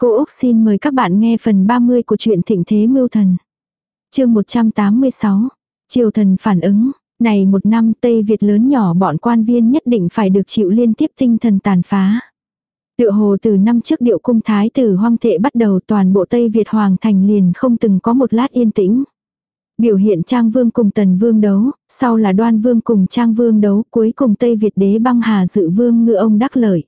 Cô Úc xin mời các bạn nghe phần 30 của truyện Thịnh Thế Mưu Thần. chương 186. Triều thần phản ứng. Này một năm Tây Việt lớn nhỏ bọn quan viên nhất định phải được chịu liên tiếp tinh thần tàn phá. Tựa hồ từ năm trước điệu cung thái tử hoang thệ bắt đầu toàn bộ Tây Việt hoàng thành liền không từng có một lát yên tĩnh. Biểu hiện Trang Vương cùng Tần Vương đấu, sau là Đoan Vương cùng Trang Vương đấu, cuối cùng Tây Việt đế băng hà dự vương ngựa ông đắc lợi.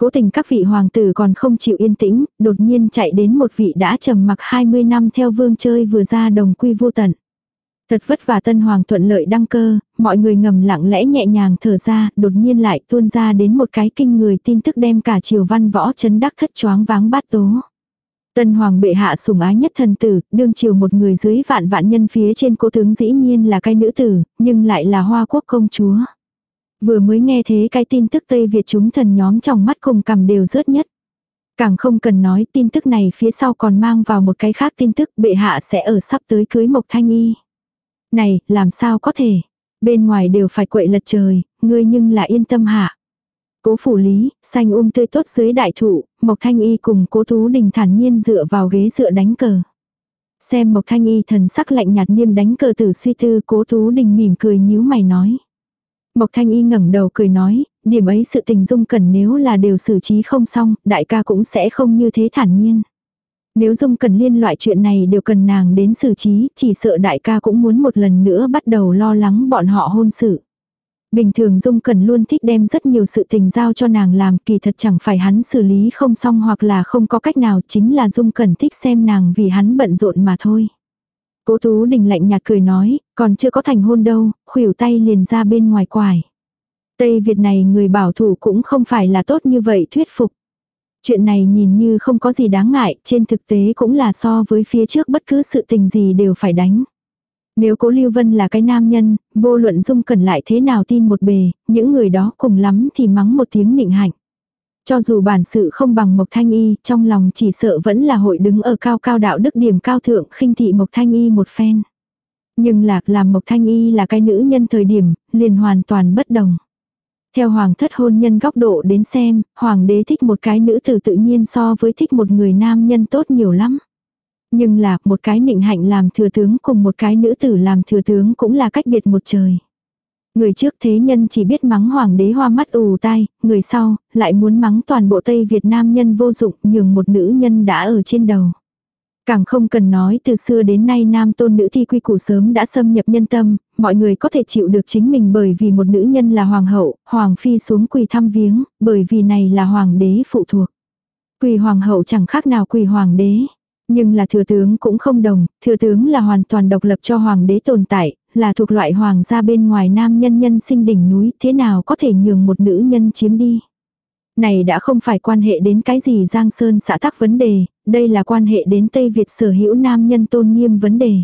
Cố tình các vị hoàng tử còn không chịu yên tĩnh, đột nhiên chạy đến một vị đã trầm mặc 20 năm theo vương chơi vừa ra đồng quy vô tận. Thật vất vả tân hoàng thuận lợi đăng cơ, mọi người ngầm lặng lẽ nhẹ nhàng thở ra, đột nhiên lại tuôn ra đến một cái kinh người tin tức đem cả triều văn võ chấn đắc thất choáng váng bát tố. Tân hoàng bệ hạ sủng ái nhất thần tử, đương triều một người dưới vạn vạn nhân phía trên cố tướng dĩ nhiên là cái nữ tử, nhưng lại là hoa quốc công chúa. Vừa mới nghe thế cái tin tức Tây Việt chúng thần nhóm trong mắt cùng cầm đều rớt nhất. Càng không cần nói tin tức này phía sau còn mang vào một cái khác tin tức bệ hạ sẽ ở sắp tới cưới Mộc Thanh Y. Này, làm sao có thể? Bên ngoài đều phải quậy lật trời, ngươi nhưng là yên tâm hạ. Cố phủ lý, xanh um tươi tốt dưới đại thụ, Mộc Thanh Y cùng cố Tú Đình thản nhiên dựa vào ghế dựa đánh cờ. Xem Mộc Thanh Y thần sắc lạnh nhạt niêm đánh cờ tử suy tư cố Tú Đình mỉm cười nhíu mày nói. Mộc Thanh Y ngẩng đầu cười nói, điểm ấy sự tình dung cần nếu là đều xử trí không xong, đại ca cũng sẽ không như thế thản nhiên. Nếu dung cần liên loại chuyện này đều cần nàng đến xử trí, chỉ sợ đại ca cũng muốn một lần nữa bắt đầu lo lắng bọn họ hôn sự. Bình thường Dung Cần luôn thích đem rất nhiều sự tình giao cho nàng làm kỳ thật chẳng phải hắn xử lý không xong hoặc là không có cách nào chính là Dung Cần thích xem nàng vì hắn bận rộn mà thôi. Cố Tú Đình lạnh nhạt cười nói, còn chưa có thành hôn đâu, khuỷu tay liền ra bên ngoài quải. Tây Việt này người bảo thủ cũng không phải là tốt như vậy thuyết phục. Chuyện này nhìn như không có gì đáng ngại, trên thực tế cũng là so với phía trước bất cứ sự tình gì đều phải đánh. Nếu cố Lưu Vân là cái nam nhân, vô luận dung cần lại thế nào tin một bề, những người đó cùng lắm thì mắng một tiếng nịnh hạnh. Cho dù bản sự không bằng Mộc Thanh Y, trong lòng chỉ sợ vẫn là hội đứng ở cao cao đạo đức điểm cao thượng khinh thị Mộc Thanh Y một phen. Nhưng lạc làm Mộc Thanh Y là cái nữ nhân thời điểm, liền hoàn toàn bất đồng. Theo hoàng thất hôn nhân góc độ đến xem, hoàng đế thích một cái nữ tử tự nhiên so với thích một người nam nhân tốt nhiều lắm. Nhưng là một cái nịnh hạnh làm thừa tướng cùng một cái nữ tử làm thừa tướng cũng là cách biệt một trời. Người trước thế nhân chỉ biết mắng hoàng đế hoa mắt ù tai, người sau lại muốn mắng toàn bộ Tây Việt Nam nhân vô dụng nhường một nữ nhân đã ở trên đầu. Càng không cần nói từ xưa đến nay nam tôn nữ thi quy củ sớm đã xâm nhập nhân tâm, mọi người có thể chịu được chính mình bởi vì một nữ nhân là hoàng hậu, hoàng phi xuống quỳ thăm viếng, bởi vì này là hoàng đế phụ thuộc. Quỳ hoàng hậu chẳng khác nào quỳ hoàng đế. Nhưng là thừa tướng cũng không đồng, thừa tướng là hoàn toàn độc lập cho hoàng đế tồn tại, là thuộc loại hoàng gia bên ngoài nam nhân nhân sinh đỉnh núi, thế nào có thể nhường một nữ nhân chiếm đi. Này đã không phải quan hệ đến cái gì Giang Sơn xã tắc vấn đề, đây là quan hệ đến Tây Việt sở hữu nam nhân tôn nghiêm vấn đề.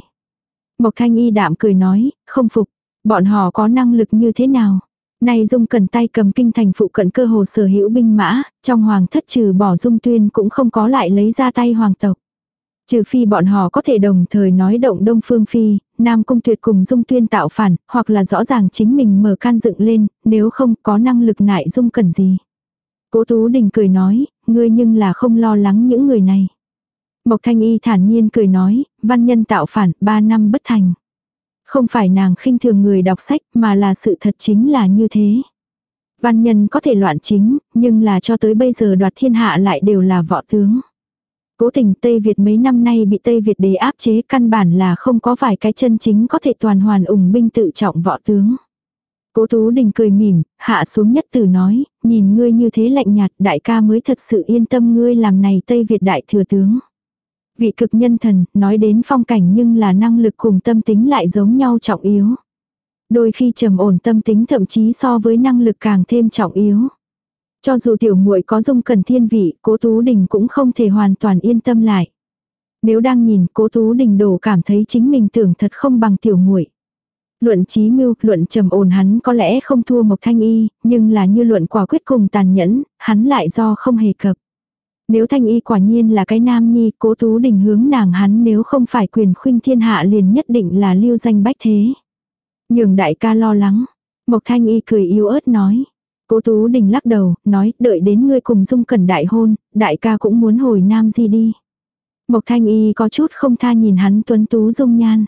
Mộc Thanh Y đạm cười nói, không phục, bọn họ có năng lực như thế nào. Nay Dung cần tay cầm kinh thành phụ cận cơ hồ sở hữu binh mã, trong hoàng thất trừ bỏ Dung Tuyên cũng không có lại lấy ra tay hoàng tộc. Trừ phi bọn họ có thể đồng thời nói động Đông Phương Phi, Nam Cung Tuyệt cùng Dung Tuyên tạo phản, hoặc là rõ ràng chính mình mở can dựng lên, nếu không có năng lực nại Dung cần gì. Cố Tú Đình cười nói, ngươi nhưng là không lo lắng những người này. Mộc Thanh Y thản nhiên cười nói, văn nhân tạo phản, ba năm bất thành. Không phải nàng khinh thường người đọc sách mà là sự thật chính là như thế. Văn nhân có thể loạn chính, nhưng là cho tới bây giờ đoạt thiên hạ lại đều là võ tướng. Cố tình Tây Việt mấy năm nay bị Tây Việt đế áp chế căn bản là không có vài cái chân chính có thể toàn hoàn ủng binh tự trọng võ tướng. Cố Tú Đình cười mỉm, hạ xuống nhất tử nói, nhìn ngươi như thế lạnh nhạt đại ca mới thật sự yên tâm ngươi làm này Tây Việt đại thừa tướng. Vị cực nhân thần, nói đến phong cảnh nhưng là năng lực cùng tâm tính lại giống nhau trọng yếu. Đôi khi trầm ổn tâm tính thậm chí so với năng lực càng thêm trọng yếu. Cho dù tiểu muội có dung cần thiên vị, cố Tú Đình cũng không thể hoàn toàn yên tâm lại. Nếu đang nhìn cố Tú Đình đổ cảm thấy chính mình tưởng thật không bằng tiểu muội Luận trí mưu, luận trầm ổn hắn có lẽ không thua Mộc Thanh Y, nhưng là như luận quả quyết cùng tàn nhẫn, hắn lại do không hề cập. Nếu Thanh Y quả nhiên là cái nam nhi, cố tú đình hướng nàng hắn nếu không phải quyền khuynh thiên hạ liền nhất định là lưu danh bách thế. Nhường đại ca lo lắng. Mộc Thanh Y cười yếu ớt nói. Cố Tú Đình lắc đầu, nói đợi đến ngươi cùng dung cẩn đại hôn, đại ca cũng muốn hồi Nam Di đi. Mộc Thanh Y có chút không tha nhìn hắn tuấn tú dung nhan.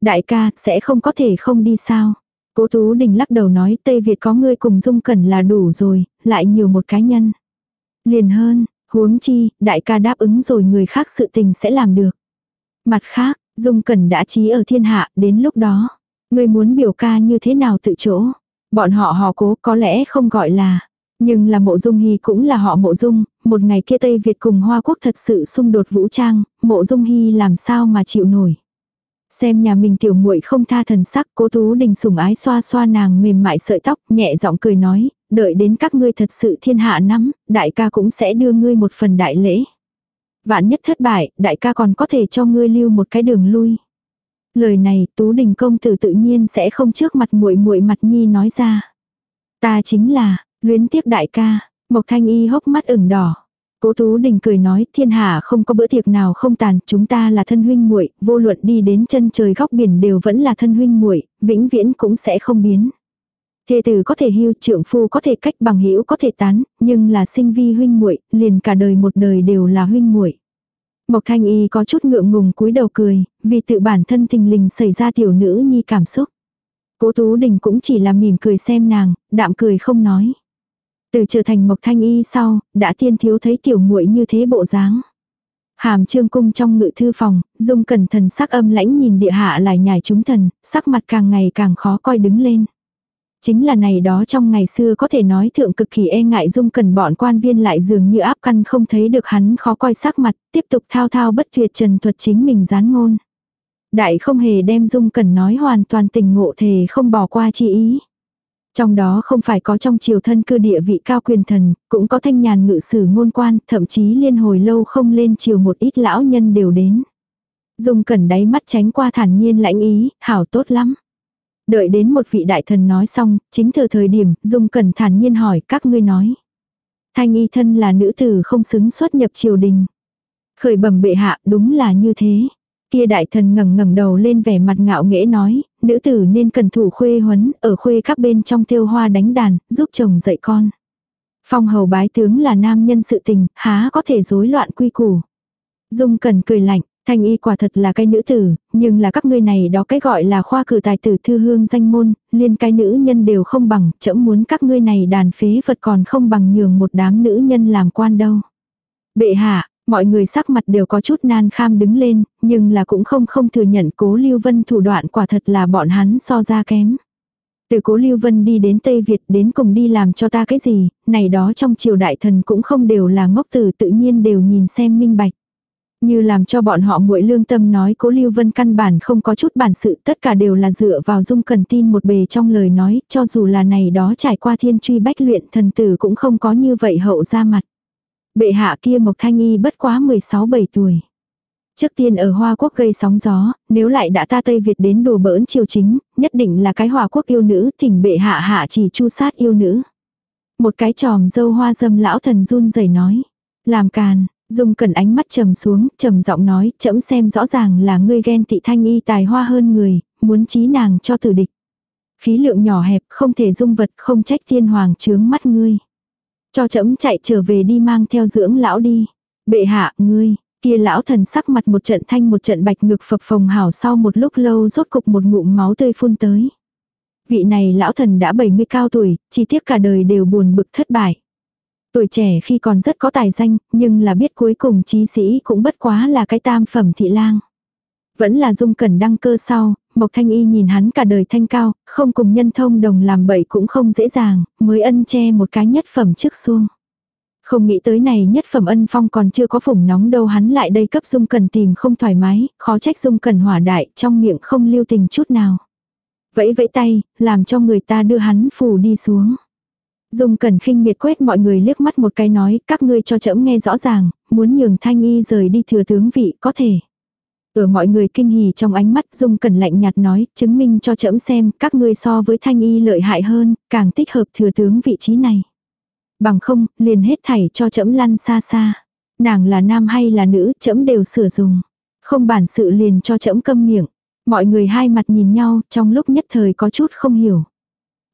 Đại ca, sẽ không có thể không đi sao. Cố Tú Đình lắc đầu nói Tây Việt có ngươi cùng dung cẩn là đủ rồi, lại nhiều một cá nhân. Liền hơn, huống chi, đại ca đáp ứng rồi người khác sự tình sẽ làm được. Mặt khác, dung cẩn đã trí ở thiên hạ, đến lúc đó, ngươi muốn biểu ca như thế nào tự chỗ. Bọn họ họ cố có lẽ không gọi là. Nhưng là mộ dung hy cũng là họ mộ dung, một ngày kia Tây Việt cùng Hoa Quốc thật sự xung đột vũ trang, mộ dung hy làm sao mà chịu nổi. Xem nhà mình tiểu muội không tha thần sắc, cố tú đình sủng ái xoa xoa nàng mềm mại sợi tóc, nhẹ giọng cười nói, đợi đến các ngươi thật sự thiên hạ nắm, đại ca cũng sẽ đưa ngươi một phần đại lễ. Vạn nhất thất bại, đại ca còn có thể cho ngươi lưu một cái đường lui. Lời này, Tú Đình công tử tự nhiên sẽ không trước mặt muội muội mặt nhi nói ra. Ta chính là, luyến tiếc đại ca, Mộc Thanh Y hốc mắt ửng đỏ. Cố Tú Đình cười nói, thiên hạ không có bữa tiệc nào không tàn, chúng ta là thân huynh muội, vô luận đi đến chân trời góc biển đều vẫn là thân huynh muội, vĩnh viễn cũng sẽ không biến. Thê tử có thể hưu, trưởng phu có thể cách bằng hữu có thể tán, nhưng là sinh vi huynh muội, liền cả đời một đời đều là huynh muội. Mộc Thanh Y có chút ngượng ngùng cúi đầu cười, vì tự bản thân tình lình xảy ra tiểu nữ nhi cảm xúc. Cố Tú Đình cũng chỉ là mỉm cười xem nàng, đạm cười không nói. Từ trở thành Mộc Thanh Y sau, đã tiên thiếu thấy tiểu muội như thế bộ dáng. Hàm trương cung trong ngự thư phòng, dung cẩn thần sắc âm lãnh nhìn địa hạ lại nhảy chúng thần, sắc mặt càng ngày càng khó coi đứng lên. Chính là này đó trong ngày xưa có thể nói thượng cực kỳ e ngại dung cần bọn quan viên lại dường như áp căn không thấy được hắn khó coi sắc mặt, tiếp tục thao thao bất tuyệt trần thuật chính mình gián ngôn. Đại không hề đem dung cần nói hoàn toàn tình ngộ thề không bỏ qua chi ý. Trong đó không phải có trong triều thân cư địa vị cao quyền thần, cũng có thanh nhàn ngự sử ngôn quan, thậm chí liên hồi lâu không lên triều một ít lão nhân đều đến. Dung cẩn đáy mắt tránh qua thản nhiên lãnh ý, hảo tốt lắm. Đợi đến một vị đại thần nói xong, chính từ thời điểm, Dung Cẩn thản nhiên hỏi các ngươi nói. Thanh y thân là nữ tử không xứng xuất nhập triều đình. Khởi bẩm bệ hạ đúng là như thế. Kia đại thần ngẩng ngẩng đầu lên vẻ mặt ngạo nghễ nói, nữ tử nên cần thủ khuê huấn, ở khuê các bên trong tiêu hoa đánh đàn, giúp chồng dạy con. Phong hầu bái tướng là nam nhân sự tình, há có thể rối loạn quy củ. Dung cần cười lạnh, Thanh y quả thật là cái nữ tử, nhưng là các ngươi này đó cái gọi là khoa cử tài tử thư hương danh môn, liên cái nữ nhân đều không bằng, chậm muốn các ngươi này đàn phế vật còn không bằng nhường một đám nữ nhân làm quan đâu. Bệ hạ, mọi người sắc mặt đều có chút nan kham đứng lên, nhưng là cũng không không thừa nhận cố lưu vân thủ đoạn quả thật là bọn hắn so ra kém. Từ cố lưu vân đi đến Tây Việt đến cùng đi làm cho ta cái gì, này đó trong triều đại thần cũng không đều là ngốc tử tự nhiên đều nhìn xem minh bạch. Như làm cho bọn họ muội lương tâm nói cố Lưu Vân căn bản không có chút bản sự tất cả đều là dựa vào dung cần tin một bề trong lời nói cho dù là này đó trải qua thiên truy bách luyện thần tử cũng không có như vậy hậu ra mặt. Bệ hạ kia Mộc Thanh Y bất quá 16-7 tuổi. Trước tiên ở Hoa Quốc gây sóng gió, nếu lại đã ta Tây Việt đến đùa bỡn triều chính, nhất định là cái Hoa Quốc yêu nữ, thỉnh bệ hạ hạ chỉ chu sát yêu nữ. Một cái tròm dâu hoa dâm lão thần run rẩy nói. Làm càn, Dung cẩn ánh mắt trầm xuống, trầm giọng nói, chậm xem rõ ràng là ngươi ghen tị thanh y tài hoa hơn người, muốn trí nàng cho tử địch. Khí lượng nhỏ hẹp, không thể dung vật, không trách thiên hoàng chướng mắt ngươi. Cho chậm chạy trở về đi mang theo dưỡng lão đi. Bệ hạ, ngươi, kia lão thần sắc mặt một trận thanh một trận bạch ngực phập phồng hảo sau một lúc lâu rốt cục một ngụm máu tươi phun tới. Vị này lão thần đã 70 cao tuổi, chi tiết cả đời đều buồn bực thất bại. Tuổi trẻ khi còn rất có tài danh, nhưng là biết cuối cùng trí sĩ cũng bất quá là cái tam phẩm thị lang. Vẫn là dung cẩn đăng cơ sau, Mộc Thanh Y nhìn hắn cả đời thanh cao, không cùng nhân thông đồng làm bậy cũng không dễ dàng, mới ân che một cái nhất phẩm trước xuông. Không nghĩ tới này nhất phẩm ân phong còn chưa có phủng nóng đâu hắn lại đây cấp dung cần tìm không thoải mái, khó trách dung cần hỏa đại, trong miệng không lưu tình chút nào. Vẫy vẫy tay, làm cho người ta đưa hắn phù đi xuống. Dung cần khinh miệt quét mọi người liếc mắt một cái nói, các ngươi cho trẫm nghe rõ ràng, muốn nhường Thanh Y rời đi thừa tướng vị, có thể. Ở mọi người kinh hỉ trong ánh mắt Dung cần lạnh nhạt nói, chứng minh cho trẫm xem, các ngươi so với Thanh Y lợi hại hơn, càng thích hợp thừa tướng vị trí này. Bằng không, liền hết thảy cho trẫm lăn xa xa. Nàng là nam hay là nữ, trẫm đều sửa dùng. Không bản sự liền cho trẫm câm miệng. Mọi người hai mặt nhìn nhau, trong lúc nhất thời có chút không hiểu.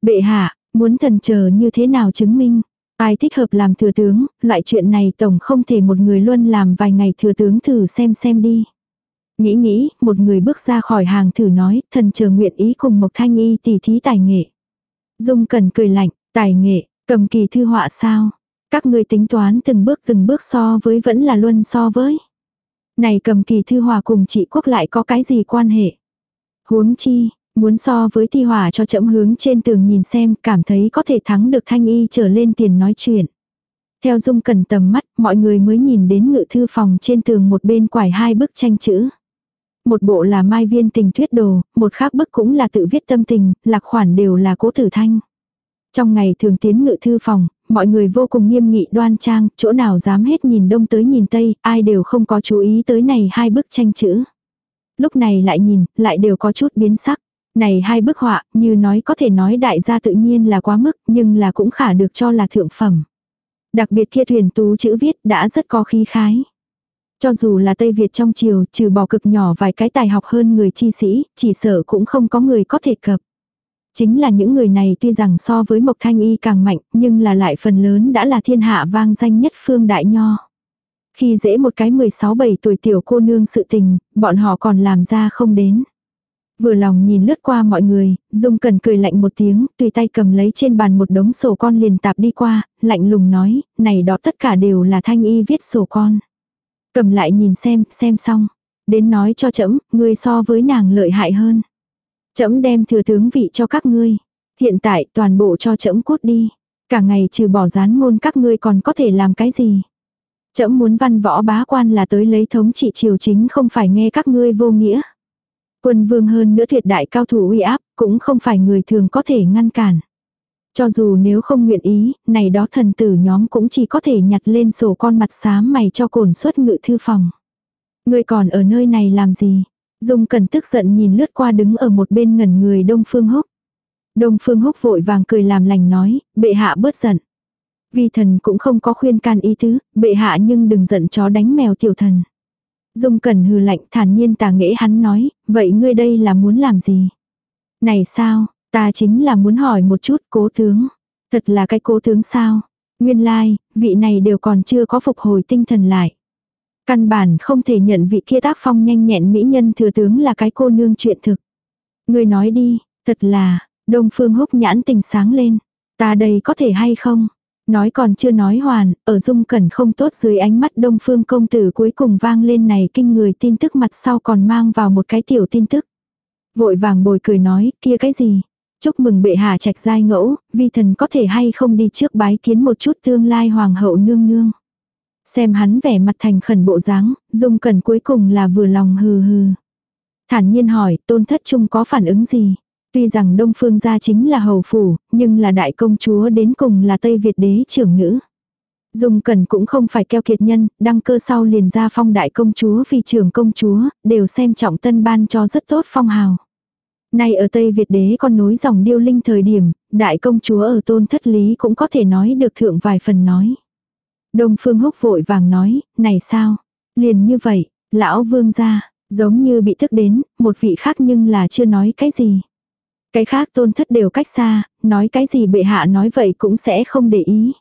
Bệ hạ, Muốn thần chờ như thế nào chứng minh? Ai thích hợp làm thừa tướng, loại chuyện này tổng không thể một người luôn làm vài ngày thừa tướng thử xem xem đi. Nghĩ nghĩ, một người bước ra khỏi hàng thử nói, thần chờ nguyện ý cùng Mộc Thanh Y tỉ thí tài nghệ. Dung cần cười lạnh, tài nghệ, cầm kỳ thư họa sao? Các ngươi tính toán từng bước từng bước so với vẫn là luân so với. Này cầm kỳ thư hòa cùng chị quốc lại có cái gì quan hệ? Huống chi, muốn so với thi hỏa cho chậm hướng trên tường nhìn xem cảm thấy có thể thắng được thanh y trở lên tiền nói chuyện. Theo dung cần tầm mắt, mọi người mới nhìn đến ngự thư phòng trên tường một bên quải hai bức tranh chữ. Một bộ là mai viên tình thuyết đồ, một khác bức cũng là tự viết tâm tình, lạc khoản đều là cố tử thanh. Trong ngày thường tiến ngự thư phòng, mọi người vô cùng nghiêm nghị đoan trang, chỗ nào dám hết nhìn đông tới nhìn tây, ai đều không có chú ý tới này hai bức tranh chữ. Lúc này lại nhìn, lại đều có chút biến sắc. Này hai bức họa, như nói có thể nói đại gia tự nhiên là quá mức, nhưng là cũng khả được cho là thượng phẩm. Đặc biệt kia thuyền tú chữ viết đã rất có khí khái. Cho dù là Tây Việt trong triều, trừ bỏ cực nhỏ vài cái tài học hơn người chi sĩ, chỉ sợ cũng không có người có thể cập. Chính là những người này tuy rằng so với Mộc Thanh Y càng mạnh, nhưng là lại phần lớn đã là thiên hạ vang danh nhất phương đại nho. Khi dễ một cái 16-17 tuổi tiểu cô nương sự tình, bọn họ còn làm ra không đến. Vừa lòng nhìn lướt qua mọi người, Dung Cần cười lạnh một tiếng, tùy tay cầm lấy trên bàn một đống sổ con liền tạp đi qua, lạnh lùng nói, này đó tất cả đều là thanh y viết sổ con. Cầm lại nhìn xem, xem xong. Đến nói cho trẫm ngươi so với nàng lợi hại hơn. Trẫm đem thừa tướng vị cho các ngươi. Hiện tại toàn bộ cho trẫm cốt đi. Cả ngày trừ bỏ rán ngôn các ngươi còn có thể làm cái gì. Trẫm muốn văn võ bá quan là tới lấy thống trị triều chính không phải nghe các ngươi vô nghĩa. Quân vương hơn nữa tuyệt đại cao thủ uy áp, cũng không phải người thường có thể ngăn cản. Cho dù nếu không nguyện ý, này đó thần tử nhóm cũng chỉ có thể nhặt lên sổ con mặt xám mày cho cồn suất ngự thư phòng. Người còn ở nơi này làm gì? Dung cần tức giận nhìn lướt qua đứng ở một bên ngẩn người Đông Phương Húc. Đông Phương Húc vội vàng cười làm lành nói, bệ hạ bớt giận. Vi thần cũng không có khuyên can ý tứ, bệ hạ nhưng đừng giận chó đánh mèo tiểu thần. Dung Cẩn hừ lạnh thản nhiên tà nghễ hắn nói, vậy ngươi đây là muốn làm gì? Này sao, ta chính là muốn hỏi một chút cố tướng. Thật là cái cố tướng sao? Nguyên lai, like, vị này đều còn chưa có phục hồi tinh thần lại. Căn bản không thể nhận vị kia tác phong nhanh nhẹn mỹ nhân thừa tướng là cái cô nương chuyện thực. Ngươi nói đi, thật là, đông phương húc nhãn tình sáng lên. Ta đây có thể hay không? Nói còn chưa nói hoàn, ở dung cẩn không tốt dưới ánh mắt đông phương công tử cuối cùng vang lên này kinh người tin tức mặt sau còn mang vào một cái tiểu tin tức. Vội vàng bồi cười nói, kia cái gì? Chúc mừng bệ hạ trạch giai ngẫu, vi thần có thể hay không đi trước bái kiến một chút tương lai hoàng hậu nương nương. Xem hắn vẻ mặt thành khẩn bộ dáng, dung cẩn cuối cùng là vừa lòng hừ hừ. Thản nhiên hỏi, tôn thất trung có phản ứng gì? Tuy rằng Đông Phương gia chính là hầu phủ, nhưng là đại công chúa đến cùng là Tây Việt đế trưởng nữ. Dung Cẩn cũng không phải keo kiệt nhân, đăng cơ sau liền ra phong đại công chúa vì trưởng công chúa, đều xem trọng tân ban cho rất tốt phong hào. Nay ở Tây Việt đế còn nối dòng điêu linh thời điểm, đại công chúa ở tôn thất lý cũng có thể nói được thượng vài phần nói. Đông Phương Húc vội vàng nói, này sao? Liền như vậy, lão vương gia, giống như bị thức đến, một vị khác nhưng là chưa nói cái gì. Cái khác tôn thất đều cách xa, nói cái gì bệ hạ nói vậy cũng sẽ không để ý.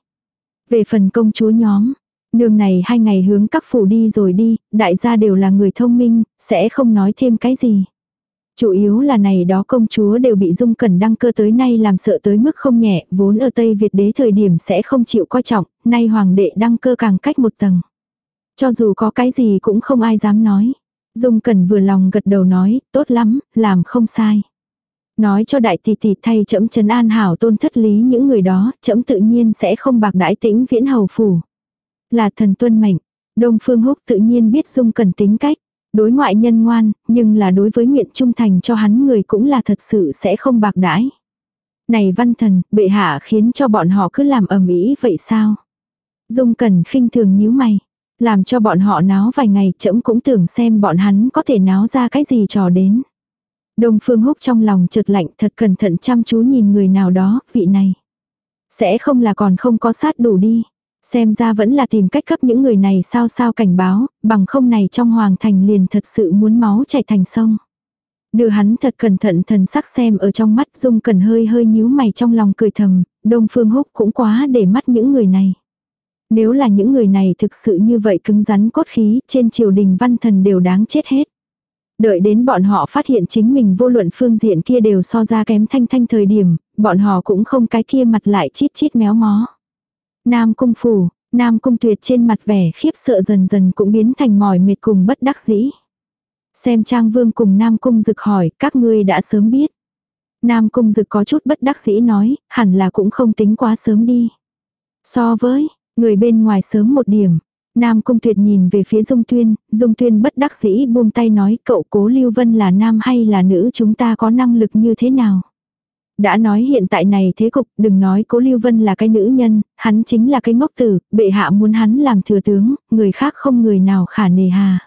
Về phần công chúa nhóm, nương này hai ngày hướng các phủ đi rồi đi, đại gia đều là người thông minh, sẽ không nói thêm cái gì. Chủ yếu là này đó công chúa đều bị dung cẩn đăng cơ tới nay làm sợ tới mức không nhẹ, vốn ở Tây Việt đế thời điểm sẽ không chịu coi trọng, nay hoàng đệ đăng cơ càng cách một tầng. Cho dù có cái gì cũng không ai dám nói. Dung cẩn vừa lòng gật đầu nói, tốt lắm, làm không sai. Nói cho đại tỷ tỷ thay chậm trấn an hảo tôn thất lý những người đó, chậm tự nhiên sẽ không bạc đãi tĩnh viễn hầu phủ. Là thần tuân mệnh, Đông Phương Húc tự nhiên biết dung cần tính cách. Đối ngoại nhân ngoan, nhưng là đối với nguyện trung thành cho hắn người cũng là thật sự sẽ không bạc đãi. Này văn thần, bệ hạ khiến cho bọn họ cứ làm ầm ĩ vậy sao? Dung cần khinh thường nhíu mày. Làm cho bọn họ náo vài ngày chậm cũng tưởng xem bọn hắn có thể náo ra cái gì trò đến. Đông Phương Húc trong lòng chợt lạnh thật cẩn thận chăm chú nhìn người nào đó, vị này. Sẽ không là còn không có sát đủ đi. Xem ra vẫn là tìm cách cấp những người này sao sao cảnh báo, bằng không này trong hoàng thành liền thật sự muốn máu chảy thành sông. Đưa hắn thật cẩn thận thần sắc xem ở trong mắt Dung Cần hơi hơi nhíu mày trong lòng cười thầm, Đông Phương Húc cũng quá để mắt những người này. Nếu là những người này thực sự như vậy cứng rắn cốt khí, trên triều đình văn thần đều đáng chết hết. Đợi đến bọn họ phát hiện chính mình vô luận phương diện kia đều so ra kém thanh thanh thời điểm, bọn họ cũng không cái kia mặt lại chít chít méo mó. Nam cung phủ, Nam cung tuyệt trên mặt vẻ khiếp sợ dần dần cũng biến thành mỏi mệt cùng bất đắc dĩ. Xem Trang Vương cùng Nam cung dực hỏi, các ngươi đã sớm biết. Nam cung dực có chút bất đắc dĩ nói, hẳn là cũng không tính quá sớm đi. So với, người bên ngoài sớm một điểm, Nam Cung Tuyệt nhìn về phía Dung Tuyên, Dung Tuyên bất đắc dĩ buông tay nói cậu cố Lưu Vân là nam hay là nữ chúng ta có năng lực như thế nào. Đã nói hiện tại này thế cục, đừng nói cố Lưu Vân là cái nữ nhân, hắn chính là cái ngốc tử, bệ hạ muốn hắn làm thừa tướng, người khác không người nào khả nề hà.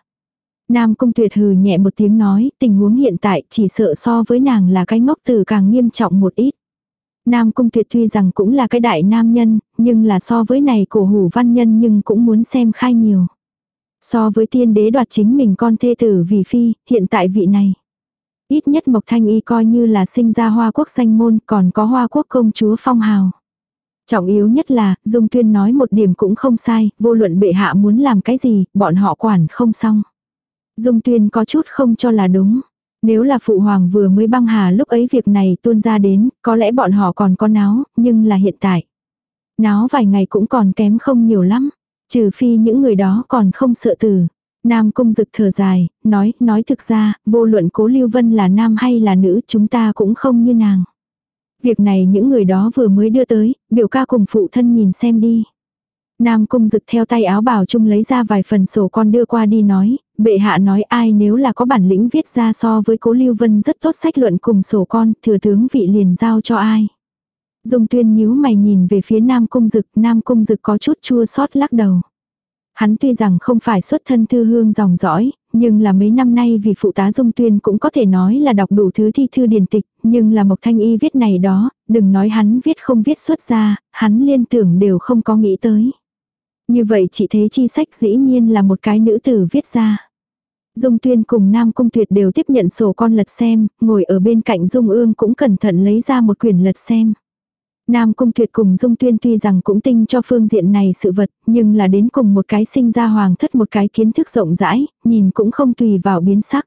Nam Cung Tuyệt hừ nhẹ một tiếng nói, tình huống hiện tại chỉ sợ so với nàng là cái ngốc tử càng nghiêm trọng một ít. Nam Cung Tuyệt tuy rằng cũng là cái đại nam nhân, nhưng là so với này cổ hủ văn nhân nhưng cũng muốn xem khai nhiều. So với tiên đế đoạt chính mình con thê tử vì phi, hiện tại vị này. Ít nhất Mộc Thanh Y coi như là sinh ra hoa quốc danh môn còn có hoa quốc công chúa phong hào. Trọng yếu nhất là, Dung Tuyên nói một điểm cũng không sai, vô luận bệ hạ muốn làm cái gì, bọn họ quản không xong. Dung Tuyên có chút không cho là đúng. Nếu là phụ hoàng vừa mới băng hà lúc ấy việc này tuôn ra đến, có lẽ bọn họ còn có náo, nhưng là hiện tại. Náo vài ngày cũng còn kém không nhiều lắm. Trừ phi những người đó còn không sợ tử. Nam cung dực thở dài, nói, nói thực ra, vô luận cố Lưu Vân là nam hay là nữ chúng ta cũng không như nàng. Việc này những người đó vừa mới đưa tới, biểu ca cùng phụ thân nhìn xem đi. Nam cung dực theo tay áo bảo chung lấy ra vài phần sổ con đưa qua đi nói, bệ hạ nói ai nếu là có bản lĩnh viết ra so với cố Lưu Vân rất tốt sách luận cùng sổ con, thừa tướng vị liền giao cho ai. Dung tuyên nhíu mày nhìn về phía Nam cung dực, Nam cung dực có chút chua xót lắc đầu. Hắn tuy rằng không phải xuất thân thư hương dòng dõi, nhưng là mấy năm nay vì phụ tá dung tuyên cũng có thể nói là đọc đủ thứ thi thư điển tịch, nhưng là Mộc Thanh Y viết này đó, đừng nói hắn viết không viết xuất ra, hắn liên tưởng đều không có nghĩ tới. Như vậy chị thế chi sách dĩ nhiên là một cái nữ tử viết ra. Dung Tuyên cùng Nam Cung Tuyệt đều tiếp nhận sổ con lật xem, ngồi ở bên cạnh Dung Ương cũng cẩn thận lấy ra một quyển lật xem. Nam Cung Tuyệt cùng Dung Tuyên tuy rằng cũng tinh cho phương diện này sự vật, nhưng là đến cùng một cái sinh ra hoàng thất một cái kiến thức rộng rãi, nhìn cũng không tùy vào biến sắc.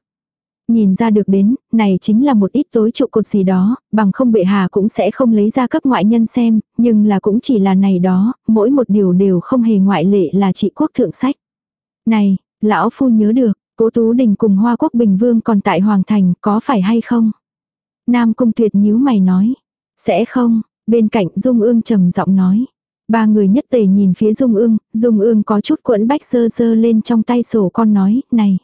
Nhìn ra được đến, này chính là một ít tối trụ cột gì đó, bằng không bệ hạ cũng sẽ không lấy ra cấp ngoại nhân xem, nhưng là cũng chỉ là này đó, mỗi một điều đều không hề ngoại lệ là trị quốc thượng sách. Này, lão phu nhớ được, cố tú đình cùng hoa quốc bình vương còn tại hoàng thành, có phải hay không? Nam cung tuyệt nhíu mày nói, sẽ không, bên cạnh dung ương trầm giọng nói. Ba người nhất tề nhìn phía dung ương, dung ương có chút cuộn bách sơ sơ lên trong tay sổ con nói, này.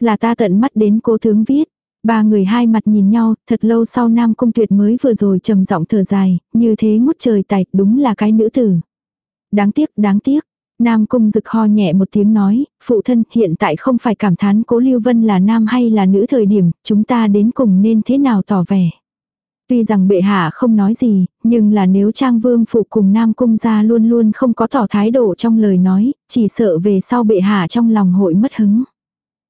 Là ta tận mắt đến cố tướng viết. Ba người hai mặt nhìn nhau, thật lâu sau Nam Cung Tuyệt mới vừa rồi trầm giọng thở dài, như thế ngút trời tạch đúng là cái nữ tử. Đáng tiếc, đáng tiếc. Nam Cung rực ho nhẹ một tiếng nói, phụ thân hiện tại không phải cảm thán cố Lưu Vân là nam hay là nữ thời điểm, chúng ta đến cùng nên thế nào tỏ vẻ. Tuy rằng bệ hạ không nói gì, nhưng là nếu Trang Vương phụ cùng Nam Cung gia luôn luôn không có tỏ thái độ trong lời nói, chỉ sợ về sau bệ hạ trong lòng hội mất hứng.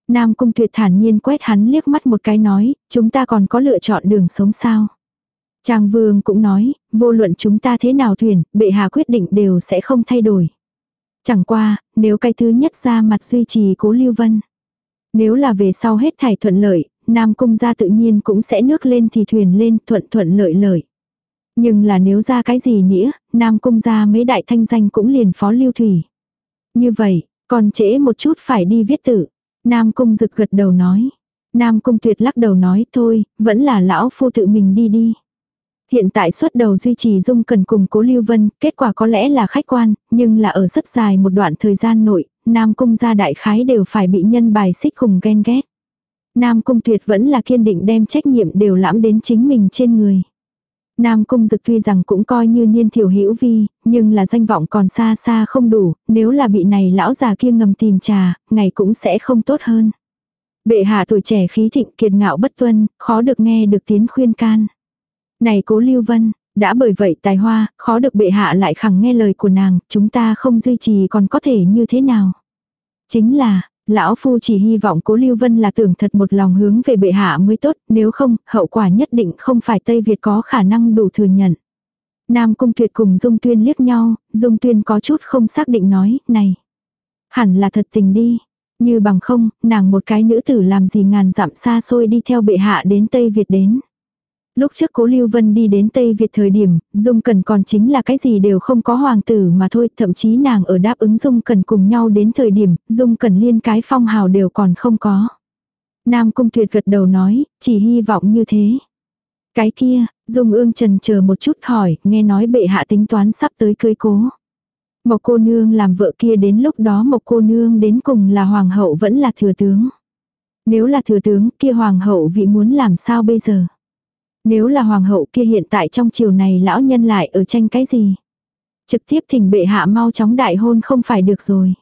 Nam Cung Tuyệt thản nhiên quét hắn liếc mắt một cái nói, chúng ta còn có lựa chọn đường sống sao. Trang Vương cũng nói, vô luận chúng ta thế nào thuyền, bệ hạ quyết định đều sẽ không thay đổi. Chẳng qua, nếu cái thứ nhất ra mặt duy trì cố Lưu Vân. Nếu là về sau hết thảy thuận lợi, Nam Cung ra tự nhiên cũng sẽ nước lên thì thuyền lên thuận thuận lợi lợi. Nhưng là nếu ra cái gì nghĩa, Nam Cung ra mấy đại thanh danh cũng liền phó lưu thủy. Như vậy, còn trễ một chút phải đi viết tử. Nam Cung rực gật đầu nói. Nam Cung tuyệt lắc đầu nói thôi, vẫn là lão phu tự mình đi đi. Hiện tại xuất đầu duy trì dung cần cùng cố Lưu Vân, kết quả có lẽ là khách quan, nhưng là ở rất dài một đoạn thời gian nội, Nam Cung gia đại khái đều phải bị nhân bài xích cùng ghen ghét. Nam Cung tuyệt vẫn là kiên định đem trách nhiệm đều lãm đến chính mình trên người. Nam Cung Dực tuy rằng cũng coi như niên thiểu hữu vi, nhưng là danh vọng còn xa xa không đủ, nếu là bị này lão già kia ngầm tìm trà, ngày cũng sẽ không tốt hơn. Bệ hạ tuổi trẻ khí thịnh kiệt ngạo bất tuân, khó được nghe được tiếng khuyên can. Này cố Lưu Vân, đã bởi vậy tài hoa, khó được bệ hạ lại khẳng nghe lời của nàng, chúng ta không duy trì còn có thể như thế nào. Chính là, Lão phu chỉ hy vọng cố Lưu Vân là tưởng thật một lòng hướng về bệ hạ mới tốt, nếu không, hậu quả nhất định không phải Tây Việt có khả năng đủ thừa nhận. Nam Cung Tuyệt cùng Dung Tuyên liếc nhau, Dung Tuyên có chút không xác định nói, này, hẳn là thật tình đi. Như bằng không, nàng một cái nữ tử làm gì ngàn dặm xa xôi đi theo bệ hạ đến Tây Việt đến. Lúc trước cố Lưu Vân đi đến Tây Việt thời điểm, Dung Cần còn chính là cái gì đều không có hoàng tử mà thôi, thậm chí nàng ở đáp ứng Dung Cần cùng nhau đến thời điểm, Dung Cần liên cái phong hào đều còn không có. Nam Cung Tuyệt gật đầu nói, chỉ hy vọng như thế. Cái kia, Dung ương trần chờ một chút hỏi, nghe nói bệ hạ tính toán sắp tới cưới cố. Mộc cô nương làm vợ kia đến lúc đó mộc cô nương đến cùng là hoàng hậu vẫn là thừa tướng. Nếu là thừa tướng kia hoàng hậu vị muốn làm sao bây giờ? Nếu là hoàng hậu kia hiện tại trong chiều này lão nhân lại ở tranh cái gì? Trực tiếp thỉnh bệ hạ mau chóng đại hôn không phải được rồi.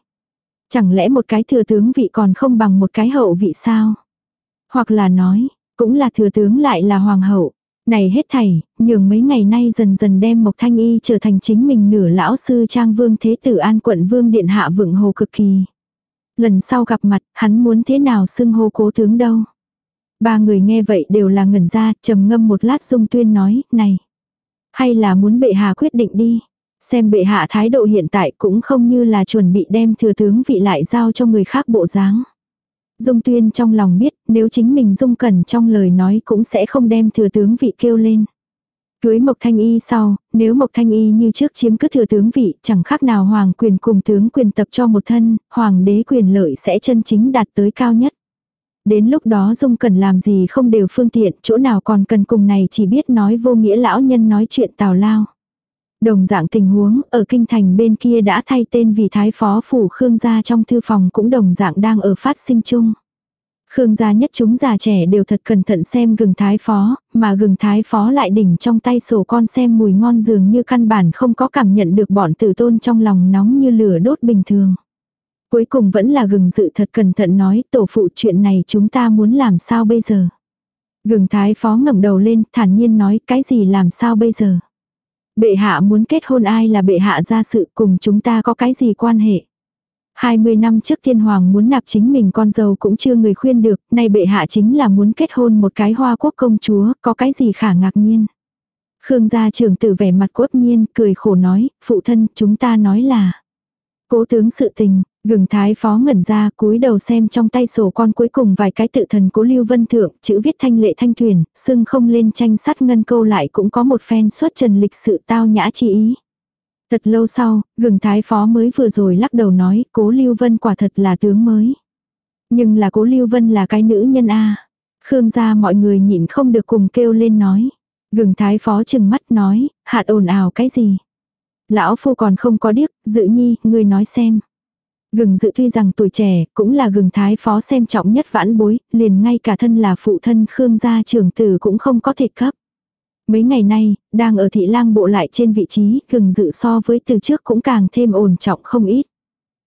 Chẳng lẽ một cái thừa tướng vị còn không bằng một cái hậu vị sao? Hoặc là nói, cũng là thừa tướng lại là hoàng hậu. Này hết thảy, nhường mấy ngày nay dần dần đem Mộc Thanh Y trở thành chính mình nửa lão sư trang vương thế tử an quận vương điện hạ vượng hồ cực kỳ. Lần sau gặp mặt, hắn muốn thế nào xưng hô cố tướng đâu. Ba người nghe vậy đều là ngẩn ra, trầm ngâm một lát dung tuyên nói, này. Hay là muốn bệ hạ quyết định đi. Xem bệ hạ thái độ hiện tại cũng không như là chuẩn bị đem thừa tướng vị lại giao cho người khác bộ dáng. Dung tuyên trong lòng biết nếu chính mình dung cẩn trong lời nói cũng sẽ không đem thừa tướng vị kêu lên. Cưới Mộc Thanh Y sau, nếu Mộc Thanh Y như trước chiếm cứ thừa tướng vị, chẳng khác nào hoàng quyền cùng tướng quyền tập cho một thân, hoàng đế quyền lợi sẽ chân chính đạt tới cao nhất. Đến lúc đó Dung cần làm gì không đều phương tiện, chỗ nào còn cần cùng này chỉ biết nói vô nghĩa lão nhân nói chuyện tào lao. Đồng dạng tình huống, ở kinh thành bên kia đã thay tên vì thái phó phủ Khương gia trong thư phòng cũng đồng dạng đang ở phát sinh chung. Khương gia nhất chúng già trẻ đều thật cẩn thận xem gừng thái phó, mà gừng thái phó lại đỉnh trong tay sổ con xem mùi ngon dường như căn bản không có cảm nhận được bọn tử tôn trong lòng nóng như lửa đốt bình thường. Cuối cùng vẫn là gừng dự thật cẩn thận nói tổ phụ chuyện này chúng ta muốn làm sao bây giờ. Gừng thái phó ngẩng đầu lên thản nhiên nói cái gì làm sao bây giờ. Bệ hạ muốn kết hôn ai là bệ hạ ra sự cùng chúng ta có cái gì quan hệ. 20 năm trước thiên hoàng muốn nạp chính mình con dâu cũng chưa người khuyên được, nay bệ hạ chính là muốn kết hôn một cái hoa quốc công chúa, có cái gì khả ngạc nhiên. Khương gia trưởng tử vẻ mặt cốt nhiên, cười khổ nói, phụ thân, chúng ta nói là. Cố tướng sự tình, gừng thái phó ngẩn ra cúi đầu xem trong tay sổ con cuối cùng vài cái tự thần cố lưu vân thượng, chữ viết thanh lệ thanh thuyền, xưng không lên tranh sắt ngân câu lại cũng có một phen xuất trần lịch sự tao nhã chi ý. Thật lâu sau, gừng thái phó mới vừa rồi lắc đầu nói, cố Lưu Vân quả thật là tướng mới. Nhưng là cố Lưu Vân là cái nữ nhân a Khương gia mọi người nhịn không được cùng kêu lên nói. Gừng thái phó chừng mắt nói, hạt ồn ào cái gì. Lão phu còn không có điếc, dự nhi, ngươi nói xem. Gừng dự tuy rằng tuổi trẻ, cũng là gừng thái phó xem trọng nhất vãn bối, liền ngay cả thân là phụ thân Khương gia trưởng tử cũng không có thể cấp. Mấy ngày nay, đang ở thị lang bộ lại trên vị trí, gừng dự so với từ trước cũng càng thêm ổn trọng không ít.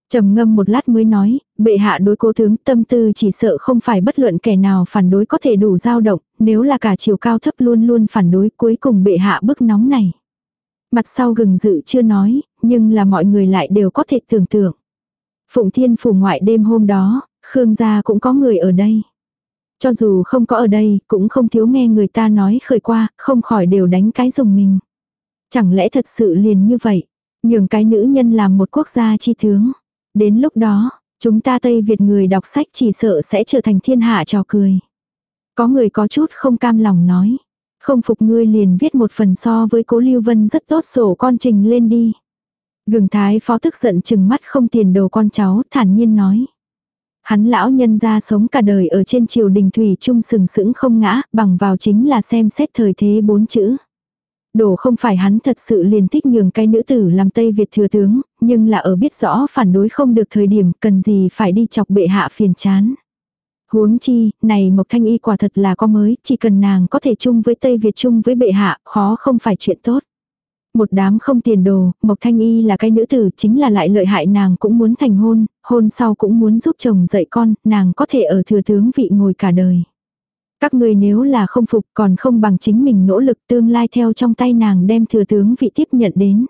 trầm ngâm một lát mới nói, bệ hạ đối cố tướng tâm tư chỉ sợ không phải bất luận kẻ nào phản đối có thể đủ dao động, nếu là cả chiều cao thấp luôn luôn phản đối cuối cùng bệ hạ bức nóng này. Mặt sau gừng dự chưa nói, nhưng là mọi người lại đều có thể tưởng tượng. Phụng thiên phủ ngoại đêm hôm đó, Khương gia cũng có người ở đây. Cho dù không có ở đây, cũng không thiếu nghe người ta nói khởi qua, không khỏi đều đánh cái dùng mình. Chẳng lẽ thật sự liền như vậy, nhường cái nữ nhân làm một quốc gia chi tướng. Đến lúc đó, chúng ta Tây Việt người đọc sách chỉ sợ sẽ trở thành thiên hạ trò cười. Có người có chút không cam lòng nói. Không phục ngươi liền viết một phần so với cố Lưu Vân rất tốt sổ con trình lên đi. Gừng thái phó tức giận chừng mắt không tiền đồ con cháu thản nhiên nói. Hắn lão nhân ra sống cả đời ở trên triều đình thủy chung sừng sững không ngã, bằng vào chính là xem xét thời thế bốn chữ. Đồ không phải hắn thật sự liền thích nhường cái nữ tử làm Tây Việt thừa tướng, nhưng là ở biết rõ phản đối không được thời điểm cần gì phải đi chọc bệ hạ phiền chán. Huống chi, này Mộc Thanh Y quả thật là có mới, chỉ cần nàng có thể chung với Tây Việt chung với bệ hạ, khó không phải chuyện tốt một đám không tiền đồ, Mộc Thanh Y là cái nữ tử chính là lại lợi hại nàng cũng muốn thành hôn, hôn sau cũng muốn giúp chồng dạy con, nàng có thể ở thừa tướng vị ngồi cả đời. Các người nếu là không phục còn không bằng chính mình nỗ lực tương lai theo trong tay nàng đem thừa tướng vị tiếp nhận đến.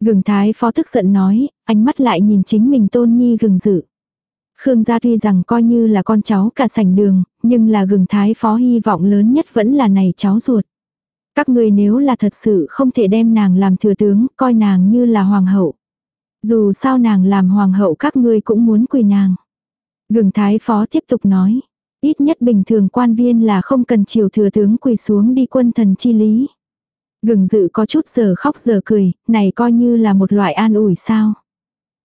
Gừng thái phó tức giận nói, ánh mắt lại nhìn chính mình tôn nhi gừng dự. Khương gia tuy rằng coi như là con cháu cả sảnh đường, nhưng là gừng thái phó hy vọng lớn nhất vẫn là này cháu ruột. Các người nếu là thật sự không thể đem nàng làm thừa tướng, coi nàng như là hoàng hậu. Dù sao nàng làm hoàng hậu các ngươi cũng muốn quỳ nàng. Gừng thái phó tiếp tục nói. Ít nhất bình thường quan viên là không cần chiều thừa tướng quỳ xuống đi quân thần chi lý. Gừng dự có chút giờ khóc giờ cười, này coi như là một loại an ủi sao.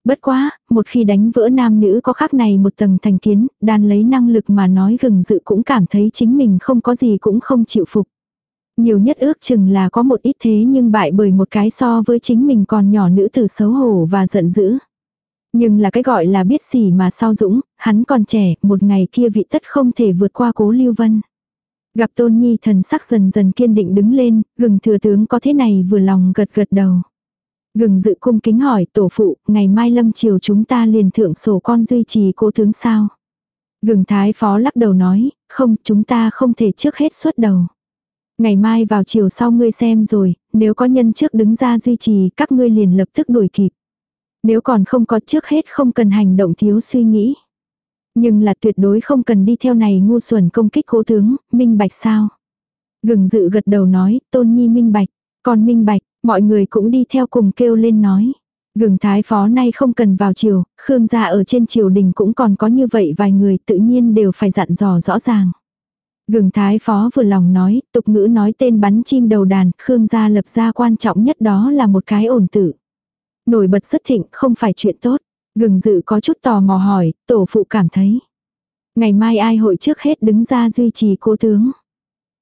Bất quá, một khi đánh vỡ nam nữ có khác này một tầng thành kiến, đàn lấy năng lực mà nói gừng dự cũng cảm thấy chính mình không có gì cũng không chịu phục. Nhiều nhất ước chừng là có một ít thế nhưng bại bởi một cái so với chính mình còn nhỏ nữ tử xấu hổ và giận dữ. Nhưng là cái gọi là biết xỉ mà sao dũng, hắn còn trẻ, một ngày kia vị tất không thể vượt qua cố lưu vân. Gặp tôn nhi thần sắc dần dần kiên định đứng lên, gừng thừa tướng có thế này vừa lòng gật gật đầu. Gừng dự cung kính hỏi tổ phụ, ngày mai lâm chiều chúng ta liền thượng sổ con duy trì cố tướng sao. Gừng thái phó lắc đầu nói, không, chúng ta không thể trước hết xuất đầu. Ngày mai vào chiều sau ngươi xem rồi, nếu có nhân trước đứng ra duy trì các ngươi liền lập tức đuổi kịp. Nếu còn không có trước hết không cần hành động thiếu suy nghĩ. Nhưng là tuyệt đối không cần đi theo này ngu xuẩn công kích cố tướng, minh bạch sao. Gừng dự gật đầu nói, tôn nhi minh bạch, còn minh bạch, mọi người cũng đi theo cùng kêu lên nói. Gừng thái phó nay không cần vào triều, Khương gia ở trên triều đình cũng còn có như vậy vài người tự nhiên đều phải dặn dò rõ ràng. Gừng thái phó vừa lòng nói, tục ngữ nói tên bắn chim đầu đàn, Khương gia lập ra quan trọng nhất đó là một cái ổn tử. Nổi bật rất thịnh, không phải chuyện tốt. Gừng dự có chút tò mò hỏi, tổ phụ cảm thấy. Ngày mai ai hội trước hết đứng ra duy trì cố tướng.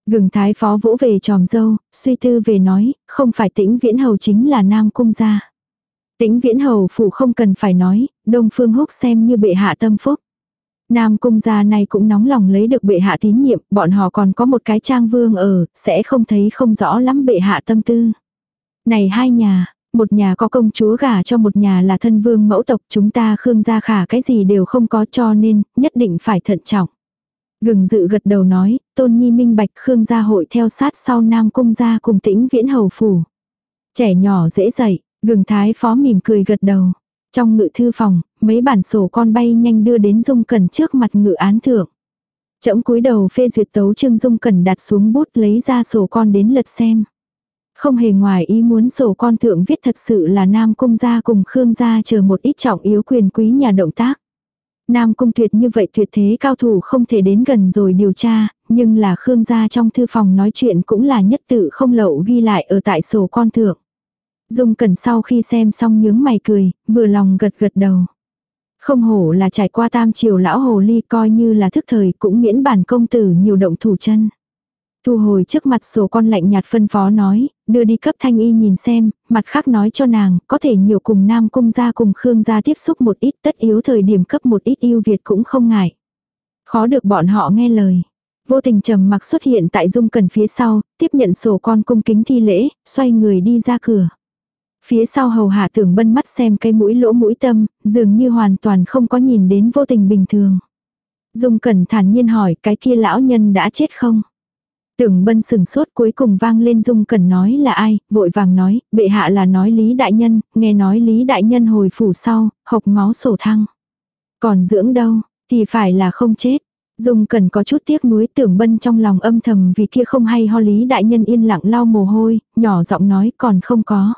Gừng thái phó vỗ về tròm dâu, suy tư về nói, không phải tĩnh viễn hầu chính là nam cung gia. Tĩnh viễn hầu phụ không cần phải nói, đông phương húc xem như bệ hạ tâm phúc. Nam cung gia này cũng nóng lòng lấy được bệ hạ tín nhiệm, bọn họ còn có một cái trang vương ở, sẽ không thấy không rõ lắm bệ hạ tâm tư. Này hai nhà, một nhà có công chúa gả cho một nhà là thân vương mẫu tộc chúng ta khương gia khả cái gì đều không có cho nên nhất định phải thận trọng. Gừng dự gật đầu nói, tôn nhi minh bạch khương gia hội theo sát sau nam cung gia cùng tĩnh viễn hầu phủ. Trẻ nhỏ dễ dạy, gừng thái phó mỉm cười gật đầu. Trong ngự thư phòng, mấy bản sổ con bay nhanh đưa đến dung cẩn trước mặt ngự án thượng. Chỗng cúi đầu phê duyệt tấu trương dung cẩn đặt xuống bút lấy ra sổ con đến lật xem. Không hề ngoài ý muốn sổ con thượng viết thật sự là Nam Cung gia cùng Khương gia chờ một ít trọng yếu quyền quý nhà động tác. Nam Cung tuyệt như vậy tuyệt thế cao thủ không thể đến gần rồi điều tra, nhưng là Khương gia trong thư phòng nói chuyện cũng là nhất tự không lậu ghi lại ở tại sổ con thượng. Dung Cẩn sau khi xem xong nhướng mày cười, vừa lòng gật gật đầu. Không hổ là trải qua tam triều lão hồ ly coi như là thức thời cũng miễn bản công tử nhiều động thủ chân. Thu hồi trước mặt sổ con lạnh nhạt phân phó nói, đưa đi cấp thanh y nhìn xem, mặt khác nói cho nàng, có thể nhiều cùng nam cung gia cùng khương gia tiếp xúc một ít tất yếu thời điểm cấp một ít yêu Việt cũng không ngại. Khó được bọn họ nghe lời. Vô tình trầm mặc xuất hiện tại dung cần phía sau, tiếp nhận sổ con cung kính thi lễ, xoay người đi ra cửa. Phía sau hầu hạ tưởng bân mắt xem cái mũi lỗ mũi tâm, dường như hoàn toàn không có nhìn đến vô tình bình thường. Dung cẩn thản nhiên hỏi cái kia lão nhân đã chết không? Tưởng bân sừng sốt cuối cùng vang lên dung cẩn nói là ai, vội vàng nói, bệ hạ là nói Lý Đại Nhân, nghe nói Lý Đại Nhân hồi phủ sau, hộc máu sổ thăng. Còn dưỡng đâu, thì phải là không chết. Dung cẩn có chút tiếc nuối tưởng bân trong lòng âm thầm vì kia không hay ho Lý Đại Nhân yên lặng lau mồ hôi, nhỏ giọng nói còn không có.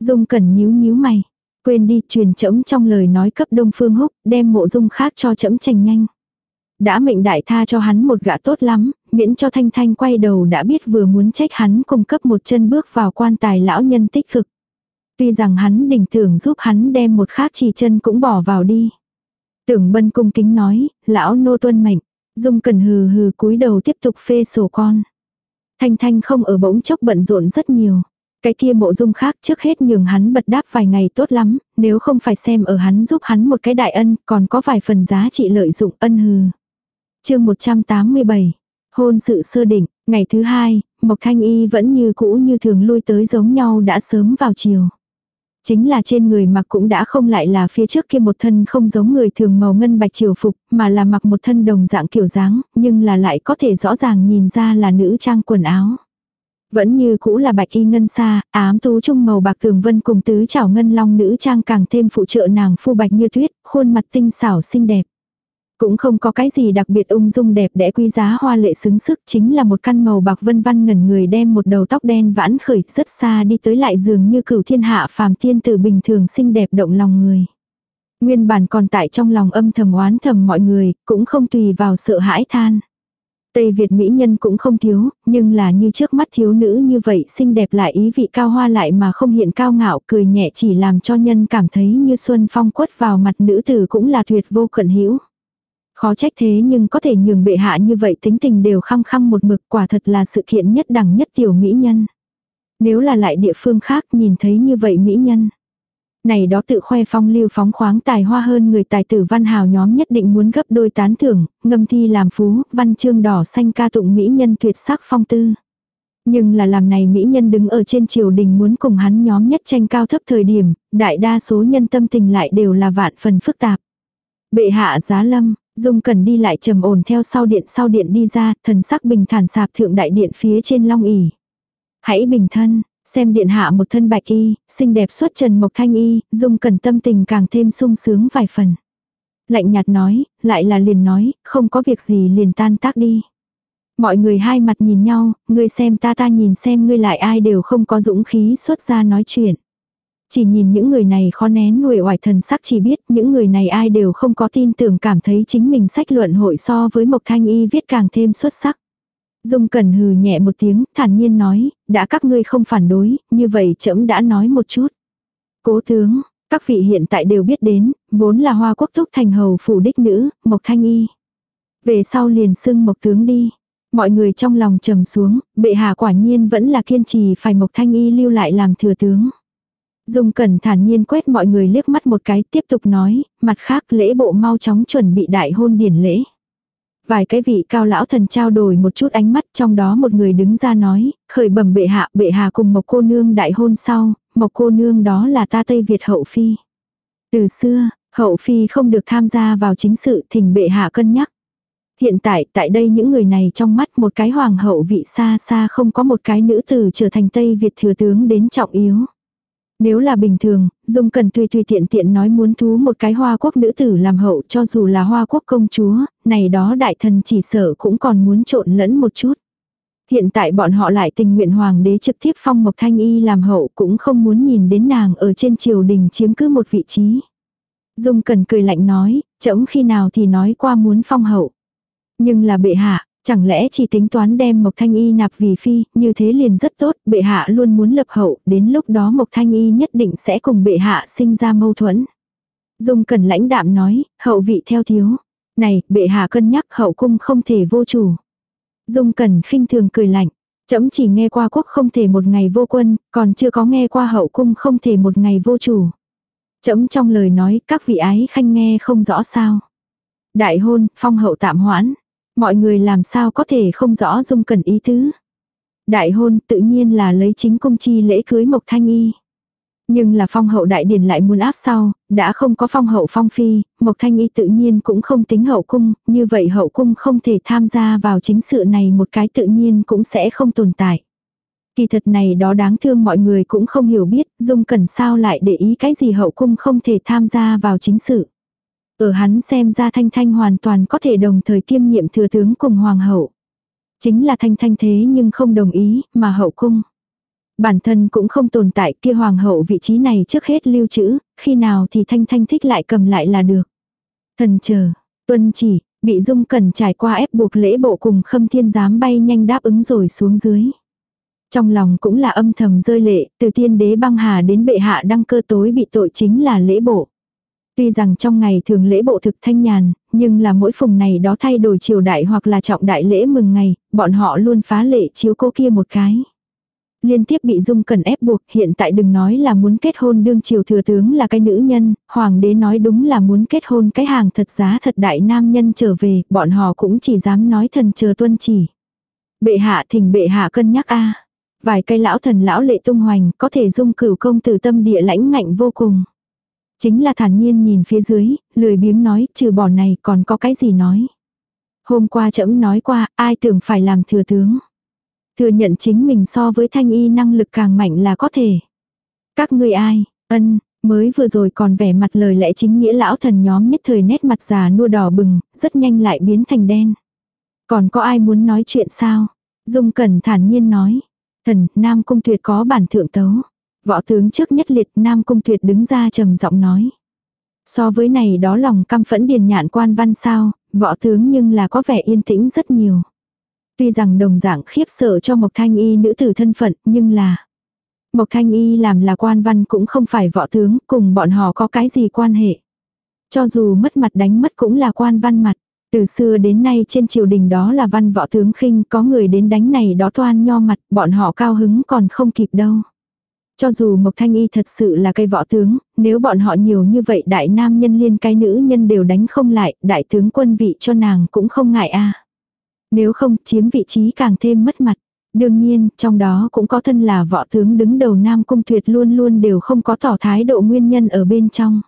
Dung cẩn nhíu nhíu mày, quên đi truyền chẫm trong lời nói cấp đông phương húc, đem mộ dung khác cho chẫm tranh nhanh. Đã mệnh đại tha cho hắn một gã tốt lắm, miễn cho Thanh Thanh quay đầu đã biết vừa muốn trách hắn cung cấp một chân bước vào quan tài lão nhân tích cực. Tuy rằng hắn đỉnh tưởng giúp hắn đem một khác chỉ chân cũng bỏ vào đi. Tưởng bân cung kính nói, lão nô tuân mệnh, dung cần hừ hừ cúi đầu tiếp tục phê sổ con. Thanh Thanh không ở bỗng chốc bận rộn rất nhiều. Cái kia mộ dung khác trước hết nhường hắn bật đáp vài ngày tốt lắm, nếu không phải xem ở hắn giúp hắn một cái đại ân, còn có vài phần giá trị lợi dụng ân hừ. chương 187, Hôn sự sơ định, ngày thứ hai, Mộc Thanh Y vẫn như cũ như thường lui tới giống nhau đã sớm vào chiều. Chính là trên người mặc cũng đã không lại là phía trước kia một thân không giống người thường màu ngân bạch triều phục, mà là mặc một thân đồng dạng kiểu dáng, nhưng là lại có thể rõ ràng nhìn ra là nữ trang quần áo. Vẫn như cũ là bạch y ngân xa, ám tú trung màu bạc tường vân cùng tứ chảo ngân long nữ trang càng thêm phụ trợ nàng phu bạch như tuyết, khuôn mặt tinh xảo xinh đẹp. Cũng không có cái gì đặc biệt ung dung đẹp đẽ quý giá hoa lệ xứng sức chính là một căn màu bạc vân văn ngẩn người đem một đầu tóc đen vãn khởi rất xa đi tới lại dường như cửu thiên hạ phàm tiên tử bình thường xinh đẹp động lòng người. Nguyên bản còn tại trong lòng âm thầm oán thầm mọi người, cũng không tùy vào sợ hãi than. Tây Việt mỹ nhân cũng không thiếu, nhưng là như trước mắt thiếu nữ như vậy xinh đẹp lại ý vị cao hoa lại mà không hiện cao ngạo cười nhẹ chỉ làm cho nhân cảm thấy như xuân phong quất vào mặt nữ tử cũng là tuyệt vô cận hữu Khó trách thế nhưng có thể nhường bệ hạ như vậy tính tình đều khăng khăng một mực quả thật là sự kiện nhất đẳng nhất tiểu mỹ nhân. Nếu là lại địa phương khác nhìn thấy như vậy mỹ nhân. Này đó tự khoe phong lưu phóng khoáng tài hoa hơn người tài tử văn hào nhóm nhất định muốn gấp đôi tán thưởng, ngâm thi làm phú, văn chương đỏ xanh ca tụng mỹ nhân tuyệt sắc phong tư. Nhưng là làm này mỹ nhân đứng ở trên triều đình muốn cùng hắn nhóm nhất tranh cao thấp thời điểm, đại đa số nhân tâm tình lại đều là vạn phần phức tạp. Bệ hạ giá lâm, Dung cần đi lại trầm ổn theo sau điện sau điện đi ra, thần sắc bình thản sạp thượng đại điện phía trên long ỉ. Hãy bình thân, xem điện hạ một thân bạch y, xinh đẹp xuất trần mộc thanh y, Dung cần tâm tình càng thêm sung sướng vài phần. Lạnh nhạt nói, lại là liền nói, không có việc gì liền tan tác đi. Mọi người hai mặt nhìn nhau, ngươi xem ta ta nhìn xem ngươi lại ai đều không có dũng khí xuất ra nói chuyện. Chỉ nhìn những người này khó nén uể oải thần sắc chỉ biết những người này ai đều không có tin tưởng cảm thấy chính mình sách luận hội so với Mộc Thanh Y viết càng thêm xuất sắc. Dung Cẩn hừ nhẹ một tiếng, thản nhiên nói, đã các ngươi không phản đối, như vậy trẫm đã nói một chút. Cố tướng, các vị hiện tại đều biết đến, vốn là hoa quốc thúc thành hầu phủ đích nữ, Mộc Thanh Y. Về sau liền xưng Mộc tướng đi. Mọi người trong lòng trầm xuống, bệ hạ quả nhiên vẫn là kiên trì phải Mộc Thanh Y lưu lại làm thừa tướng. Dung Cẩn thản nhiên quét mọi người liếc mắt một cái tiếp tục nói, mặt khác lễ bộ mau chóng chuẩn bị đại hôn điển lễ. Vài cái vị cao lão thần trao đổi một chút ánh mắt trong đó một người đứng ra nói, khởi bẩm bệ hạ bệ hạ cùng một cô nương đại hôn sau, một cô nương đó là ta Tây Việt hậu phi. Từ xưa, hậu phi không được tham gia vào chính sự thỉnh bệ hạ cân nhắc. Hiện tại tại đây những người này trong mắt một cái hoàng hậu vị xa xa không có một cái nữ tử trở thành Tây Việt thừa tướng đến trọng yếu. Nếu là bình thường, Dung cần tùy tùy tiện tiện nói muốn thú một cái hoa quốc nữ tử làm hậu cho dù là hoa quốc công chúa, này đó đại thần chỉ sợ cũng còn muốn trộn lẫn một chút. Hiện tại bọn họ lại tình nguyện hoàng đế trực tiếp phong Mộc Thanh Y làm hậu cũng không muốn nhìn đến nàng ở trên triều đình chiếm cứ một vị trí. Dung cần cười lạnh nói, chậm khi nào thì nói qua muốn phong hậu. Nhưng là bệ hạ, Chẳng lẽ chỉ tính toán đem Mộc Thanh Y nạp vì phi, như thế liền rất tốt, bệ hạ luôn muốn lập hậu, đến lúc đó Mộc Thanh Y nhất định sẽ cùng bệ hạ sinh ra mâu thuẫn. Dung Cần lãnh đạm nói, hậu vị theo thiếu. Này, bệ hạ cân nhắc hậu cung không thể vô chủ. Dung Cần khinh thường cười lạnh. Chấm chỉ nghe qua quốc không thể một ngày vô quân, còn chưa có nghe qua hậu cung không thể một ngày vô chủ. Chấm trong lời nói các vị ái khanh nghe không rõ sao. Đại hôn, phong hậu tạm hoãn. Mọi người làm sao có thể không rõ dung cần ý tứ. Đại hôn tự nhiên là lấy chính cung chi lễ cưới Mộc Thanh Y. Nhưng là phong hậu đại điển lại muốn áp sau, đã không có phong hậu phong phi, Mộc Thanh Y tự nhiên cũng không tính hậu cung, như vậy hậu cung không thể tham gia vào chính sự này một cái tự nhiên cũng sẽ không tồn tại. Kỳ thật này đó đáng thương mọi người cũng không hiểu biết, Dung Cẩn sao lại để ý cái gì hậu cung không thể tham gia vào chính sự. Ở hắn xem ra Thanh Thanh hoàn toàn có thể đồng thời kiêm nhiệm thừa tướng cùng hoàng hậu. Chính là Thanh Thanh thế nhưng không đồng ý, mà hậu cung. Bản thân cũng không tồn tại kia hoàng hậu vị trí này trước hết lưu trữ, khi nào thì Thanh Thanh thích lại cầm lại là được. Thần chờ, tuân chỉ, bị dung cần trải qua ép buộc lễ bộ cùng khâm thiên giám bay nhanh đáp ứng rồi xuống dưới. Trong lòng cũng là âm thầm rơi lệ, từ tiên đế băng hà đến bệ hạ đăng cơ tối bị tội chính là lễ bộ. Tuy rằng trong ngày thường lễ bộ thực thanh nhàn, nhưng là mỗi phùng này đó thay đổi triều đại hoặc là trọng đại lễ mừng ngày, bọn họ luôn phá lệ chiếu cô kia một cái. Liên tiếp bị dung cần ép buộc, hiện tại đừng nói là muốn kết hôn đương triều thừa tướng là cái nữ nhân, hoàng đế nói đúng là muốn kết hôn cái hàng thật giá thật đại nam nhân trở về, bọn họ cũng chỉ dám nói thần chờ tuân chỉ. Bệ hạ thỉnh bệ hạ cân nhắc a Vài cây lão thần lão lệ tung hoành, có thể dung cửu công tử tâm địa lãnh ngạnh vô cùng. Chính là thản nhiên nhìn phía dưới, lười biếng nói, trừ bỏ này còn có cái gì nói. Hôm qua trẫm nói qua, ai tưởng phải làm thừa tướng. Thừa nhận chính mình so với thanh y năng lực càng mạnh là có thể. Các ngươi ai, ân, mới vừa rồi còn vẻ mặt lời lẽ chính nghĩa lão thần nhóm nhất thời nét mặt già nua đỏ bừng, rất nhanh lại biến thành đen. Còn có ai muốn nói chuyện sao? Dung Cẩn thản nhiên nói. Thần, Nam Cung Tuyệt có bản thượng tấu. Võ tướng trước nhất liệt Nam Cung Tuyệt đứng ra trầm giọng nói. So với này đó lòng căm phẫn điền nhạn quan văn sao, võ tướng nhưng là có vẻ yên tĩnh rất nhiều. Tuy rằng đồng dạng khiếp sợ cho Mộc Thanh Y nữ tử thân phận, nhưng là... Mộc Thanh Y làm là quan văn cũng không phải võ tướng, cùng bọn họ có cái gì quan hệ. Cho dù mất mặt đánh mất cũng là quan văn mặt. Từ xưa đến nay trên triều đình đó là văn võ tướng khinh, có người đến đánh này đó toan nho mặt, bọn họ cao hứng còn không kịp đâu. Cho dù Mộc Thanh Y thật sự là cây võ tướng, nếu bọn họ nhiều như vậy đại nam nhân liên cái nữ nhân đều đánh không lại, đại tướng quân vị cho nàng cũng không ngại a Nếu không chiếm vị trí càng thêm mất mặt. Đương nhiên, trong đó cũng có thân là võ tướng đứng đầu Nam Cung Tuyệt luôn luôn đều không có tỏ thái độ nguyên nhân ở bên trong.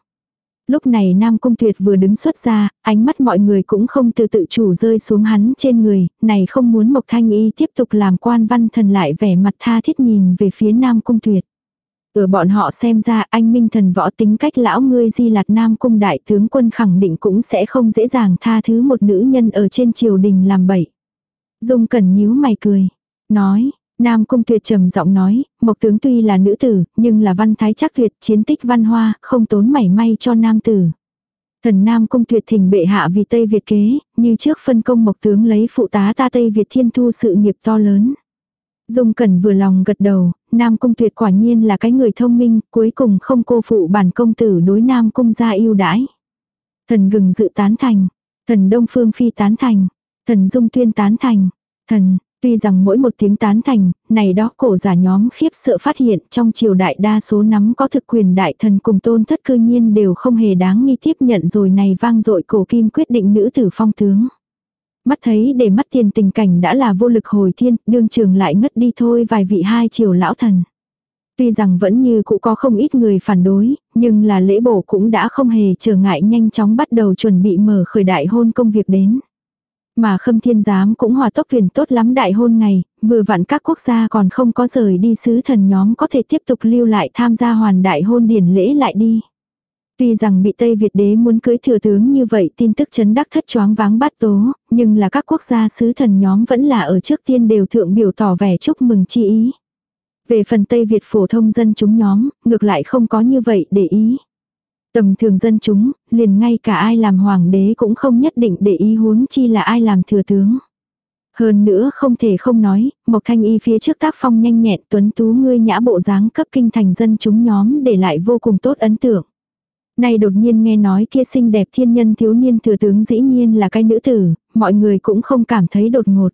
Lúc này Nam Cung Tuyệt vừa đứng xuất ra, ánh mắt mọi người cũng không từ tự chủ rơi xuống hắn trên người, này không muốn Mộc Thanh Y tiếp tục làm quan văn thần lại vẻ mặt tha thiết nhìn về phía Nam Cung Tuyệt. Ở bọn họ xem ra anh minh thần võ tính cách lão ngươi di lạt Nam Cung đại tướng quân khẳng định cũng sẽ không dễ dàng tha thứ một nữ nhân ở trên triều đình làm bậy. Dung cẩn nhíu mày cười, nói, Nam Cung Tuyệt trầm giọng nói, Mộc tướng tuy là nữ tử, nhưng là văn thái chắc tuyệt, chiến tích văn hoa, không tốn mảy may cho nam tử. Thần Nam Cung Tuyệt thỉnh bệ hạ vì Tây Việt kế, như trước phân công Mộc tướng lấy phụ tá ta Tây Việt thiên thu sự nghiệp to lớn. Dung Cẩn vừa lòng gật đầu, Nam Cung Tuyệt quả nhiên là cái người thông minh, cuối cùng không cô phụ bản công tử đối Nam Cung gia yêu đãi. Thần gừng dự tán thành, thần Đông Phương Phi tán thành, thần Dung Tuyên tán thành, thần, Tuy rằng mỗi một tiếng tán thành, này đó cổ giả nhóm khiếp sợ phát hiện trong triều đại đa số nắm có thực quyền đại thần cùng tôn thất cư nhiên đều không hề đáng nghi tiếp nhận rồi này vang dội cổ kim quyết định nữ tử phong tướng. Mắt thấy để mắt tiền tình cảnh đã là vô lực hồi thiên, đương trường lại ngất đi thôi vài vị hai triều lão thần. Tuy rằng vẫn như cũng có không ít người phản đối, nhưng là lễ bổ cũng đã không hề trở ngại nhanh chóng bắt đầu chuẩn bị mở khởi đại hôn công việc đến. Mà khâm thiên giám cũng hòa tốc thuyền tốt lắm đại hôn ngày, vừa vặn các quốc gia còn không có rời đi sứ thần nhóm có thể tiếp tục lưu lại tham gia hoàn đại hôn điển lễ lại đi. Tuy rằng bị Tây Việt đế muốn cưới thừa tướng như vậy tin tức chấn đắc thất choáng váng bát tố, nhưng là các quốc gia sứ thần nhóm vẫn là ở trước tiên đều thượng biểu tỏ vẻ chúc mừng chi ý. Về phần Tây Việt phổ thông dân chúng nhóm, ngược lại không có như vậy để ý. Tầm thường dân chúng, liền ngay cả ai làm hoàng đế cũng không nhất định để ý huống chi là ai làm thừa tướng. Hơn nữa không thể không nói, Mộc Thanh Y phía trước tác phong nhanh nhẹn tuấn tú ngươi nhã bộ dáng cấp kinh thành dân chúng nhóm để lại vô cùng tốt ấn tượng nay đột nhiên nghe nói kia xinh đẹp thiên nhân thiếu niên thừa tướng dĩ nhiên là cái nữ tử, mọi người cũng không cảm thấy đột ngột.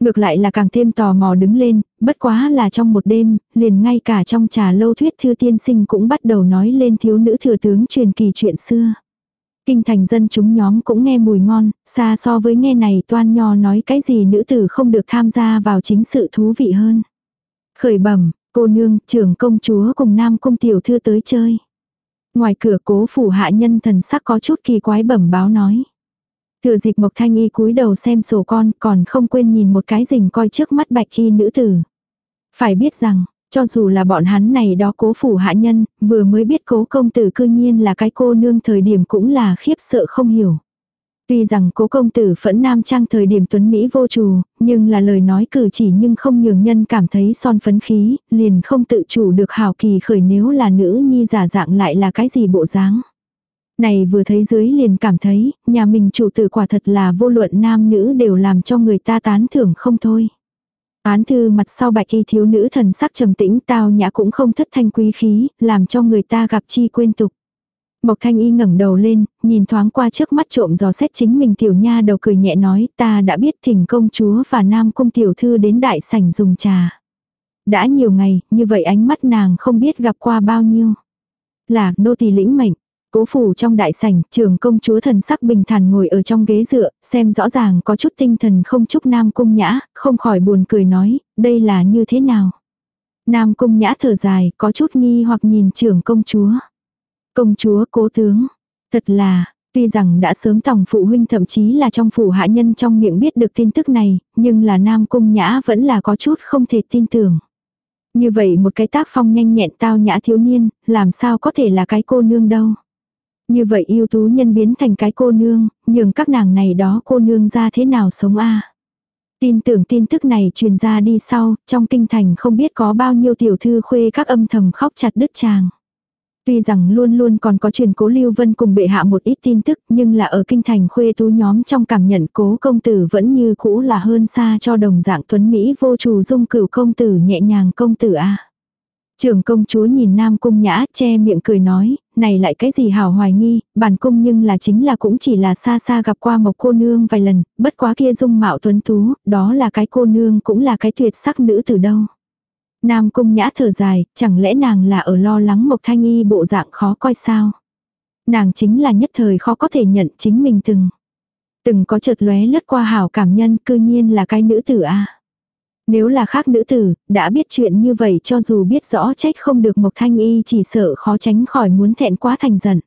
Ngược lại là càng thêm tò mò đứng lên, bất quá là trong một đêm, liền ngay cả trong trà lâu thuyết thư tiên sinh cũng bắt đầu nói lên thiếu nữ thừa tướng truyền kỳ chuyện xưa. Kinh thành dân chúng nhóm cũng nghe mùi ngon, xa so với nghe này toan nho nói cái gì nữ tử không được tham gia vào chính sự thú vị hơn. Khởi bẩm, cô nương, trưởng công chúa cùng nam công tiểu thư tới chơi. Ngoài cửa cố phủ hạ nhân thần sắc có chút kỳ quái bẩm báo nói. Thừa dịp Mộc Thanh Y cúi đầu xem sổ con còn không quên nhìn một cái rình coi trước mắt bạch y nữ tử. Phải biết rằng, cho dù là bọn hắn này đó cố phủ hạ nhân, vừa mới biết cố công tử cư nhiên là cái cô nương thời điểm cũng là khiếp sợ không hiểu. Tuy rằng cố công tử phẫn nam trang thời điểm tuấn Mỹ vô trù, nhưng là lời nói cử chỉ nhưng không nhường nhân cảm thấy son phấn khí, liền không tự chủ được hào kỳ khởi nếu là nữ nhi giả dạng lại là cái gì bộ dáng. Này vừa thấy dưới liền cảm thấy, nhà mình chủ tử quả thật là vô luận nam nữ đều làm cho người ta tán thưởng không thôi. Án thư mặt sau bạch y thiếu nữ thần sắc trầm tĩnh tao nhã cũng không thất thanh quý khí, làm cho người ta gặp chi quên tục. Mộc thanh y ngẩng đầu lên, nhìn thoáng qua trước mắt trộm dò xét chính mình tiểu nha đầu cười nhẹ nói ta đã biết thỉnh công chúa và nam cung tiểu thư đến đại sảnh dùng trà. Đã nhiều ngày, như vậy ánh mắt nàng không biết gặp qua bao nhiêu. Là nô tỳ lĩnh mệnh, Cố phủ trong đại sảnh, trường công chúa thần sắc bình thản ngồi ở trong ghế dựa, xem rõ ràng có chút tinh thần không chúc Nam Cung Nhã, không khỏi buồn cười nói, đây là như thế nào. Nam Cung Nhã thở dài, có chút nghi hoặc nhìn trưởng công chúa. Công chúa cố tướng, thật là, Tuy rằng đã sớm tòng phụ huynh thậm chí là trong phủ hạ nhân trong miệng biết được tin tức này, nhưng là Nam Cung Nhã vẫn là có chút không thể tin tưởng. Như vậy một cái tác phong nhanh nhẹn tao nhã thiếu niên, làm sao có thể là cái cô nương đâu. Như vậy yêu tú nhân biến thành cái cô nương, nhường các nàng này đó cô nương ra thế nào sống a Tin tưởng tin tức này truyền ra đi sau, trong kinh thành không biết có bao nhiêu tiểu thư khuê các âm thầm khóc chặt đứt chàng. Tuy rằng luôn luôn còn có truyền cố Lưu Vân cùng bệ hạ một ít tin tức nhưng là ở kinh thành khuê tú nhóm trong cảm nhận cố công tử vẫn như cũ là hơn xa cho đồng dạng tuấn Mỹ vô trù dung cửu công tử nhẹ nhàng công tử a Trưởng công chúa nhìn Nam Cung Nhã che miệng cười nói, này lại cái gì hảo hoài nghi, bản cung nhưng là chính là cũng chỉ là xa xa gặp qua một cô nương vài lần, bất quá kia dung mạo tuấn tú, đó là cái cô nương cũng là cái tuyệt sắc nữ từ đâu. Nam Cung Nhã thở dài, chẳng lẽ nàng là ở lo lắng Mộc Thanh Y bộ dạng khó coi sao? Nàng chính là nhất thời khó có thể nhận chính mình từng. Từng có chợt lóe lướt qua hảo cảm nhân cư nhiên là cái nữ tử a nếu là khác nữ tử, đã biết chuyện như vậy cho dù biết rõ trách không được Mộc Thanh Y chỉ sợ khó tránh khỏi muốn thẹn quá thành giận.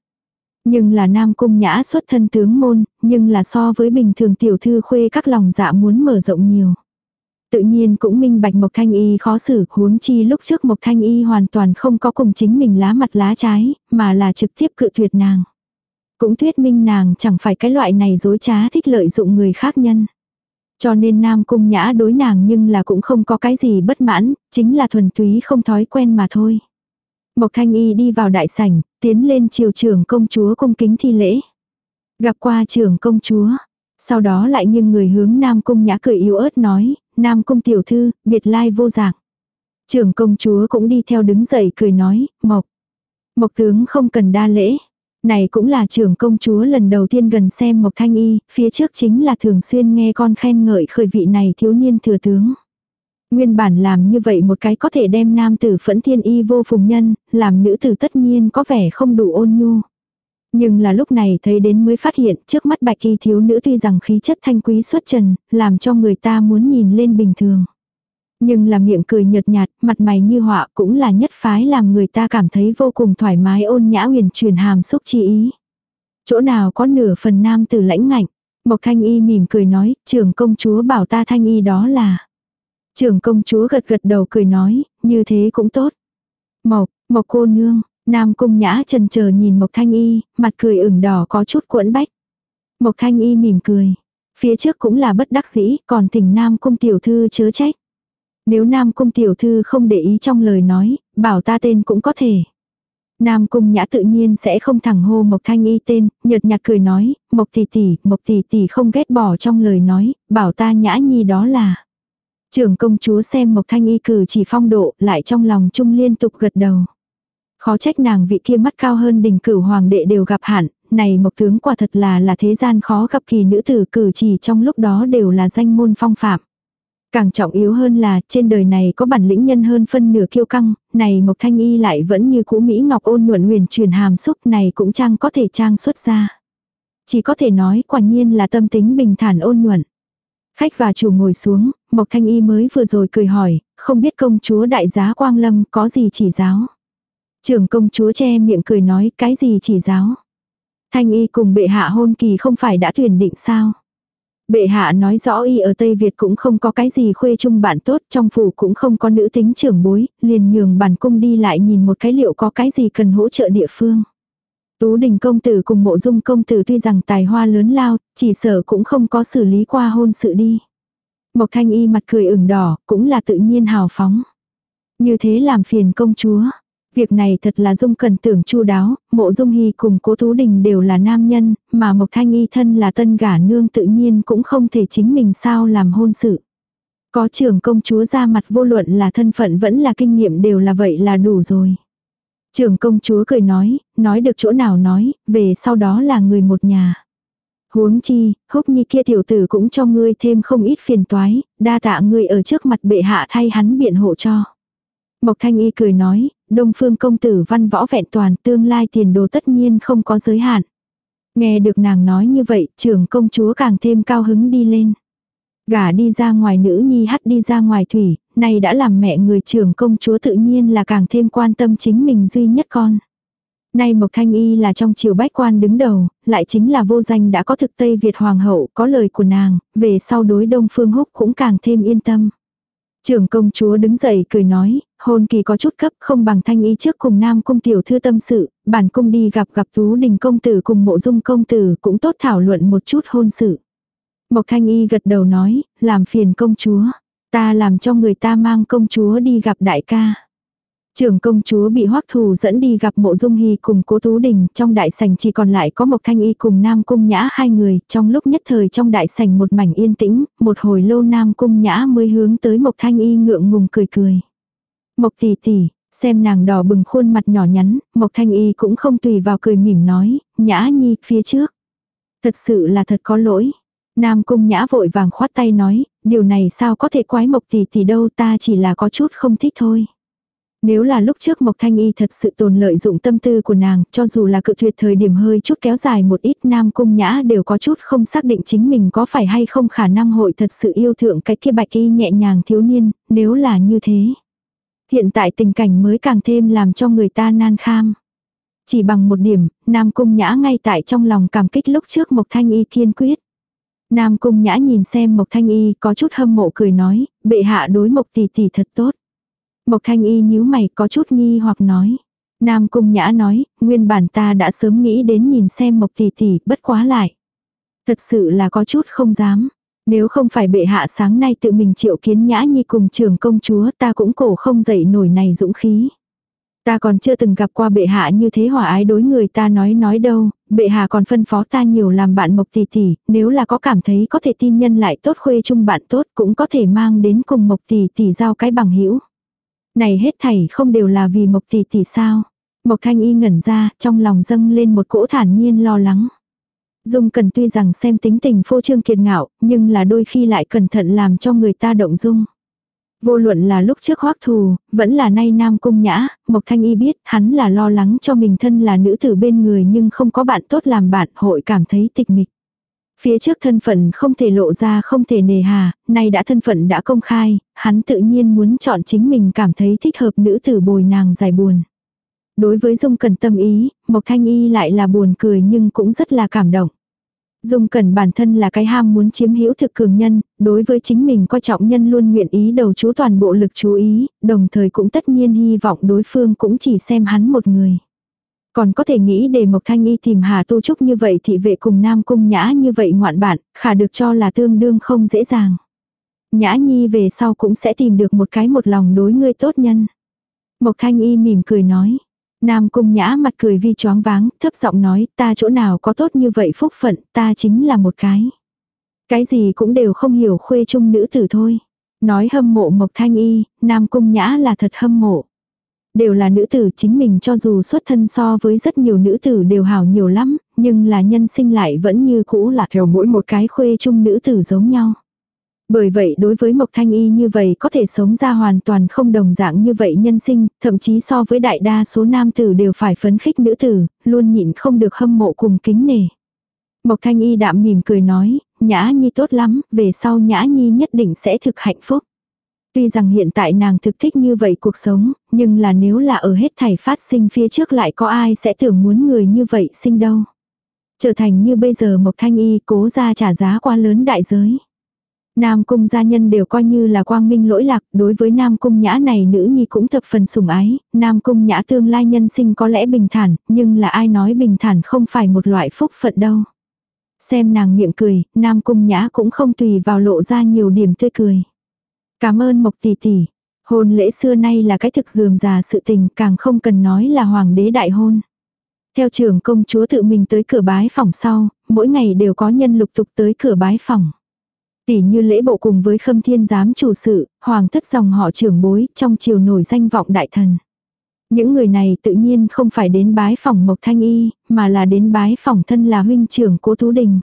Nhưng là nam cung nhã xuất thân tướng môn, nhưng là so với bình thường tiểu thư khuê các lòng dạ muốn mở rộng nhiều. Tự nhiên cũng minh bạch Mộc Thanh Y khó xử, huống chi lúc trước Mộc Thanh Y hoàn toàn không có cùng chính mình lá mặt lá trái, mà là trực tiếp cự tuyệt nàng. Cũng thuyết minh nàng chẳng phải cái loại này dối trá thích lợi dụng người khác nhân. Cho nên Nam Cung Nhã đối nàng nhưng là cũng không có cái gì bất mãn, chính là thuần túy không thói quen mà thôi. Mộc Thanh Y đi vào đại sảnh, tiến lên triều trưởng công chúa cung kính thi lễ. Gặp qua trưởng công chúa, sau đó lại nghiêng người hướng Nam Cung Nhã cười yếu ớt nói, Nam Cung tiểu thư, biệt lai vô dạng. Trưởng công chúa cũng đi theo đứng dậy cười nói, Mộc. Mộc tướng không cần đa lễ. Này cũng là trưởng công chúa lần đầu tiên gần xem Mộc Thanh Y, phía trước chính là thường xuyên nghe con khen ngợi khởi vị này thiếu niên thừa tướng. Nguyên bản làm như vậy một cái có thể đem nam tử phẫn thiên y vô phùng nhân, làm nữ tử tất nhiên có vẻ không đủ ôn nhu. Nhưng là lúc này thấy đến mới phát hiện trước mắt bạch y thiếu nữ tuy rằng khí chất thanh quý xuất trần, làm cho người ta muốn nhìn lên bình thường. Nhưng là miệng cười nhợt nhạt, mặt mày như họa cũng là nhất phái làm người ta cảm thấy vô cùng thoải mái ôn nhã huyền truyền hàm xúc chi ý. Chỗ nào có nửa phần nam tử lãnh ngạnh. Mộc Thanh Y mỉm cười nói, trưởng công chúa bảo ta Thanh Y đó là. Trưởng công chúa gật gật đầu cười nói, như thế cũng tốt. Mộc, Mộc cô nương, Nam Cung Nhã trần chờ nhìn Mộc Thanh Y, mặt cười ửng đỏ có chút cuộn bách. Mộc Thanh Y mỉm cười. Phía trước cũng là bất đắc dĩ, còn thỉnh Nam Cung tiểu thư chớ trách. Nếu Nam Cung tiểu thư không để ý trong lời nói, bảo ta tên cũng có thể. Nam Cung Nhã tự nhiên sẽ không thẳng hô Mộc Thanh Y tên, nhợt nhạt cười nói, Mộc tỷ tỷ, Mộc tỷ tỷ không ghét bỏ trong lời nói, bảo ta Nhã Nhi đó là. Trưởng công chúa xem Mộc Thanh Y cử chỉ phong độ, lại trong lòng trung liên tục gật đầu. Khó trách nàng vị kia mắt cao hơn đỉnh cửu hoàng đệ đều gặp hạn, này Mộc tướng quả thật là là thế gian khó gặp kỳ nữ tử cử chỉ trong lúc đó đều là danh môn phong phạm. Càng trọng yếu hơn là trên đời này có bản lĩnh nhân hơn phân nửa kiêu căng, này Mộc Thanh Y lại vẫn như cũ Mỹ Ngọc ôn nhuận huyền truyền hàm xúc này cũng trang có thể trang xuất ra. Chỉ có thể nói quả nhiên là tâm tính bình thản ôn nhuận. Khách và chủ ngồi xuống, Mộc Thanh Y mới vừa rồi cười hỏi, không biết công chúa đại giá Quang Lâm có gì chỉ giáo. Trưởng công chúa che miệng cười nói cái gì chỉ giáo. Thanh Y cùng bệ hạ hôn kỳ không phải đã tuyển định sao. Bệ hạ nói rõ y ở Tây Việt cũng không có cái gì khuê chung bạn tốt, trong phủ cũng không có nữ tính trưởng bối, liền nhường bản cung đi lại nhìn một cái liệu có cái gì cần hỗ trợ địa phương. Tú đình công tử cùng mộ dung công tử tuy rằng tài hoa lớn lao, chỉ sợ cũng không có xử lý qua hôn sự đi. Mộc thanh y mặt cười ửng đỏ, cũng là tự nhiên hào phóng. Như thế làm phiền công chúa. Việc này thật là Dung cần tưởng chu đáo, mộ Dung Hy cùng cố Tú Đình đều là nam nhân, mà Mộc Thanh Y thân là tân gả nương tự nhiên cũng không thể chính mình sao làm hôn sự. Có trưởng công chúa ra mặt vô luận là thân phận vẫn là kinh nghiệm đều là vậy là đủ rồi. Trưởng công chúa cười nói, nói được chỗ nào nói, về sau đó là người một nhà. Huống chi, húc nhi kia tiểu tử cũng cho ngươi thêm không ít phiền toái, đa tạ ngươi ở trước mặt bệ hạ thay hắn biện hộ cho. Mộc Thanh Y cười nói, Đông Phương công tử văn võ vẹn toàn tương lai tiền đồ tất nhiên không có giới hạn. Nghe được nàng nói như vậy, trưởng công chúa càng thêm cao hứng đi lên. Gả đi ra ngoài nữ nhi hắt đi ra ngoài thủy, này đã làm mẹ người trưởng công chúa tự nhiên là càng thêm quan tâm chính mình duy nhất con. Nay Mộc Thanh Y là trong triều bách quan đứng đầu, lại chính là vô danh đã có thực Tây Việt Hoàng hậu, có lời của nàng, về sau đối Đông Phương Húc cũng càng thêm yên tâm. Trưởng công chúa đứng dậy cười nói, hôn kỳ có chút cấp không bằng thanh y trước cùng nam cung tiểu thư tâm sự, bản cung đi gặp gặp tú đình công tử cùng mộ dung công tử cũng tốt thảo luận một chút hôn sự. Mộc thanh y gật đầu nói, làm phiền công chúa, ta làm cho người ta mang công chúa đi gặp đại ca. Trưởng công chúa bị hoắc thù dẫn đi gặp mộ dung hy cùng cố tú đình, trong đại sảnh chỉ còn lại có một thanh y cùng nam cung nhã hai người, trong lúc nhất thời trong đại sảnh một mảnh yên tĩnh, một hồi lâu nam cung nhã mới hướng tới một thanh y ngượng ngùng cười cười. Mộc tỷ tỷ, xem nàng đỏ bừng khuôn mặt nhỏ nhắn, mộc thanh y cũng không tùy vào cười mỉm nói, nhã nhi, phía trước. Thật sự là thật có lỗi. Nam cung nhã vội vàng khoát tay nói, điều này sao có thể quái mộc tỷ tỷ đâu ta chỉ là có chút không thích thôi. Nếu là lúc trước Mộc Thanh Y thật sự tồn lợi dụng tâm tư của nàng, cho dù là cự tuyệt thời điểm hơi chút kéo dài một ít nam cung nhã đều có chút không xác định chính mình có phải hay không khả năng hội thật sự yêu thượng cái kia bạch y nhẹ nhàng thiếu niên, nếu là như thế. Hiện tại tình cảnh mới càng thêm làm cho người ta nan kham. Chỉ bằng một điểm, Nam Cung Nhã ngay tại trong lòng cảm kích lúc trước Mộc Thanh Y kiên quyết. Nam Cung Nhã nhìn xem Mộc Thanh Y có chút hâm mộ cười nói, bệ hạ đối Mộc tỷ tỷ thật tốt. Mộc thanh y nhíu mày có chút nghi hoặc nói. Nam cung nhã nói, nguyên bản ta đã sớm nghĩ đến nhìn xem mộc tỷ tỷ bất quá lại. Thật sự là có chút không dám. Nếu không phải bệ hạ sáng nay tự mình triệu kiến nhã nhi cùng trường công chúa ta cũng cổ không dậy nổi này dũng khí. Ta còn chưa từng gặp qua bệ hạ như thế hòa ái đối người ta nói nói đâu, bệ hạ còn phân phó ta nhiều làm bạn mộc tỷ tỷ, nếu là có cảm thấy có thể tin nhân lại tốt khuê chung bạn tốt cũng có thể mang đến cùng mộc tỷ tỷ giao cái bằng hữu này hết thảy không đều là vì Mộc tỷ tỷ sao? Mộc Thanh Y ngẩn ra, trong lòng dâng lên một cỗ thản nhiên lo lắng. Dung Cần tuy rằng xem tính tình phô trương kiệt ngạo, nhưng là đôi khi lại cẩn thận làm cho người ta động dung. Vô luận là lúc trước hoắc thù, vẫn là nay nam cung nhã, Mộc Thanh Y biết hắn là lo lắng cho mình thân là nữ tử bên người nhưng không có bạn tốt làm bạn hội cảm thấy tịch mịch. Phía trước thân phận không thể lộ ra không thể nề hà, nay đã thân phận đã công khai, hắn tự nhiên muốn chọn chính mình cảm thấy thích hợp nữ tử bồi nàng giải buồn. Đối với Dung cần tâm ý, Mộc Thanh Y lại là buồn cười nhưng cũng rất là cảm động. Dung Cẩn bản thân là cái ham muốn chiếm hữu thực cường nhân, đối với chính mình coi trọng nhân luôn nguyện ý đầu chú toàn bộ lực chú ý, đồng thời cũng tất nhiên hy vọng đối phương cũng chỉ xem hắn một người. Còn có thể nghĩ để Mộc Thanh Y tìm Hà Tu Trúc như vậy thị vệ cùng Nam Cung Nhã như vậy ngoạn bạn, khả được cho là tương đương không dễ dàng. Nhã Nhi về sau cũng sẽ tìm được một cái một lòng đối ngươi tốt nhân. Mộc Thanh Y mỉm cười nói. Nam Cung Nhã mặt cười vi choáng váng, thấp giọng nói, ta chỗ nào có tốt như vậy phúc phận, ta chính là một cái. Cái gì cũng đều không hiểu khuê trung nữ tử thôi. Nói hâm mộ Mộc Thanh Y, Nam Cung Nhã là thật hâm mộ. Đều là nữ tử chính mình cho dù xuất thân so với rất nhiều nữ tử đều hảo nhiều lắm, nhưng là nhân sinh lại vẫn như cũ là theo mỗi một cái khuê chung nữ tử giống nhau. Bởi vậy đối với Mộc Thanh Y như vậy có thể sống ra hoàn toàn không đồng dạng như vậy nhân sinh, thậm chí so với đại đa số nam tử đều phải phấn khích nữ tử, luôn nhịn không được hâm mộ cùng kính nề. Mộc Thanh Y đạm mỉm cười nói, Nhã Nhi tốt lắm, về sau Nhã Nhi nhất định sẽ thực hạnh phúc. Tuy rằng hiện tại nàng thực thích như vậy cuộc sống, nhưng là nếu là ở hết thảy phát sinh phía trước lại có ai sẽ tưởng muốn người như vậy sinh đâu. Trở thành như bây giờ Mộc Thanh Y cố ra trả giá quá lớn đại giới. Nam cung gia nhân đều coi như là quang minh lỗi lạc, đối với Nam cung nhã này nữ nhi cũng thập phần sủng ái, Nam cung nhã tương lai nhân sinh có lẽ bình thản, nhưng là ai nói bình thản không phải một loại phúc phận đâu. Xem nàng miệng cười, Nam cung nhã cũng không tùy vào lộ ra nhiều điểm tươi cười. Cảm ơn Mộc tỷ tỷ. Hôn lễ xưa nay là cái thực dườm già sự tình, càng không cần nói là hoàng đế đại hôn. Theo trưởng công chúa tự mình tới cửa bái phòng sau, mỗi ngày đều có nhân lục tục tới cửa bái phòng. Tỷ như lễ bộ cùng với khâm thiên giám chủ sự, hoàng thất dòng họ trưởng bối, trong chiều nổi danh vọng đại thần. Những người này tự nhiên không phải đến bái phòng Mộc Thanh Y, mà là đến bái phòng thân là huynh trưởng cố Tú Đình.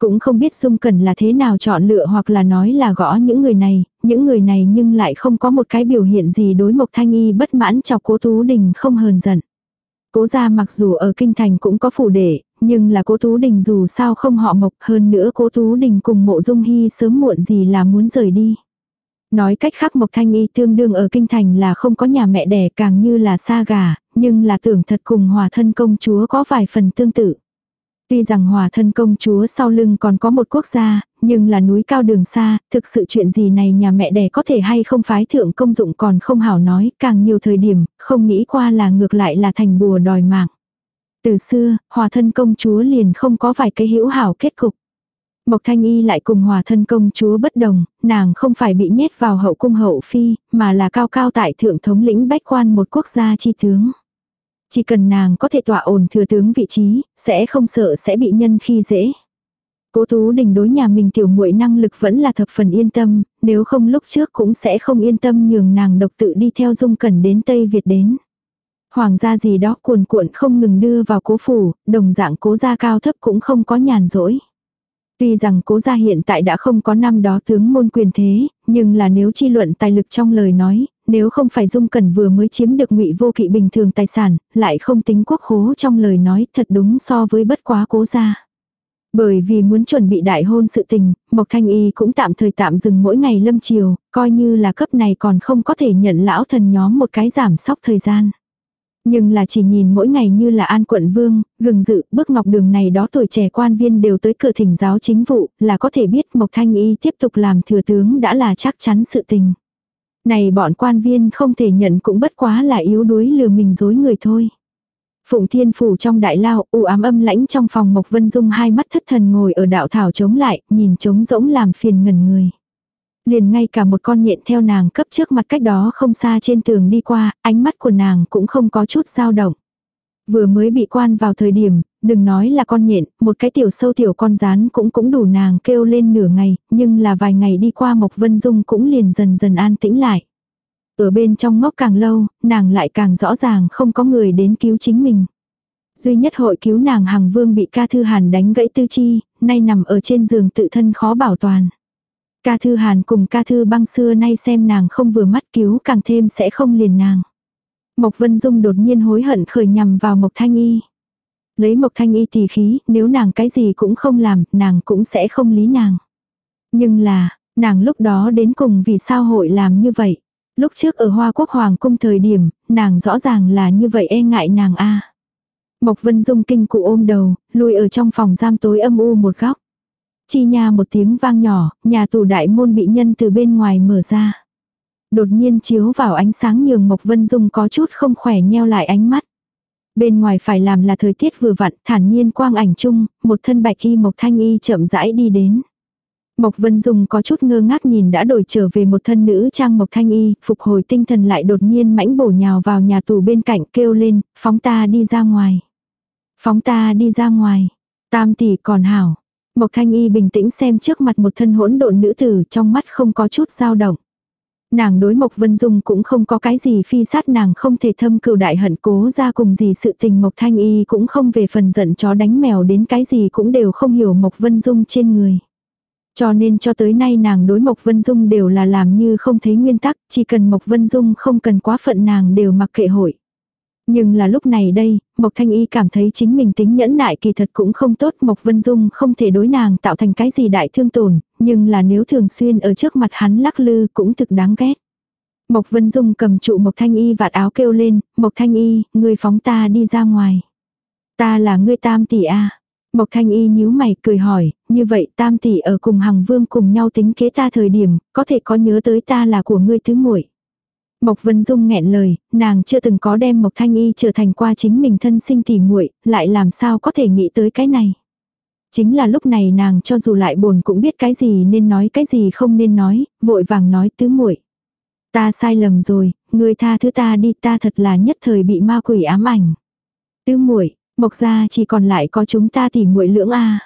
Cũng không biết Dung Cẩn là thế nào chọn lựa hoặc là nói là gõ những người này, những người này nhưng lại không có một cái biểu hiện gì đối Mộc Thanh Y bất mãn chọc cố Tú Đình không hờn giận. Cố gia mặc dù ở kinh thành cũng có phủ đệ, nhưng là cố Tú Đình dù sao không họ Mộc hơn nữa cố Tú Đình cùng mộ Dung Hy sớm muộn gì là muốn rời đi. Nói cách khác Mộc Thanh Y tương đương ở kinh thành là không có nhà mẹ đẻ càng như là xa gà, nhưng là tưởng thật cùng hòa thân công chúa có vài phần tương tự. Tuy rằng hòa thân công chúa sau lưng còn có một quốc gia, nhưng là núi cao đường xa, thực sự chuyện gì này nhà mẹ đẻ có thể hay không phái thượng công dụng còn không hảo nói, càng nhiều thời điểm, không nghĩ qua là ngược lại là thành bùa đòi mạng. Từ xưa, hòa thân công chúa liền không có vài cái hữu hảo kết cục. Mộc Thanh Y lại cùng hòa thân công chúa bất đồng, nàng không phải bị nhét vào hậu cung hậu phi, mà là cao cao tại thượng thống lĩnh bách quan một quốc gia chi tướng. Chỉ cần nàng có thể tỏa ổn thừa tướng vị trí, sẽ không sợ sẽ bị nhân khi dễ. Cố Tú Đình đối nhà mình tiểu muội năng lực vẫn là thập phần yên tâm, nếu không lúc trước cũng sẽ không yên tâm nhường nàng độc tự đi theo Dung Cẩn đến Tây Việt đến. Hoàng gia gì đó cuồn cuộn không ngừng đưa vào cố phủ, đồng dạng cố gia cao thấp cũng không có nhàn rỗi. Tuy rằng cố gia hiện tại đã không có năm đó tướng môn quyền thế, nhưng là nếu chi luận tài lực trong lời nói, nếu không phải Dung Cẩn vừa mới chiếm được ngụy vô kỵ bình thường tài sản, lại không tính quốc khố trong lời nói thật đúng so với bất quá cố gia. Bởi vì muốn chuẩn bị đại hôn sự tình, Mộc Thanh Y cũng tạm thời tạm dừng mỗi ngày lâm chiều, coi như là cấp này còn không có thể nhận lão thần nhóm một cái giảm sóc thời gian. Nhưng là chỉ nhìn mỗi ngày như là an quận vương, gừng dự, bước ngọc đường này đó tuổi trẻ quan viên đều tới cửa thỉnh giáo chính vụ, là có thể biết Mộc Thanh Y tiếp tục làm thừa tướng đã là chắc chắn sự tình. Này bọn quan viên không thể nhận cũng bất quá là yếu đuối lừa mình dối người thôi. Phụng Thiên Phủ trong đại lao, u ám âm lãnh trong phòng Mộc Vân Dung hai mắt thất thần ngồi ở đạo thảo chống lại, nhìn trống rỗng làm phiền ngần người. Liền ngay cả một con nhện theo nàng cấp trước mặt cách đó không xa trên tường đi qua, ánh mắt của nàng cũng không có chút dao động. Vừa mới bị quan vào thời điểm, đừng nói là con nhện, một cái tiểu sâu tiểu con rán cũng cũng đủ nàng kêu lên nửa ngày, nhưng là vài ngày đi qua Mộc Vân Dung cũng liền dần dần an tĩnh lại. Ở bên trong ngóc càng lâu, nàng lại càng rõ ràng không có người đến cứu chính mình. Duy nhất hội cứu nàng Hằng Vương bị ca thư hàn đánh gãy tư chi, nay nằm ở trên giường tự thân khó bảo toàn. Ca thư hàn cùng ca thư băng xưa nay xem nàng không vừa mắt cứu càng thêm sẽ không liền nàng. Mộc Vân Dung đột nhiên hối hận khởi nhằm vào Mộc Thanh Y. Lấy Mộc Thanh Y tỳ khí, nếu nàng cái gì cũng không làm, nàng cũng sẽ không lý nàng. Nhưng là, nàng lúc đó đến cùng vì sao hội làm như vậy? Lúc trước ở Hoa Quốc Hoàng cung thời điểm, nàng rõ ràng là như vậy e ngại nàng a. Mộc Vân Dung kinh cụ ôm đầu, lùi ở trong phòng giam tối âm u một góc. Chi nha một tiếng vang nhỏ, nhà tù đại môn bị nhân từ bên ngoài mở ra. Đột nhiên chiếu vào ánh sáng nhường Mộc Vân Dung có chút không khỏe nheo lại ánh mắt. Bên ngoài phải làm là thời tiết vừa vặn, thản nhiên quang ảnh chung, một thân bạch y Mộc Thanh Y chậm rãi đi đến. Mộc Vân Dung có chút ngơ ngác nhìn đã đổi trở về một thân nữ trang Mộc Thanh Y, phục hồi tinh thần lại đột nhiên mãnh bổ nhào vào nhà tù bên cạnh kêu lên, phóng ta đi ra ngoài. Phóng ta đi ra ngoài. Tam tỷ còn hảo. Mộc Thanh Y bình tĩnh xem trước mặt một thân hỗn độn nữ tử trong mắt không có chút dao động. Nàng đối Mộc Vân Dung cũng không có cái gì phi sát nàng không thể thâm cừu đại hận cố ra cùng gì sự tình Mộc Thanh Y cũng không về phần giận chó đánh mèo đến cái gì cũng đều không hiểu Mộc Vân Dung trên người. Cho nên cho tới nay nàng đối Mộc Vân Dung đều là làm như không thấy nguyên tắc, chỉ cần Mộc Vân Dung không cần quá phận nàng đều mặc kệ hội. Nhưng là lúc này đây, Mộc Thanh Y cảm thấy chính mình tính nhẫn nại kỳ thật cũng không tốt. Mộc Vân Dung không thể đối nàng tạo thành cái gì đại thương tổn, nhưng là nếu thường xuyên ở trước mặt hắn lắc lư cũng thực đáng ghét. Mộc Vân Dung cầm trụ Mộc Thanh Y vạt áo kêu lên, Mộc Thanh Y, ngươi phóng ta đi ra ngoài. Ta là ngươi tam tỷ a Mộc Thanh Y nhíu mày cười hỏi, như vậy tam tỷ ở cùng Hằng Vương cùng nhau tính kế ta thời điểm, có thể có nhớ tới ta là của ngươi thứ muội. Mộc Vân Dung nghẹn lời, nàng chưa từng có đem Mộc Thanh Y trở thành qua chính mình thân sinh tỉ muội, lại làm sao có thể nghĩ tới cái này. Chính là lúc này nàng cho dù lại buồn cũng biết cái gì nên nói cái gì không nên nói, vội vàng nói tứ muội. Ta sai lầm rồi, ngươi tha thứ ta đi, ta thật là nhất thời bị ma quỷ ám ảnh. Tứ muội, Mộc gia chỉ còn lại có chúng ta tỉ muội lưỡng a.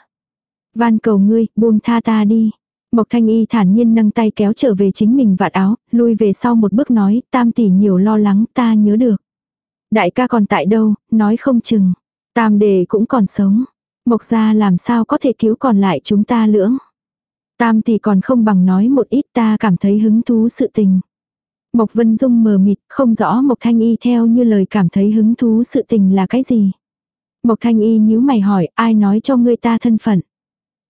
Van cầu ngươi, buông tha ta đi. Mộc Thanh Y thản nhiên nâng tay kéo trở về chính mình vạt áo, lui về sau một bước nói, tam tỷ nhiều lo lắng, ta nhớ được. Đại ca còn tại đâu, nói không chừng. Tam đề cũng còn sống. Mộc gia làm sao có thể cứu còn lại chúng ta lưỡng. Tam tỷ còn không bằng nói một ít ta cảm thấy hứng thú sự tình. Mộc Vân Dung mờ mịt, không rõ Mộc Thanh Y theo như lời cảm thấy hứng thú sự tình là cái gì. Mộc Thanh Y nhíu mày hỏi, ai nói cho ngươi ta thân phận.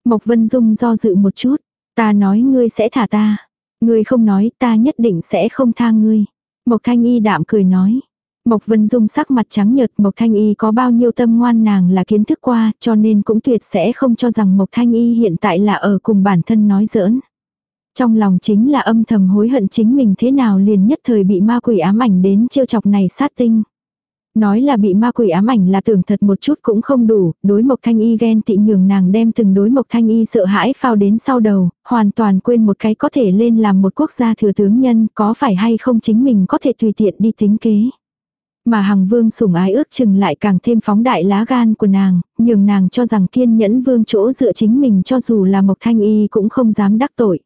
Mộc Vân Dung do dự một chút, ta nói ngươi sẽ thả ta. Ngươi không nói, ta nhất định sẽ không tha ngươi. Mộc Thanh Y đạm cười nói. Mộc Vân Dung sắc mặt trắng nhợt, Mộc Thanh Y có bao nhiêu tâm ngoan nàng là kiến thức qua, cho nên cũng tuyệt sẽ không cho rằng Mộc Thanh Y hiện tại là ở cùng bản thân nói giỡn. Trong lòng chính là âm thầm hối hận chính mình thế nào liền nhất thời bị ma quỷ ám ảnh đến chiêu chọc này sát tinh. Nói là bị ma quỷ ám ảnh là tưởng thật một chút cũng không đủ, đối Mộc Thanh Y ghen tị nhường nàng đem từng đối Mộc Thanh Y sợ hãi phao đến sau đầu, hoàn toàn quên một cái có thể lên làm một quốc gia thừa tướng nhân có phải hay không chính mình có thể tùy tiện đi tính kế. Mà Hằng Vương sủng ái ước chừng lại càng thêm phóng đại lá gan của nàng, nhường nàng cho rằng kiên nhẫn vương chỗ dựa chính mình cho dù là Mộc Thanh Y cũng không dám đắc tội.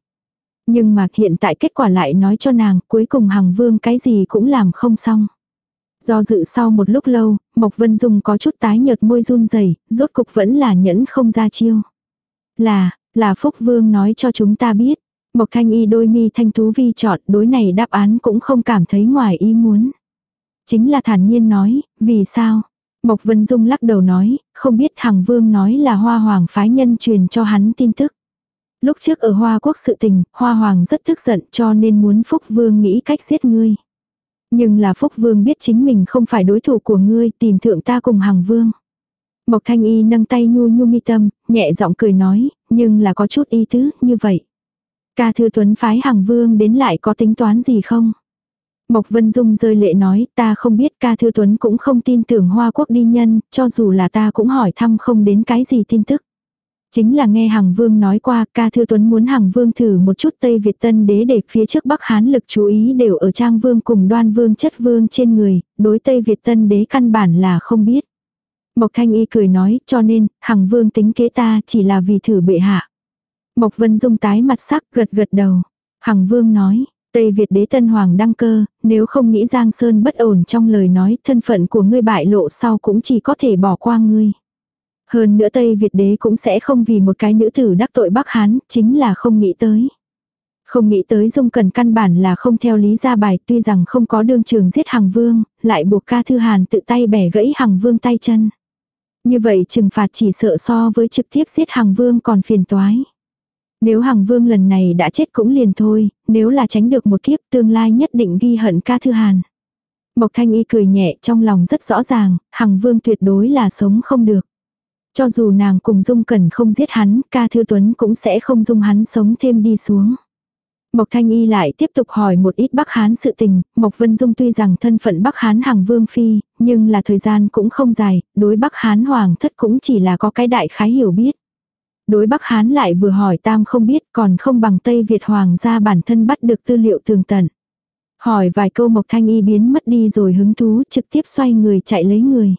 Nhưng mà hiện tại kết quả lại nói cho nàng cuối cùng Hằng Vương cái gì cũng làm không xong. Do dự sau một lúc lâu, Mộc Vân Dung có chút tái nhợt môi run rẩy rốt cục vẫn là nhẫn không ra chiêu. Là, là Phúc Vương nói cho chúng ta biết. Mộc Thanh Y đôi mi thanh tú vi chọn đối này đáp án cũng không cảm thấy ngoài ý muốn. Chính là thản nhiên nói, vì sao? Mộc Vân Dung lắc đầu nói, không biết Hằng Vương nói là Hoa Hoàng phái nhân truyền cho hắn tin tức. Lúc trước ở Hoa Quốc sự tình, Hoa Hoàng rất tức giận cho nên muốn Phúc Vương nghĩ cách giết ngươi. Nhưng là Phúc Vương biết chính mình không phải đối thủ của ngươi, tìm thượng ta cùng Hằng Vương. Mộc Thanh Y nâng tay nhu nhu mi tâm, nhẹ giọng cười nói, nhưng là có chút ý tứ, như vậy. Ca thư tuấn phái Hằng Vương đến lại có tính toán gì không? Mộc Vân Dung rơi lệ nói, ta không biết ca thư tuấn cũng không tin tưởng Hoa Quốc đi nhân, cho dù là ta cũng hỏi thăm không đến cái gì tin tức. Chính là nghe Hằng Vương nói qua ca thư tuấn muốn Hằng Vương thử một chút Tây Việt tân đế để phía trước Bắc Hán lực chú ý đều ở Trang Vương cùng đoan Vương chất Vương trên người, đối Tây Việt tân đế căn bản là không biết. Mộc Thanh Y cười nói cho nên Hằng Vương tính kế ta chỉ là vì thử bệ hạ. Mộc Vân Dung tái mặt sắc gật gật đầu. Hằng Vương nói, Tây Việt đế tân hoàng đăng cơ, nếu không nghĩ Giang Sơn bất ổn trong lời nói thân phận của ngươi bại lộ sau cũng chỉ có thể bỏ qua ngươi. Hơn nữa Tây Việt đế cũng sẽ không vì một cái nữ tử đắc tội Bắc Hán, chính là không nghĩ tới. Không nghĩ tới Dung Cần căn bản là không theo lý ra bài tuy rằng không có đương trường giết Hằng Vương, lại buộc ca thư hàn tự tay bẻ gãy Hằng Vương tay chân. Như vậy trừng phạt chỉ sợ so với trực tiếp giết Hằng Vương còn phiền toái. Nếu Hằng Vương lần này đã chết cũng liền thôi, nếu là tránh được một kiếp tương lai nhất định ghi hận ca thư hàn. Mộc Thanh Y cười nhẹ trong lòng rất rõ ràng, Hằng Vương tuyệt đối là sống không được. Cho dù nàng cùng Dung Cẩn không giết hắn, ca thư tuấn cũng sẽ không dung hắn sống thêm đi xuống. Mộc Thanh Y lại tiếp tục hỏi một ít Bắc Hán sự tình, Mộc Vân Dung tuy rằng thân phận Bắc Hán hàng vương phi, nhưng là thời gian cũng không dài, đối Bắc Hán hoàng thất cũng chỉ là có cái đại khái hiểu biết. Đối Bắc Hán lại vừa hỏi tam không biết còn không bằng Tây Việt hoàng gia bản thân bắt được tư liệu tường tận. Hỏi vài câu Mộc Thanh Y biến mất đi rồi hứng thú trực tiếp xoay người chạy lấy người.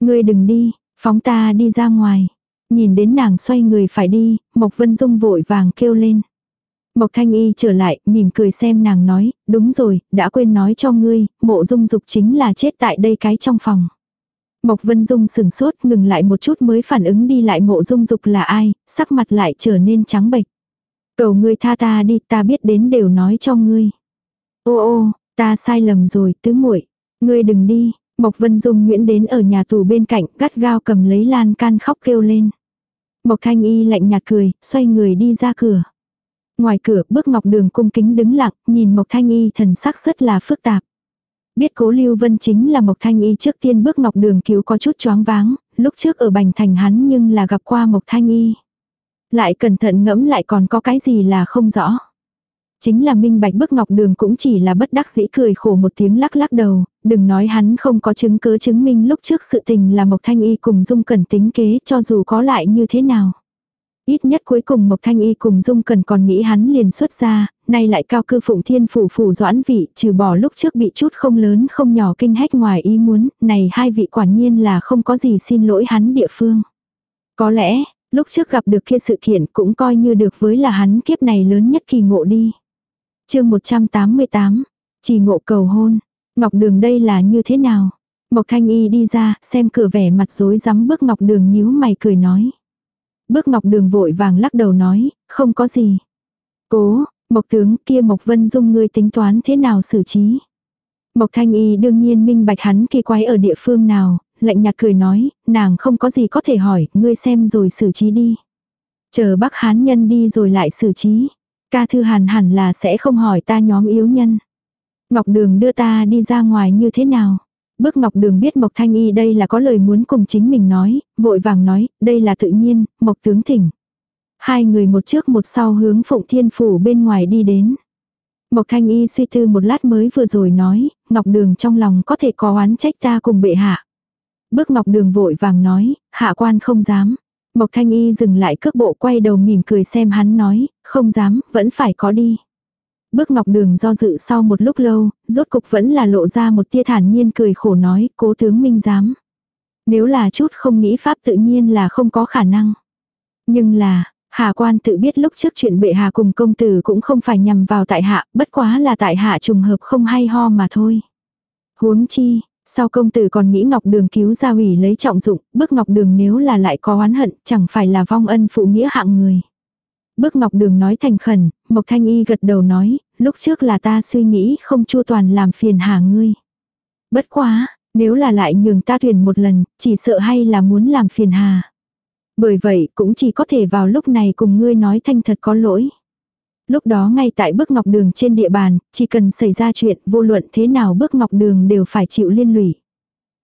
Người đừng đi, Phóng ta đi ra ngoài. Nhìn đến nàng xoay người phải đi, Mộc Vân Dung vội vàng kêu lên. Mộc Thanh Y trở lại, mỉm cười xem nàng nói, đúng rồi, đã quên nói cho ngươi, mộ dung dục chính là chết tại đây cái trong phòng. Mộc Vân Dung sừng sốt ngừng lại một chút mới phản ứng đi lại mộ dung dục là ai, sắc mặt lại trở nên trắng bệch. Cầu ngươi tha ta đi, ta biết đến đều nói cho ngươi. Ô ô, ta sai lầm rồi, tứ muội Ngươi đừng đi, Mộc Vân Dung Nguyễn đến ở nhà tù bên cạnh, gắt gao cầm lấy lan can khóc kêu lên. Mộc Thanh Y lạnh nhạt cười, xoay người đi ra cửa. Ngoài cửa, bước ngọc đường cung kính đứng lặng, nhìn Mộc Thanh Y thần sắc rất là phức tạp. Biết cố Lưu Vân chính là Mộc Thanh Y trước tiên bước ngọc đường cứu có chút choáng váng, lúc trước ở Bành Thành hắn nhưng là gặp qua Mộc Thanh Y. Lại cẩn thận ngẫm lại còn có cái gì là không rõ. Chính là minh bạch bức ngọc đường cũng chỉ là bất đắc dĩ cười khổ một tiếng lắc lắc đầu, đừng nói hắn không có chứng cứ chứng minh lúc trước sự tình là Mộc Thanh Y cùng Dung Cẩn tính kế cho dù có lại như thế nào. Ít nhất cuối cùng Mộc Thanh Y cùng Dung Cẩn còn nghĩ hắn liền xuất ra, nay lại cao cư phụng thiên phủ phủ doãn vị, trừ bỏ lúc trước bị chút không lớn không nhỏ kinh hách ngoài ý muốn, này hai vị quả nhiên là không có gì xin lỗi hắn địa phương. Có lẽ, lúc trước gặp được kia sự kiện cũng coi như được với là hắn kiếp này lớn nhất kỳ ngộ đi chương 188, chỉ ngộ cầu hôn. Ngọc Đường đây là như thế nào? Mộc Thanh Y đi ra, xem cửa vẻ mặt rối rắm bước Ngọc Đường nhíu mày cười nói. Bước Ngọc Đường vội vàng lắc đầu nói, không có gì. Cố, Mộc tướng kia Mộc Vân Dung ngươi tính toán thế nào xử trí? Mộc Thanh Y đương nhiên minh bạch hắn kỳ quái ở địa phương nào, lạnh nhạt cười nói, nàng không có gì có thể hỏi, ngươi xem rồi xử trí đi. Chờ bác hán nhân đi rồi lại xử trí. Ca Thư Hàn hẳn là sẽ không hỏi ta nhóm yếu nhân. Ngọc Đường đưa ta đi ra ngoài như thế nào? Bước Ngọc Đường biết Mộc Thanh Y đây là có lời muốn cùng chính mình nói, vội vàng nói, đây là tự nhiên, Mộc tướng thỉnh. Hai người một trước một sau hướng Phụng Thiên Phủ bên ngoài đi đến. Mộc Thanh Y suy tư một lát mới vừa rồi nói, Ngọc Đường trong lòng có thể có oán trách ta cùng bệ hạ. Bước Ngọc Đường vội vàng nói, hạ quan không dám. Mộc Thanh Y dừng lại cước bộ quay đầu mỉm cười xem hắn nói, không dám, vẫn phải có đi. Bước Ngọc Đường do dự sau một lúc lâu, rốt cục vẫn là lộ ra một tia thản nhiên cười khổ nói, cố tướng minh dám. Nếu là chút không nghĩ pháp tự nhiên là không có khả năng. Nhưng là, Hà quan tự biết lúc trước chuyện bệ hạ cùng công tử cũng không phải nhằm vào tại hạ, bất quá là tại hạ trùng hợp không hay ho mà thôi. Huống chi, sau công tử còn nghĩ Ngọc Đường cứu gia ủy lấy trọng dụng, bước Ngọc Đường nếu là lại có oán hận, chẳng phải là vong ân phụ nghĩa hạng người. Bước Ngọc Đường nói thành khẩn, Mộc Thanh Y gật đầu nói, lúc trước là ta suy nghĩ không chu toàn làm phiền hà ngươi. Bất quá, nếu là lại nhường ta thuyền một lần, chỉ sợ hay là muốn làm phiền hà. Bởi vậy cũng chỉ có thể vào lúc này cùng ngươi nói thanh thật có lỗi. Lúc đó ngay tại bước ngọc đường trên địa bàn, chỉ cần xảy ra chuyện vô luận thế nào bước ngọc đường đều phải chịu liên lụy.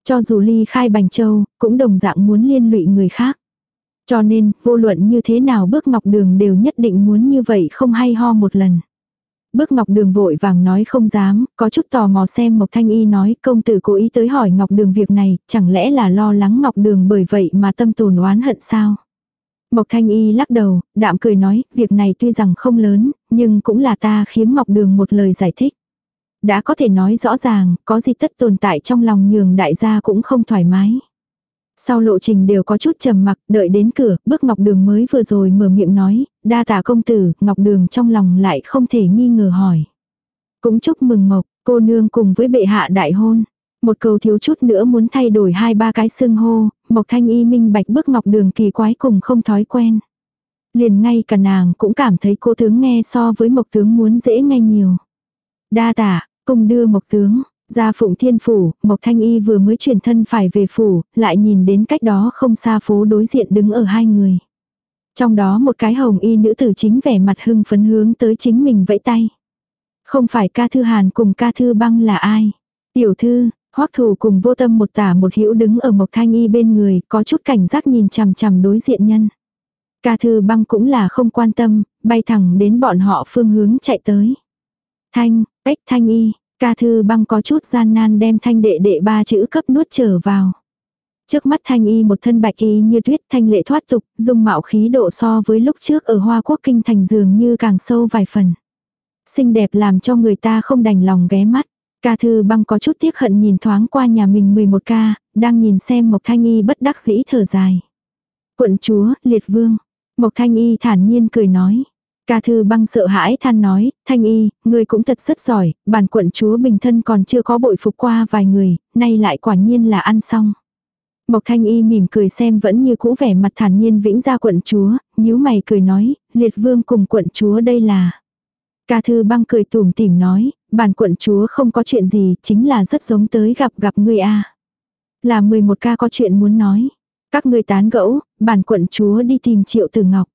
Cho dù ly khai Bành Châu, cũng đồng dạng muốn liên lụy người khác. Cho nên, vô luận như thế nào bước ngọc đường đều nhất định muốn như vậy không hay ho một lần. Bước Ngọc Đường vội vàng nói không dám, có chút tò mò xem Mộc Thanh Y nói công tử cố ý tới hỏi Ngọc Đường việc này, chẳng lẽ là lo lắng Ngọc Đường bởi vậy mà tâm tồn oán hận sao? Mộc Thanh Y lắc đầu, đạm cười nói, việc này tuy rằng không lớn, nhưng cũng là ta khiếm Ngọc Đường một lời giải thích. Đã có thể nói rõ ràng, có gì tất tồn tại trong lòng nhường đại gia cũng không thoải mái. Sau lộ trình đều có chút trầm mặc, đợi đến cửa, bước Ngọc Đường mới vừa rồi mở miệng nói, đa tạ công tử, Ngọc Đường trong lòng lại không thể nghi ngờ hỏi. Cũng chúc mừng Mộc, cô nương cùng với bệ hạ đại hôn. Một câu thiếu chút nữa muốn thay đổi hai ba cái xưng hô, Mộc Thanh Y minh bạch bước Ngọc Đường kỳ quái cùng không thói quen. Liền ngay cả nàng cũng cảm thấy cô tướng nghe so với Mộc tướng muốn dễ ngay nhiều. Đa tạ, cùng đưa Mộc tướng, ra phụng thiên phủ, Mộc Thanh Y vừa mới chuyển thân phải về phủ, lại nhìn đến cách đó không xa phố đối diện đứng ở hai người. Trong đó một cái hồng y nữ tử chính vẻ mặt hưng phấn hướng tới chính mình vẫy tay. Không phải ca thư hàn cùng ca thư băng là ai. Tiểu thư, hoắc thủ cùng vô tâm một tả một hữu đứng ở Mộc Thanh Y bên người, có chút cảnh giác nhìn chằm chằm đối diện nhân. Ca thư băng cũng là không quan tâm, bay thẳng đến bọn họ phương hướng chạy tới. Thanh, ếch thanh y, Ca thư băng có chút gian nan đem thanh đệ đệ ba chữ cấp nuốt trở vào. Trước mắt thanh y một thân bạch y như tuyết thanh lệ thoát tục, dung mạo khí độ so với lúc trước ở Hoa Quốc Kinh thành dường như càng sâu vài phần. Xinh đẹp làm cho người ta không đành lòng ghé mắt. Ca thư băng có chút tiếc hận nhìn thoáng qua nhà mình 11 ca, đang nhìn xem Mộc Thanh Y bất đắc dĩ thở dài. Quận chúa, liệt vương. Mộc Thanh Y thản nhiên cười nói. Ca thư băng sợ hãi than nói, thanh y, người cũng thật rất giỏi, bản quận chúa bình thân còn chưa có bội phục qua vài người, nay lại quả nhiên là ăn xong. Mộc thanh y mỉm cười xem vẫn như cũ vẻ mặt thản nhiên vĩnh ra quận chúa, nhíu mày cười nói, liệt vương cùng quận chúa đây là. Ca thư băng cười tủm tỉm nói, bản quận chúa không có chuyện gì, chính là rất giống tới gặp gặp ngươi a Là 11 ca có chuyện muốn nói. Các ngươi tán gẫu, bản quận chúa đi tìm triệu tử ngọc.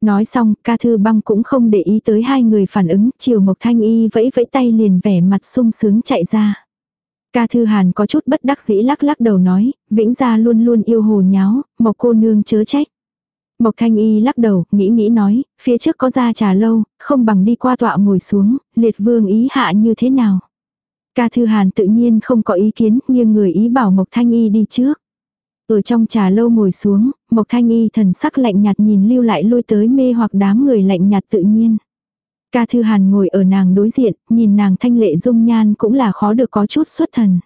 Nói xong, ca thư băng cũng không để ý tới hai người phản ứng, chiều Mộc Thanh Y vẫy vẫy tay liền vẻ mặt sung sướng chạy ra. Ca thư hàn có chút bất đắc dĩ lắc lắc đầu nói, vĩnh gia luôn luôn yêu hồ nháo, Mộc cô nương chớ trách. Mộc Thanh Y lắc đầu, nghĩ nghĩ nói, phía trước có ra trà lâu, không bằng đi qua tọa ngồi xuống, liệt vương ý hạ như thế nào. Ca Thư Hàn tự nhiên không có ý kiến, nhưng người ý bảo Mộc Thanh Y đi trước. Ở trong trà lâu ngồi xuống, Mộc Thanh Y thần sắc lạnh nhạt nhìn lưu lại lui tới mê hoặc đám người lạnh nhạt tự nhiên. Ca Thư Hàn ngồi ở nàng đối diện, nhìn nàng thanh lệ dung nhan cũng là khó được có chút xuất thần.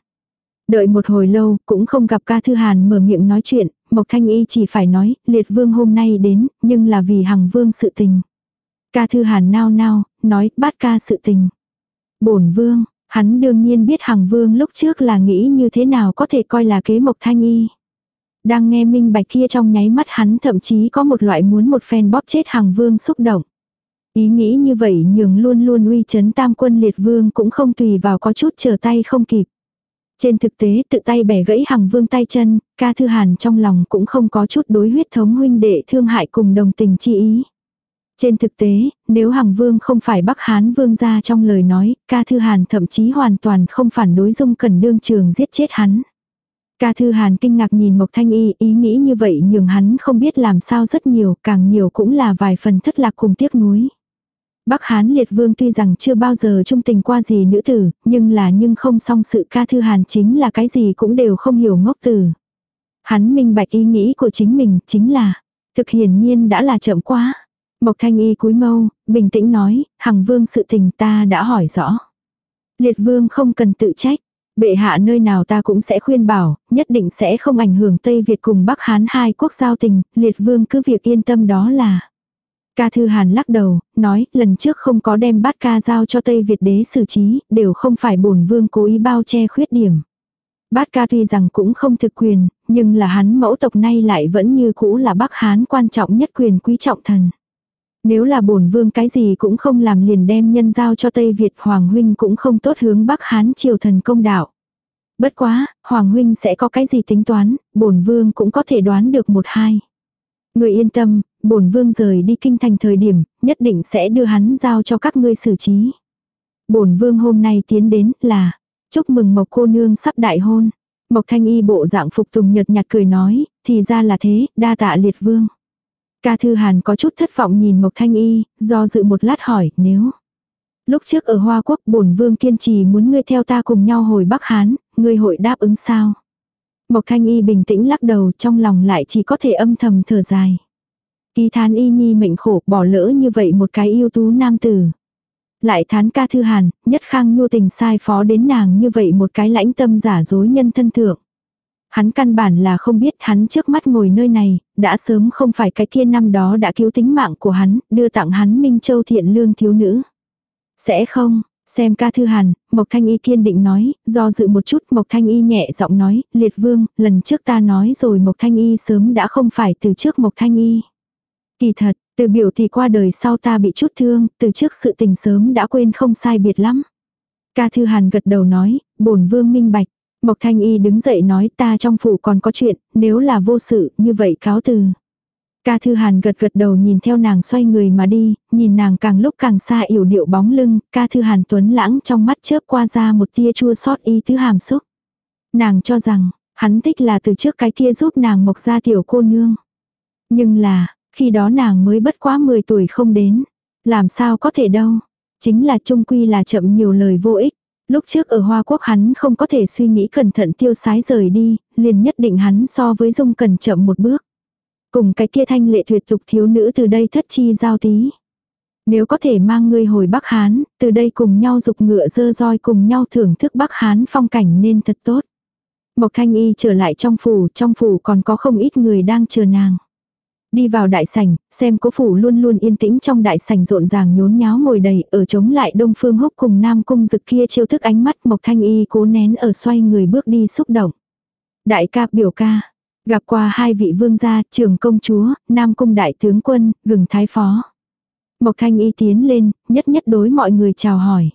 Đợi một hồi lâu, cũng không gặp ca Thư Hàn mở miệng nói chuyện, Mộc Thanh Y chỉ phải nói, liệt vương hôm nay đến, nhưng là vì hằng vương sự tình. Ca Thư Hàn nao nao, nói, bát ca sự tình. bổn vương, hắn đương nhiên biết hằng vương lúc trước là nghĩ như thế nào có thể coi là kế Mộc Thanh Y. Đang nghe minh bạch kia trong nháy mắt hắn thậm chí có một loại muốn một phen bóp chết hàng vương xúc động. Ý nghĩ như vậy nhường luôn luôn uy chấn tam quân liệt vương cũng không tùy vào có chút trở tay không kịp. Trên thực tế tự tay bẻ gãy hàng vương tay chân, ca thư hàn trong lòng cũng không có chút đối huyết thống huynh đệ thương hại cùng đồng tình chi ý. Trên thực tế, nếu Hằng Vương không phải Bắc Hán Vương gia trong lời nói, ca thư hàn thậm chí hoàn toàn không phản đối dung cần đương trường giết chết hắn. Ca Thư Hàn kinh ngạc nhìn Mộc Thanh Y, ý nghĩ như vậy nhường hắn không biết làm sao rất nhiều, càng nhiều cũng là vài phần thất lạc cùng tiếc nuối. Bắc Hán Liệt Vương tuy rằng chưa bao giờ trung tình qua gì nữ tử, nhưng là nhưng không song sự Ca Thư Hàn chính là cái gì cũng đều không hiểu ngốc tử. Hắn minh bạch ý nghĩ của chính mình chính là, thực hiển nhiên đã là chậm quá. Mộc Thanh Y cúi mâu, bình tĩnh nói, Hằng Vương sự tình ta đã hỏi rõ. Liệt Vương không cần tự trách. Bệ hạ nơi nào ta cũng sẽ khuyên bảo, nhất định sẽ không ảnh hưởng Tây Việt cùng Bắc Hán hai quốc giao tình, liệt vương cứ việc yên tâm đó là. Ca Thư Hàn lắc đầu, nói, lần trước không có đem bát ca giao cho Tây Việt đế xử trí, đều không phải bổn vương cố ý bao che khuyết điểm. Bát ca tuy rằng cũng không thực quyền, nhưng là hắn mẫu tộc nay lại vẫn như cũ là Bắc Hán quan trọng nhất quyền quý trọng thần. Nếu là bổn vương cái gì cũng không làm liền đem nhân giao cho Tây Việt Hoàng huynh cũng không tốt hướng Bắc Hán triều thần công đạo. Bất quá, Hoàng huynh sẽ có cái gì tính toán, bổn vương cũng có thể đoán được một hai. Người yên tâm, bổn vương rời đi kinh thành thời điểm, nhất định sẽ đưa hắn giao cho các ngươi xử trí. Bổn vương hôm nay tiến đến là chúc mừng Mộc cô nương sắp đại hôn. Mộc Thanh Y bộ dạng phục tùng nhật nhạt cười nói, thì ra là thế, đa tạ liệt vương. Ca Thư Hàn có chút thất vọng nhìn Mộc Thanh Y, do dự một lát hỏi, nếu... Lúc trước ở Hoa Quốc bổn vương kiên trì muốn ngươi theo ta cùng nhau hồi Bắc Hán, ngươi hội đáp ứng sao? Mộc Thanh Y bình tĩnh lắc đầu trong lòng lại chỉ có thể âm thầm thở dài kỳ thán y nhi mệnh khổ bỏ lỡ như vậy một cái yêu tú nam tử. Lại thán ca thư hàn, nhất khang nhu tình sai phó đến nàng như vậy một cái lãnh tâm giả dối nhân thân thượng. Hắn căn bản là không biết hắn trước mắt ngồi nơi này, đã sớm không phải cái kia năm đó đã cứu tính mạng của hắn, đưa tặng hắn Minh Châu thiện lương thiếu nữ. Sẽ không, xem ca thư hàn, Mộc Thanh Y kiên định nói, do dự một chút Mộc Thanh Y nhẹ giọng nói, liệt vương, lần trước ta nói rồi Mộc Thanh Y sớm đã không phải từ trước Mộc Thanh Y. Kỳ thật, từ biểu thì qua đời sau ta bị chút thương, từ trước sự tình sớm đã quên không sai biệt lắm. Ca Thư Hàn gật đầu nói, bổn vương minh bạch. Mộc Thanh Y đứng dậy nói ta trong phủ còn có chuyện, nếu là vô sự, như vậy cáo từ. Ca Thư Hàn gật gật đầu nhìn theo nàng xoay người mà đi, nhìn nàng càng lúc càng xa yểu điệu bóng lưng, ca Thư Hàn tuấn lãng trong mắt chớp qua ra một tia chua xót y thứ hàm xúc. Nàng cho rằng, hắn thích là từ trước cái kia giúp nàng mộc ra tiểu cô nương. Nhưng là, khi đó nàng mới bất quá 10 tuổi không đến. Làm sao có thể đâu. Chính là trung quy là chậm nhiều lời vô ích. Lúc trước ở Hoa Quốc hắn không có thể suy nghĩ cẩn thận tiêu sái rời đi, liền nhất định hắn so với Dung cần chậm một bước. Cùng cái kia thanh lệ tuyệt tục thiếu nữ từ đây thất chi giao tí. Nếu có thể mang ngươi hồi Bắc Hán, từ đây cùng nhau dục ngựa dơ roi cùng nhau thưởng thức Bắc Hán phong cảnh nên thật tốt. Mộc Thanh Y trở lại trong phủ, trong phủ còn có không ít người đang chờ nàng. Đi vào đại sảnh, xem cố phủ luôn luôn yên tĩnh trong đại sảnh rộn ràng nhốn nháo ngồi đầy, ở chống lại đông phương húc cùng nam cung dực kia chiêu thức ánh mắt Mộc Thanh Y cố nén ở xoay người bước đi xúc động. Đại ca biểu ca, Gặp qua hai vị vương gia, trường công chúa, nam cung đại tướng quân, gừng thái phó. Mộc Thanh Y tiến lên, nhất nhất đối mọi người chào hỏi.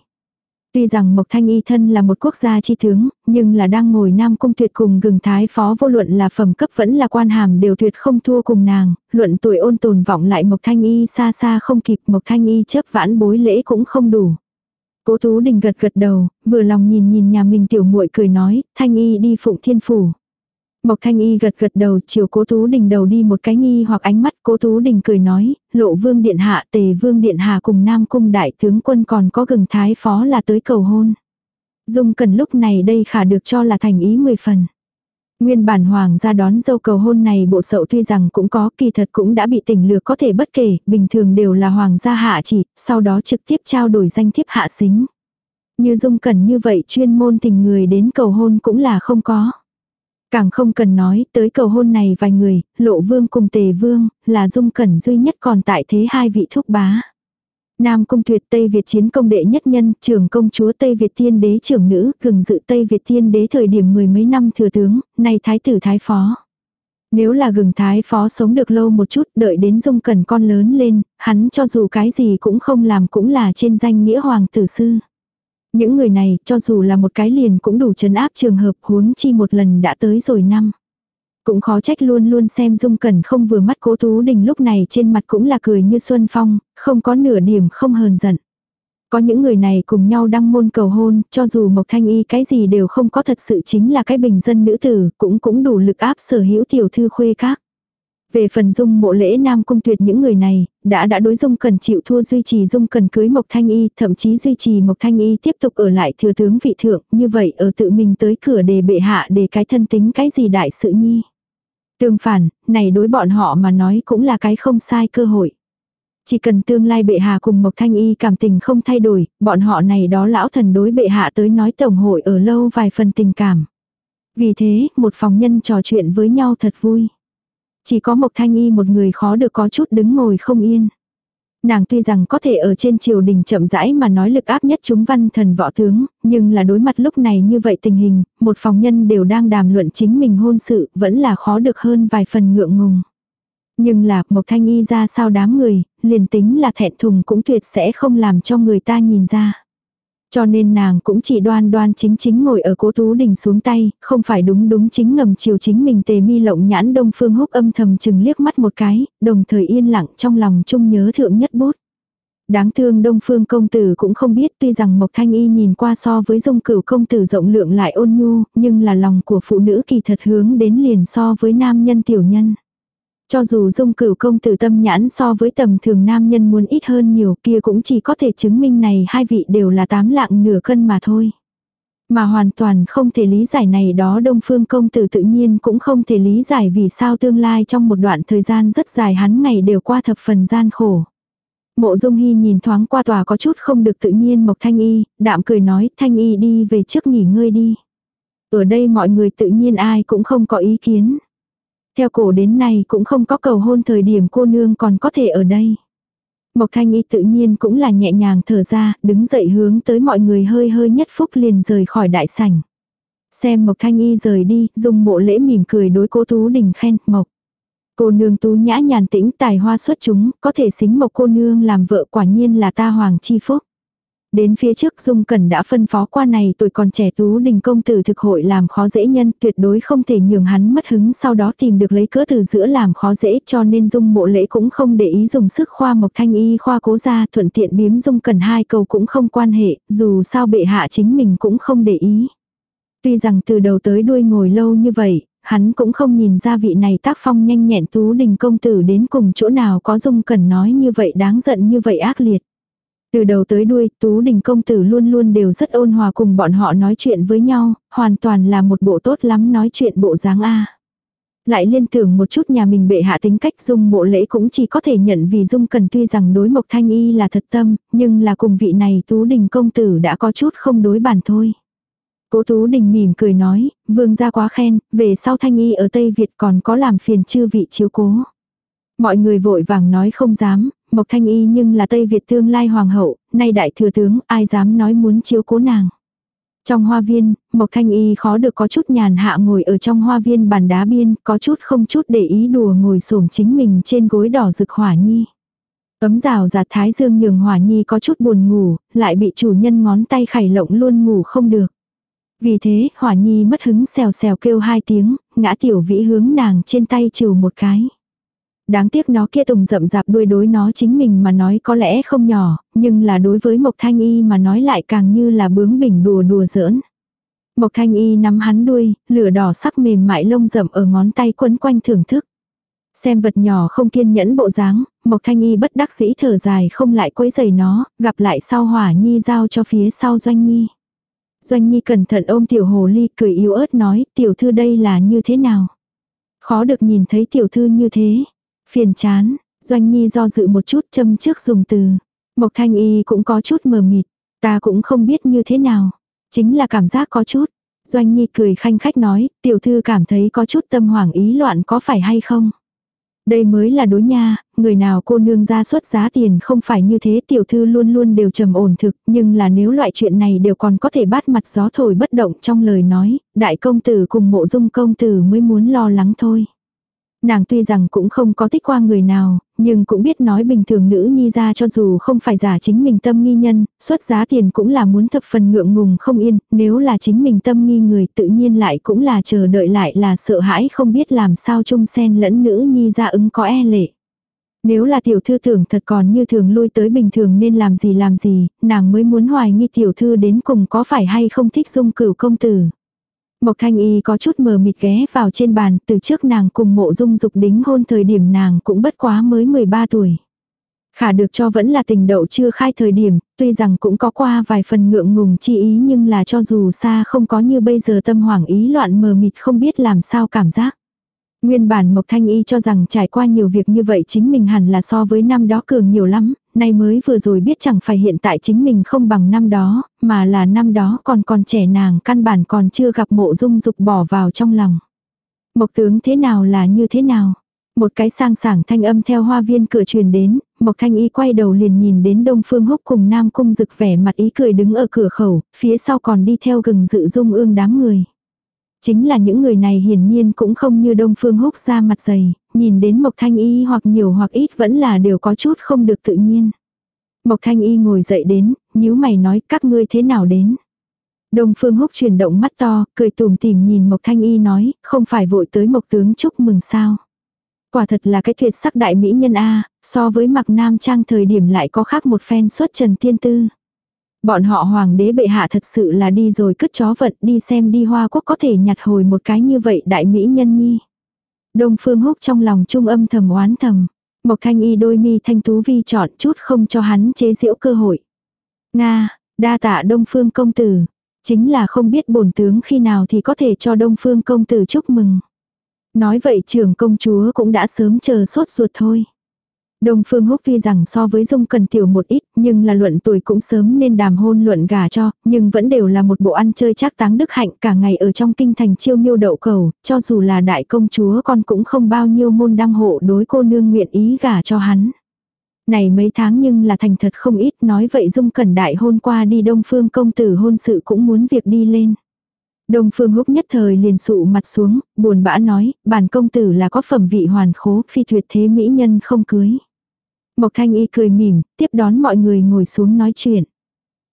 Tuy rằng Mộc Thanh Y thân là một quốc gia chi tướng, nhưng là đang ngồi Nam Cung tuyệt cùng gừng thái phó vô luận là phẩm cấp vẫn là quan hàm đều tuyệt không thua cùng nàng, luận tuổi ôn tồn vọng lại Mộc Thanh Y xa xa không kịp Mộc Thanh Y chấp vãn bối lễ cũng không đủ. Cố Tú Đình gật gật đầu, vừa lòng nhìn nhìn nhà mình tiểu muội cười nói, Thanh Y đi phụng thiên phủ. Mộc Thanh Y gật gật đầu chiều cố Tú Đình đầu đi một cái nghi hoặc ánh mắt cố Tú Đình cười nói, lộ vương điện hạ tề vương điện hạ cùng nam cung đại tướng quân còn có gừng thái phó là tới cầu hôn. Dung cần lúc này đây khả được cho là thành ý mười phần. Nguyên bản hoàng gia đón dâu cầu hôn này bộ sậu tuy rằng cũng có kỳ thật cũng đã bị tỉnh lược có thể bất kể, bình thường đều là hoàng gia hạ chỉ, sau đó trực tiếp trao đổi danh thiếp hạ xính. Như dung cần như vậy chuyên môn tình người đến cầu hôn cũng là không có. Càng không cần nói tới cầu hôn này vài người, lộ vương cùng tề vương, là dung cẩn duy nhất còn tại thế hai vị thúc bá. Nam công tuyệt Tây Việt chiến công đệ nhất nhân, trưởng công chúa Tây Việt tiên đế trưởng nữ, cường dự Tây Việt tiên đế thời điểm mười mấy năm thừa tướng, nay thái tử thái phó. Nếu là gừng thái phó sống được lâu một chút, đợi đến dung cẩn con lớn lên, hắn cho dù cái gì cũng không làm cũng là trên danh nghĩa hoàng tử sư. Những người này, cho dù là một cái liền cũng đủ chấn áp trường hợp huống chi một lần đã tới rồi năm. Cũng khó trách luôn luôn xem dung cẩn không vừa mắt cố tú đình lúc này trên mặt cũng là cười như xuân phong, không có nửa điểm không hờn giận. Có những người này cùng nhau đăng môn cầu hôn, cho dù Mộc Thanh Y cái gì đều không có thật sự chính là cái bình dân nữ tử, cũng cũng đủ lực áp sở hữu tiểu thư khuê các. Về phần dung mộ lễ nam cung tuyệt những người này, đã đã đối dung cần chịu thua duy trì dung cần cưới Mộc Thanh Y, thậm chí duy trì Mộc Thanh Y tiếp tục ở lại thừa tướng vị thượng, như vậy ở tự mình tới cửa đề bệ hạ để cái thân tính cái gì đại sự nhi. Tương phản, này đối bọn họ mà nói cũng là cái không sai cơ hội. Chỉ cần tương lai bệ hạ cùng Mộc Thanh Y cảm tình không thay đổi, bọn họ này đó lão thần đối bệ hạ tới nói tổng hội ở lâu vài phần tình cảm. Vì thế, một phòng nhân trò chuyện với nhau thật vui. Chỉ có Mộc Thanh Y một người khó được có chút đứng ngồi không yên. Nàng tuy rằng có thể ở trên triều đình chậm rãi mà nói lực áp nhất chúng văn thần võ tướng, nhưng là đối mặt lúc này như vậy tình hình, một phòng nhân đều đang đàm luận chính mình hôn sự, vẫn là khó được hơn vài phần ngượng ngùng. Nhưng là, Mộc Thanh Y ra sao đám người, liền tính là thẹn thùng cũng tuyệt sẽ không làm cho người ta nhìn ra. Cho nên nàng cũng chỉ đoan đoan chính chính ngồi ở cố tú đình xuống tay, không phải đúng đúng chính ngầm chiều chính mình tề mi lộng nhãn đông phương húc âm thầm chừng liếc mắt một cái, đồng thời yên lặng trong lòng chung nhớ thượng nhất bút. Đáng thương đông phương công tử cũng không biết tuy rằng Mộc Thanh Y nhìn qua so với dung cửu công tử rộng lượng lại ôn nhu, nhưng là lòng của phụ nữ kỳ thật hướng đến liền so với nam nhân tiểu nhân. Cho dù dung cửu công tử tâm nhãn so với tầm thường nam nhân muốn ít hơn nhiều kia cũng chỉ có thể chứng minh này hai vị đều là tám lạng nửa cân mà thôi. Mà hoàn toàn không thể lý giải này đó đông phương công tử tự nhiên cũng không thể lý giải vì sao tương lai trong một đoạn thời gian rất dài hắn ngày đều qua thập phần gian khổ. Mộ dung hy nhìn thoáng qua tòa có chút không được tự nhiên Mộc Thanh Y, đạm cười nói Thanh Y đi về trước nghỉ ngơi đi. Ở đây mọi người tự nhiên ai cũng không có ý kiến. Theo cổ đến nay cũng không có cầu hôn thời điểm cô nương còn có thể ở đây. Mộc Thanh Y tự nhiên cũng là nhẹ nhàng thở ra, đứng dậy hướng tới mọi người hơi hơi nhất phúc liền rời khỏi đại sảnh. Xem Mộc Thanh Y rời đi, dùng mộ lễ mỉm cười đối cố Tú Đình khen, Mộc. Cô nương Tú nhã nhàn tĩnh tài hoa xuất chúng, có thể xính Mộc cô nương làm vợ quả nhiên là ta hoàng chi phúc. Đến phía trước Dung Cẩn đã phân phó qua này tuổi còn trẻ tú đình công tử thực hội làm khó dễ nhân tuyệt đối không thể nhường hắn mất hứng sau đó tìm được lấy cỡ từ giữa làm khó dễ cho nên Dung mộ lễ cũng không để ý dùng sức khoa mộc thanh y khoa cố ra thuận tiện biếm Dung Cẩn hai câu cũng không quan hệ, dù sao bệ hạ chính mình cũng không để ý. Tuy rằng từ đầu tới đuôi ngồi lâu như vậy, hắn cũng không nhìn ra vị này tác phong nhanh nhẹn tú đình công tử đến cùng chỗ nào có Dung Cẩn nói như vậy đáng giận như vậy ác liệt. Từ đầu tới đuôi, Tú Đình công tử luôn luôn đều rất ôn hòa cùng bọn họ nói chuyện với nhau, hoàn toàn là một bộ tốt lắm nói chuyện bộ dáng A. Lại liên tưởng một chút nhà mình bệ hạ tính cách dung bộ lễ cũng chỉ có thể nhận vì dung cần tuy rằng đối mộc thanh y là thật tâm, nhưng là cùng vị này Tú Đình công tử đã có chút không đối bản thôi. Cố Tú Đình mỉm cười nói, vương gia quá khen, về sau thanh y ở Tây Việt còn có làm phiền chư vị chiếu cố. Mọi người vội vàng nói không dám, Mộc Thanh Y nhưng là Tây Việt tương lai hoàng hậu, nay đại thừa tướng, ai dám nói muốn chiếu cố nàng. Trong hoa viên, Mộc Thanh Y khó được có chút nhàn hạ ngồi ở trong hoa viên bàn đá biên, có chút không chút để ý đùa ngồi xổm chính mình trên gối đỏ rực hỏa nhi. cấm rào giạt thái dương nhường hỏa nhi có chút buồn ngủ, lại bị chủ nhân ngón tay khải lộng luôn ngủ không được. Vì thế, hỏa nhi mất hứng xèo xèo kêu hai tiếng, ngã tiểu vĩ hướng nàng trên tay trừ một cái. Đáng tiếc nó kia tùng rậm rạp đuôi đối nó chính mình mà nói có lẽ không nhỏ, nhưng là đối với Mộc Thanh Y mà nói lại càng như là bướng bỉnh đùa đùa giỡn. Mộc Thanh Y nắm hắn đuôi, lửa đỏ sắc mềm mại lông rậm ở ngón tay quấn quanh thưởng thức. Xem vật nhỏ không kiên nhẫn bộ dáng, Mộc Thanh Y bất đắc dĩ thở dài không lại quấy giày nó, gặp lại sau hỏa nhi giao cho phía sau Doanh Nhi. Doanh Nhi cẩn thận ôm tiểu hồ ly cười yếu ớt nói tiểu thư đây là như thế nào. Khó được nhìn thấy tiểu thư như thế. Phiền chán, Doanh Nhi do dự một chút châm trước dùng từ. Mộc Thanh Y cũng có chút mờ mịt, ta cũng không biết như thế nào. Chính là cảm giác có chút. Doanh Nhi cười khanh khách nói, tiểu thư cảm thấy có chút tâm hoảng ý loạn có phải hay không? Đây mới là đối nha, người nào cô nương ra xuất giá tiền không phải như thế tiểu thư luôn luôn đều trầm ổn thực, nhưng là nếu loại chuyện này đều còn có thể bắt mặt gió thổi bất động trong lời nói, đại công tử cùng mộ dung công tử mới muốn lo lắng thôi. Nàng tuy rằng cũng không có thích qua người nào, nhưng cũng biết nói bình thường nữ nhi ra cho dù không phải giả chính mình tâm nghi nhân, xuất giá tiền cũng là muốn thập phần ngượng ngùng không yên, nếu là chính mình tâm nghi người tự nhiên lại cũng là chờ đợi lại là sợ hãi không biết làm sao chung sen lẫn nữ nhi ra ứng có e lệ. Nếu là tiểu thư tưởng thật còn như thường lui tới bình thường nên làm gì làm gì, nàng mới muốn hoài nghi tiểu thư đến cùng có phải hay không thích dung cửu công tử. Mộc Thanh Y có chút mờ mịt ghé vào trên bàn, từ trước nàng cùng mộ dung dục đính hôn thời điểm nàng cũng bất quá mới 13 tuổi. Khả được cho vẫn là tình đậu chưa khai thời điểm, tuy rằng cũng có qua vài phần ngượng ngùng chi ý nhưng là cho dù xa không có như bây giờ tâm hoảng ý loạn mờ mịt không biết làm sao cảm giác. Nguyên bản Mộc Thanh Y cho rằng trải qua nhiều việc như vậy chính mình hẳn là so với năm đó cường nhiều lắm, nay mới vừa rồi biết chẳng phải hiện tại chính mình không bằng năm đó, mà là năm đó còn còn trẻ nàng căn bản còn chưa gặp mộ dung dục bỏ vào trong lòng. Mộc tướng thế nào là như thế nào? Một cái sang sảng thanh âm theo hoa viên cửa truyền đến, Mộc Thanh Y quay đầu liền nhìn đến Đông Phương Húc cùng Nam Cung Dực vẻ mặt ý cười đứng ở cửa khẩu, phía sau còn đi theo gừng dự dung ương đám người. Chính là những người này hiển nhiên cũng không như Đông Phương Húc ra mặt dày, nhìn đến Mộc Thanh Y hoặc nhiều hoặc ít vẫn là đều có chút không được tự nhiên. Mộc Thanh Y ngồi dậy đến, nhíu mày nói các ngươi thế nào đến. Đông Phương Húc chuyển động mắt to, cười tùm tìm nhìn Mộc Thanh Y nói, không phải vội tới Mộc Tướng chúc mừng sao. Quả thật là cái tuyệt sắc đại mỹ nhân A, so với mặc nam trang thời điểm lại có khác một phen xuất trần tiên tư. Bọn họ hoàng đế bệ hạ thật sự là đi rồi cất chó vận đi xem đi hoa quốc có thể nhặt hồi một cái như vậy đại mỹ nhân nhi. Đông Phương Húc trong lòng trung âm thầm oán thầm. Mộc Thanh Y đôi mi thanh tú vi chọn chút không cho hắn chế giễu cơ hội. Nga, đa tạ Đông Phương công tử. Chính là không biết bổn tướng khi nào thì có thể cho Đông Phương công tử chúc mừng. Nói vậy trưởng công chúa cũng đã sớm chờ sốt ruột thôi. Đông Phương Húc tuy rằng so với Dung Cần tiểu một ít, nhưng là luận tuổi cũng sớm nên đàm hôn luận gả cho, nhưng vẫn đều là một bộ ăn chơi chắc táng đức hạnh cả ngày ở trong kinh thành chiêu miêu đậu cầu, cho dù là đại công chúa con cũng không bao nhiêu môn đăng hộ đối cô nương nguyện ý gả cho hắn. Này mấy tháng nhưng là thành thật không ít nói vậy Dung cần đại hôn qua đi Đông Phương công tử hôn sự cũng muốn việc đi lên. Đông Phương Húc nhất thời liền sụ mặt xuống, buồn bã nói, bản công tử là có phẩm vị hoàn khố, phi tuyệt thế mỹ nhân không cưới. Mộc Thanh Y cười mỉm, tiếp đón mọi người ngồi xuống nói chuyện.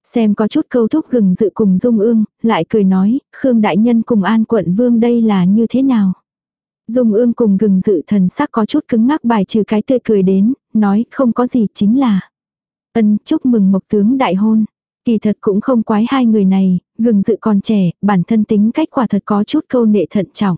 Xem có chút câu thúc gừng dự cùng Dung Ương, lại cười nói, Khương Đại Nhân cùng An Quận Vương đây là như thế nào? Dung Ương cùng gừng dự thần sắc có chút cứng ngắc bài trừ cái tươi cười đến, nói không có gì chính là. Ân chúc mừng Mộc Tướng Đại Hôn. Kỳ thật cũng không quái hai người này, gừng dự còn trẻ, bản thân tính cách quả thật có chút câu nệ thận trọng.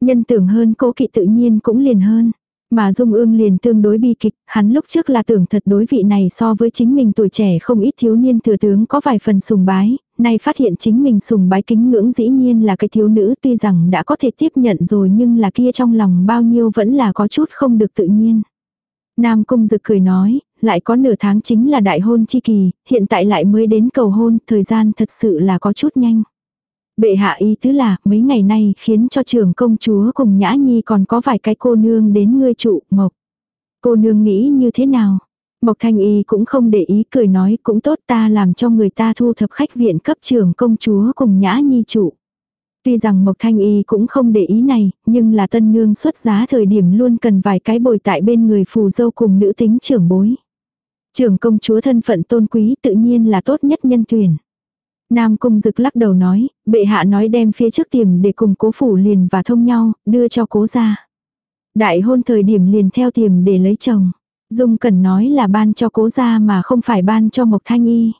Nhân tưởng hơn cố kỵ tự nhiên cũng liền hơn. Mà Dung ương liền tương đối bi kịch, hắn lúc trước là tưởng thật đối vị này so với chính mình tuổi trẻ không ít thiếu niên thừa tướng có vài phần sùng bái, nay phát hiện chính mình sùng bái kính ngưỡng dĩ nhiên là cái thiếu nữ tuy rằng đã có thể tiếp nhận rồi nhưng là kia trong lòng bao nhiêu vẫn là có chút không được tự nhiên. Nam Cung Dực cười nói, lại có nửa tháng chính là đại hôn chi kỳ, hiện tại lại mới đến cầu hôn, thời gian thật sự là có chút nhanh. Bệ hạ ý tứ là, mấy ngày nay khiến cho trưởng công chúa cùng Nhã Nhi còn có vài cái cô nương đến ngươi trụ, Mộc. Cô nương nghĩ như thế nào? Mộc Thanh Y cũng không để ý cười nói cũng tốt ta làm cho người ta thu thập khách viện cấp trưởng công chúa cùng Nhã Nhi trụ. Tuy rằng Mộc Thanh Y cũng không để ý này, nhưng là tân nương xuất giá thời điểm luôn cần vài cái bồi tại bên người phù dâu cùng nữ tính trưởng bối. Trưởng công chúa thân phận tôn quý tự nhiên là tốt nhất nhân tuyển. Nam Cung Dực lắc đầu nói, bệ hạ nói đem phía trước tiềm để cùng cố phủ liền và thông nhau, đưa cho cố ra. Đại hôn thời điểm liền theo tiềm để lấy chồng. Dung cẩn nói là ban cho cố ra mà không phải ban cho Mộc Thanh Y.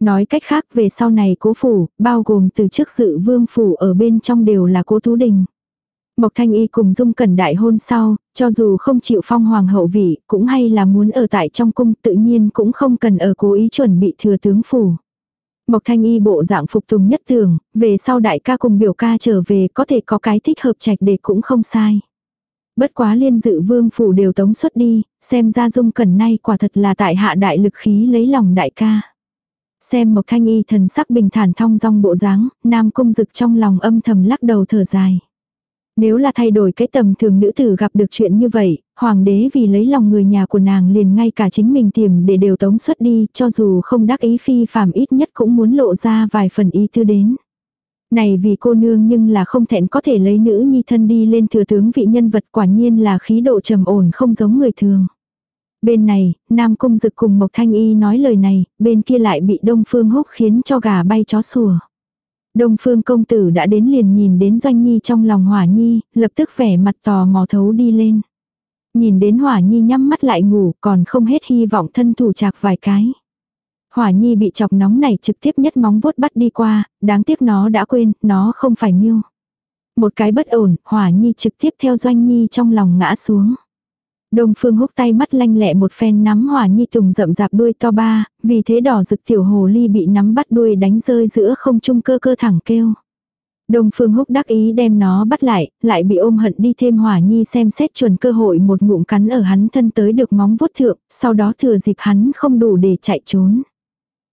Nói cách khác về sau này cố phủ, bao gồm từ trước dự vương phủ ở bên trong đều là cố Tú Đình. Mộc Thanh Y cùng Dung Cẩn đại hôn sau, cho dù không chịu phong hoàng hậu vị, cũng hay là muốn ở tại trong cung tự nhiên cũng không cần ở cố ý chuẩn bị thừa tướng phủ. Mộc Thanh Y bộ dạng phục tùng nhất tưởng, về sau đại ca cùng biểu ca trở về có thể có cái thích hợp trạch để cũng không sai. Bất quá liên dự vương phủ đều tống xuất đi, xem ra dung cẩn nay quả thật là tại hạ đại lực khí lấy lòng đại ca. Xem Mộc Thanh Y thần sắc bình thản thong dong bộ dáng, nam cung dực trong lòng âm thầm lắc đầu thở dài. Nếu là thay đổi cái tầm thường nữ tử gặp được chuyện như vậy, hoàng đế vì lấy lòng người nhà của nàng liền ngay cả chính mình tiềm để đều tống xuất đi, cho dù không đắc ý phi phàm ít nhất cũng muốn lộ ra vài phần ý tư đến. Này vì cô nương nhưng là không thẹn có thể lấy nữ nhi thân đi lên thừa tướng vị nhân vật quả nhiên là khí độ trầm ổn không giống người thường. Bên này, Nam Cung Dực cùng Mộc Thanh Y nói lời này, bên kia lại bị Đông Phương Húc khiến cho gà bay chó sủa. Đông Phương công tử đã đến liền nhìn đến Doanh Nhi trong lòng Hỏa Nhi, lập tức vẻ mặt tò mò thấu đi lên. Nhìn đến Hỏa Nhi nhắm mắt lại ngủ còn không hết hy vọng thân thủ chạc vài cái. Hỏa Nhi bị chọc nóng này trực tiếp nhất móng vuốt bắt đi qua, đáng tiếc nó đã quên, nó không phải miêu. Một cái bất ổn, Hỏa Nhi trực tiếp theo Doanh Nhi trong lòng ngã xuống. Đông Phương húc tay mắt lanh lẹ một phen nắm hỏa nhi tùng rậm rạp đuôi to ba, vì thế đỏ rực tiểu hồ ly bị nắm bắt đuôi đánh rơi giữa không trung cơ cơ thẳng kêu. Đông Phương Húc đắc ý đem nó bắt lại, lại bị ôm hận đi thêm hỏa nhi xem xét chuẩn cơ hội một ngụm cắn ở hắn thân tới được móng vuốt thượng, sau đó thừa dịp hắn không đủ để chạy trốn.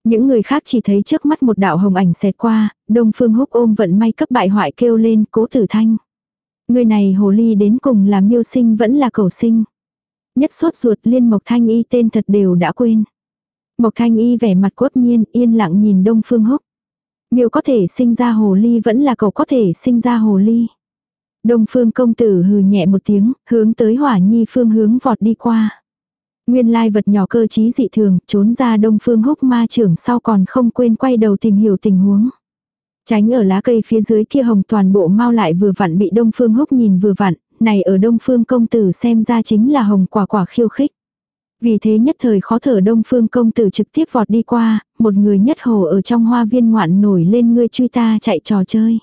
Những người khác chỉ thấy trước mắt một đạo hồng ảnh xẹt qua, Đông Phương Húc ôm vận may cấp bại hoại kêu lên cố tử thanh. Người này hồ ly đến cùng là miêu sinh vẫn là cầu sinh. Nhất sốt ruột liên Mộc Thanh Y tên thật đều đã quên. Mộc Thanh Y vẻ mặt quất nhiên yên lặng nhìn Đông Phương Húc. Miêu có thể sinh ra hồ ly vẫn là cậu có thể sinh ra hồ ly. Đông Phương công tử hừ nhẹ một tiếng, hướng tới hỏa nhi phương hướng vọt đi qua. Nguyên lai vật nhỏ cơ trí dị thường, trốn ra Đông Phương Húc ma trưởng sau còn không quên quay đầu tìm hiểu tình huống. Tránh ở lá cây phía dưới kia hồng toàn bộ mau lại vừa vặn bị Đông Phương Húc nhìn vừa vặn, này ở Đông Phương công tử xem ra chính là hồng quả quả khiêu khích. Vì thế nhất thời khó thở Đông Phương công tử trực tiếp vọt đi qua, một người nhất hồ ở trong hoa viên ngoạn nổi lên ngươi truy ta chạy trò chơi.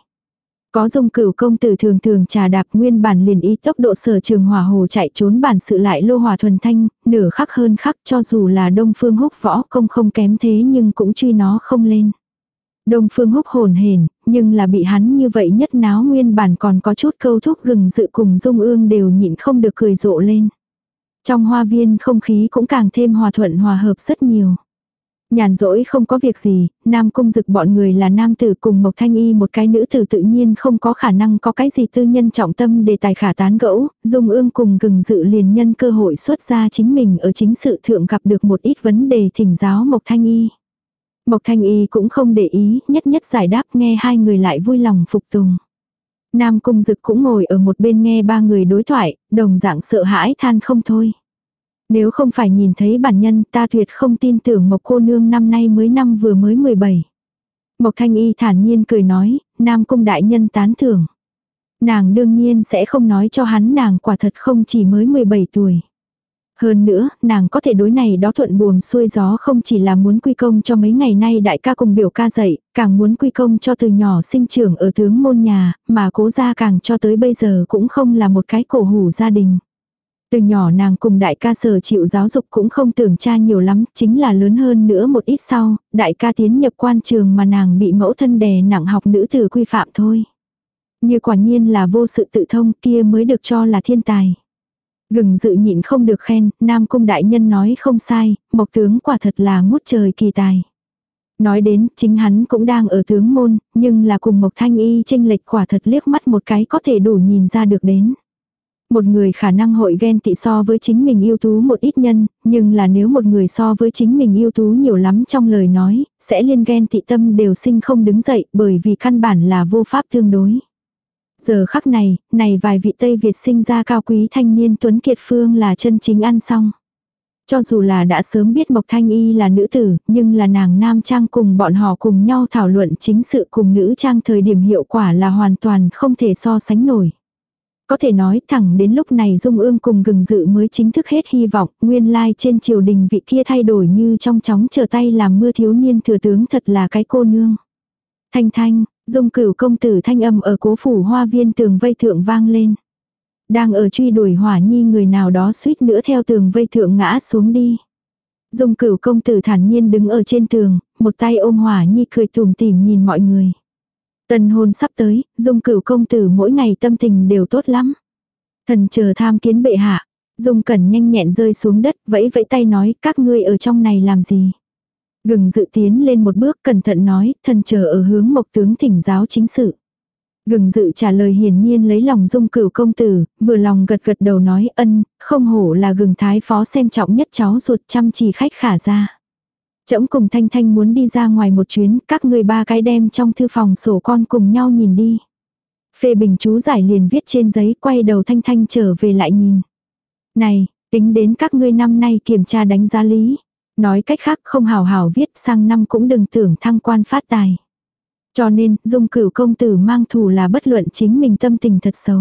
Có dung cửu công tử thường thường trà đạp nguyên bản liền ý tốc độ sở trường hỏa hồ chạy trốn bản sự lại lô hòa thuần thanh, nửa khắc hơn khắc cho dù là đông phương húc võ công không kém thế nhưng cũng truy nó không lên. Đông phương húc hồn hền, nhưng là bị hắn như vậy nhất náo nguyên bản còn có chút câu thúc gừng dự cùng dung ương đều nhịn không được cười rộ lên. Trong hoa viên không khí cũng càng thêm hòa thuận hòa hợp rất nhiều. Nhàn rỗi không có việc gì, nam cung dực bọn người là nam tử cùng Mộc Thanh Y một cái nữ tử tự nhiên không có khả năng có cái gì tư nhân trọng tâm để tài khả tán gẫu, dung ương cùng gừng dự liền nhân cơ hội xuất ra chính mình ở chính sự thượng gặp được một ít vấn đề thỉnh giáo Mộc Thanh Y. Mộc Thanh Y cũng không để ý, nhất nhất giải đáp nghe hai người lại vui lòng phục tùng. Nam Cung Dực cũng ngồi ở một bên nghe ba người đối thoại, đồng dạng sợ hãi than không thôi. Nếu không phải nhìn thấy bản nhân ta tuyệt không tin tưởng Mộc cô nương năm nay mới năm vừa mới 17. Mộc Thanh Y thản nhiên cười nói, Nam Cung đại nhân tán thưởng. Nàng đương nhiên sẽ không nói cho hắn nàng quả thật không chỉ mới 17 tuổi. Hơn nữa, nàng có thể đối này đó thuận buồm xuôi gió không chỉ là muốn quy công cho mấy ngày nay đại ca cùng biểu ca dạy, càng muốn quy công cho từ nhỏ sinh trưởng ở tướng môn nhà, mà cố gia càng cho tới bây giờ cũng không là một cái cổ hủ gia đình. Từ nhỏ nàng cùng đại ca sở chịu giáo dục cũng không tưởng cha nhiều lắm, chính là lớn hơn nữa một ít sau, đại ca tiến nhập quan trường mà nàng bị mẫu thân đè nặng học nữ tử quy phạm thôi. Như quả nhiên là vô sự tự thông kia mới được cho là thiên tài. Gừng dự nhịn không được khen, Nam Cung Đại Nhân nói không sai, Mộc Tướng quả thật là ngút trời kỳ tài. Nói đến, chính hắn cũng đang ở tướng môn, nhưng là cùng Mộc Thanh Y tranh lệch quả thật liếc mắt một cái có thể đủ nhìn ra được đến. Một người khả năng hội ghen tị so với chính mình yêu tú một ít nhân, nhưng là nếu một người so với chính mình yêu tú nhiều lắm trong lời nói, sẽ liên ghen tị tâm đều sinh không đứng dậy bởi vì căn bản là vô pháp tương đối. Giờ khắc này, này vài vị Tây Việt sinh ra cao quý thanh niên Tuấn Kiệt Phương là chân chính ăn xong. Cho dù là đã sớm biết Mộc Thanh Y là nữ tử, nhưng là nàng nam trang cùng bọn họ cùng nhau thảo luận chính sự cùng nữ trang thời điểm hiệu quả là hoàn toàn không thể so sánh nổi. Có thể nói thẳng đến lúc này Dung Ương cùng gừng dự mới chính thức hết hy vọng, nguyên lai trên triều đình vị kia thay đổi như trong chóng chờ tay làm mưa thiếu niên thừa tướng thật là cái cô nương. Thanh thanh, Dung cửu công tử thanh âm ở cố phủ hoa viên tường vây thượng vang lên. Đang ở truy đuổi hỏa nhi người nào đó suýt nữa theo tường vây thượng ngã xuống đi. Dung cửu công tử thản nhiên đứng ở trên tường, một tay ôm hỏa nhi cười tùm tìm nhìn mọi người. Tần hôn sắp tới, dung cửu công tử mỗi ngày tâm tình đều tốt lắm. Thần chờ tham kiến bệ hạ. Dung cẩn nhanh nhẹn rơi xuống đất, vẫy vẫy tay nói các ngươi ở trong này làm gì. Gừng dự tiến lên một bước cẩn thận nói, thần chờ ở hướng mộc tướng thỉnh giáo chính sự. Gừng dự trả lời hiển nhiên lấy lòng dung cửu công tử, vừa lòng gật gật đầu nói ân, không hổ là gừng thái phó xem trọng nhất cháu ruột chăm chỉ khách khả ra. Chậm cùng Thanh Thanh muốn đi ra ngoài một chuyến, các người ba cái đem trong thư phòng sổ con cùng nhau nhìn đi. Phê bình chú giải liền viết trên giấy quay đầu Thanh Thanh trở về lại nhìn. Này, Tính đến các ngươi năm nay kiểm tra đánh giá lý. Nói cách khác không hào hào viết sang năm cũng đừng tưởng thăng quan phát tài. Cho nên, dung cửu công tử mang thù là bất luận chính mình tâm tình thật xấu.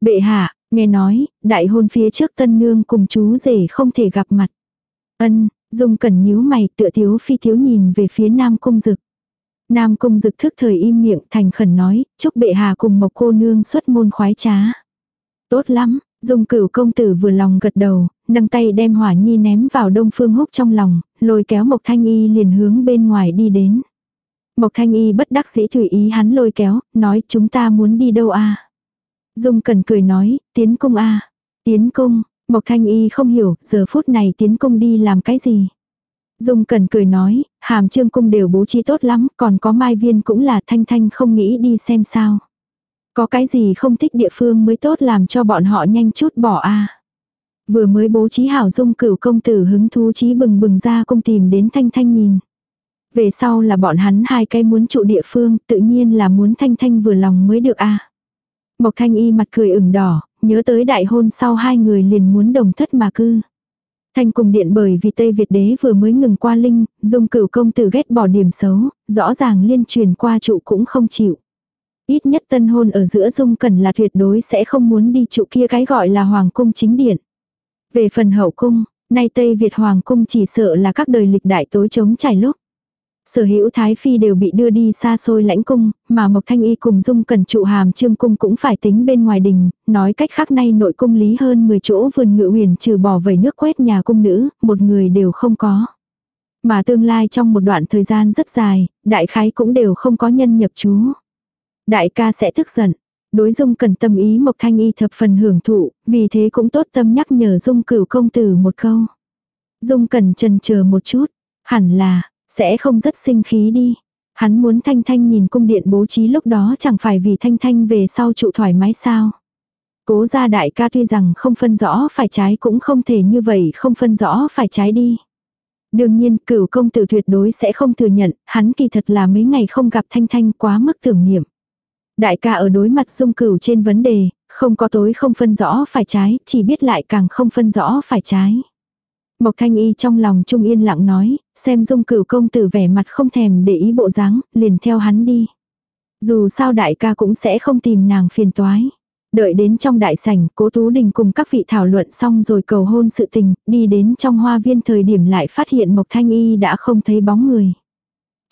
Bệ hạ, nghe nói, đại hôn phía trước tân nương cùng chú rể không thể gặp mặt. Ân, dung cẩn nhíu mày tựa thiếu phi thiếu nhìn về phía nam cung dực. Nam cung dực thức thời im miệng thành khẩn nói, chúc bệ hạ cùng một cô nương xuất môn khoái trá. Tốt lắm, dung cửu công tử vừa lòng gật đầu, nâng tay đem hỏa nhi ném vào đông phương húc trong lòng, lôi kéo mộc thanh y liền hướng bên ngoài đi đến. Mộc thanh y bất đắc dĩ thủy ý hắn lôi kéo, nói chúng ta muốn đi đâu a Dung cần cười nói, tiến cung a Tiến cung, Mộc thanh y không hiểu, giờ phút này tiến cung đi làm cái gì. Dung cần cười nói, hàm trương cung đều bố trí tốt lắm, còn có mai viên cũng là thanh thanh không nghĩ đi xem sao. Có cái gì không thích địa phương mới tốt làm cho bọn họ nhanh chút bỏ a Vừa mới bố trí hảo dung cửu công tử hứng thú trí bừng bừng ra cung tìm đến thanh thanh nhìn. Về sau là bọn hắn hai cái muốn trụ địa phương, tự nhiên là muốn thanh thanh vừa lòng mới được a Mộc thanh y mặt cười ửng đỏ, nhớ tới đại hôn sau hai người liền muốn đồng thất mà cư. Thanh cùng điện bởi vì Tây Việt đế vừa mới ngừng qua linh, dung cửu công tử ghét bỏ điểm xấu, rõ ràng liên truyền qua trụ cũng không chịu. Ít nhất tân hôn ở giữa dung cần là tuyệt đối sẽ không muốn đi trụ kia cái gọi là hoàng cung chính điện. Về phần hậu cung, nay Tây Việt hoàng cung chỉ sợ là các đời lịch đại tối chống trải lúc. Sở hữu Thái Phi đều bị đưa đi xa xôi lãnh cung, mà Mộc Thanh Y cùng Dung Cần trụ hàm trương cung cũng phải tính bên ngoài đình, nói cách khác nay nội cung lý hơn 10 chỗ vườn ngự huyền trừ bỏ vẩy nước quét nhà cung nữ, một người đều không có. Mà tương lai trong một đoạn thời gian rất dài, đại khái cũng đều không có nhân nhập chú. Đại ca sẽ tức giận. Đối dung cần tâm ý Mộc Thanh Y thập phần hưởng thụ, vì thế cũng tốt tâm nhắc nhở dung cửu công tử một câu. Dung cần trần chờ một chút, hẳn là, sẽ không rất sinh khí đi. Hắn muốn Thanh Thanh nhìn cung điện bố trí lúc đó chẳng phải vì Thanh Thanh về sau trụ thoải mái sao. Cố gia đại ca tuy rằng không phân rõ phải trái cũng không thể như vậy không phân rõ phải trái đi. Đương nhiên cửu công tử tuyệt đối sẽ không thừa nhận, hắn kỳ thật là mấy ngày không gặp Thanh Thanh quá mức tưởng niệm. Đại ca ở đối mặt dung cửu trên vấn đề, không có tối không phân rõ phải trái, chỉ biết lại càng không phân rõ phải trái. Mộc Thanh Y trong lòng trung yên lặng nói, xem dung cửu công tử vẻ mặt không thèm để ý bộ dáng, liền theo hắn đi. Dù sao đại ca cũng sẽ không tìm nàng phiền toái. Đợi đến trong đại sảnh, cố Tú Đình cùng các vị thảo luận xong rồi cầu hôn sự tình, đi đến trong hoa viên thời điểm lại phát hiện Mộc Thanh Y đã không thấy bóng người.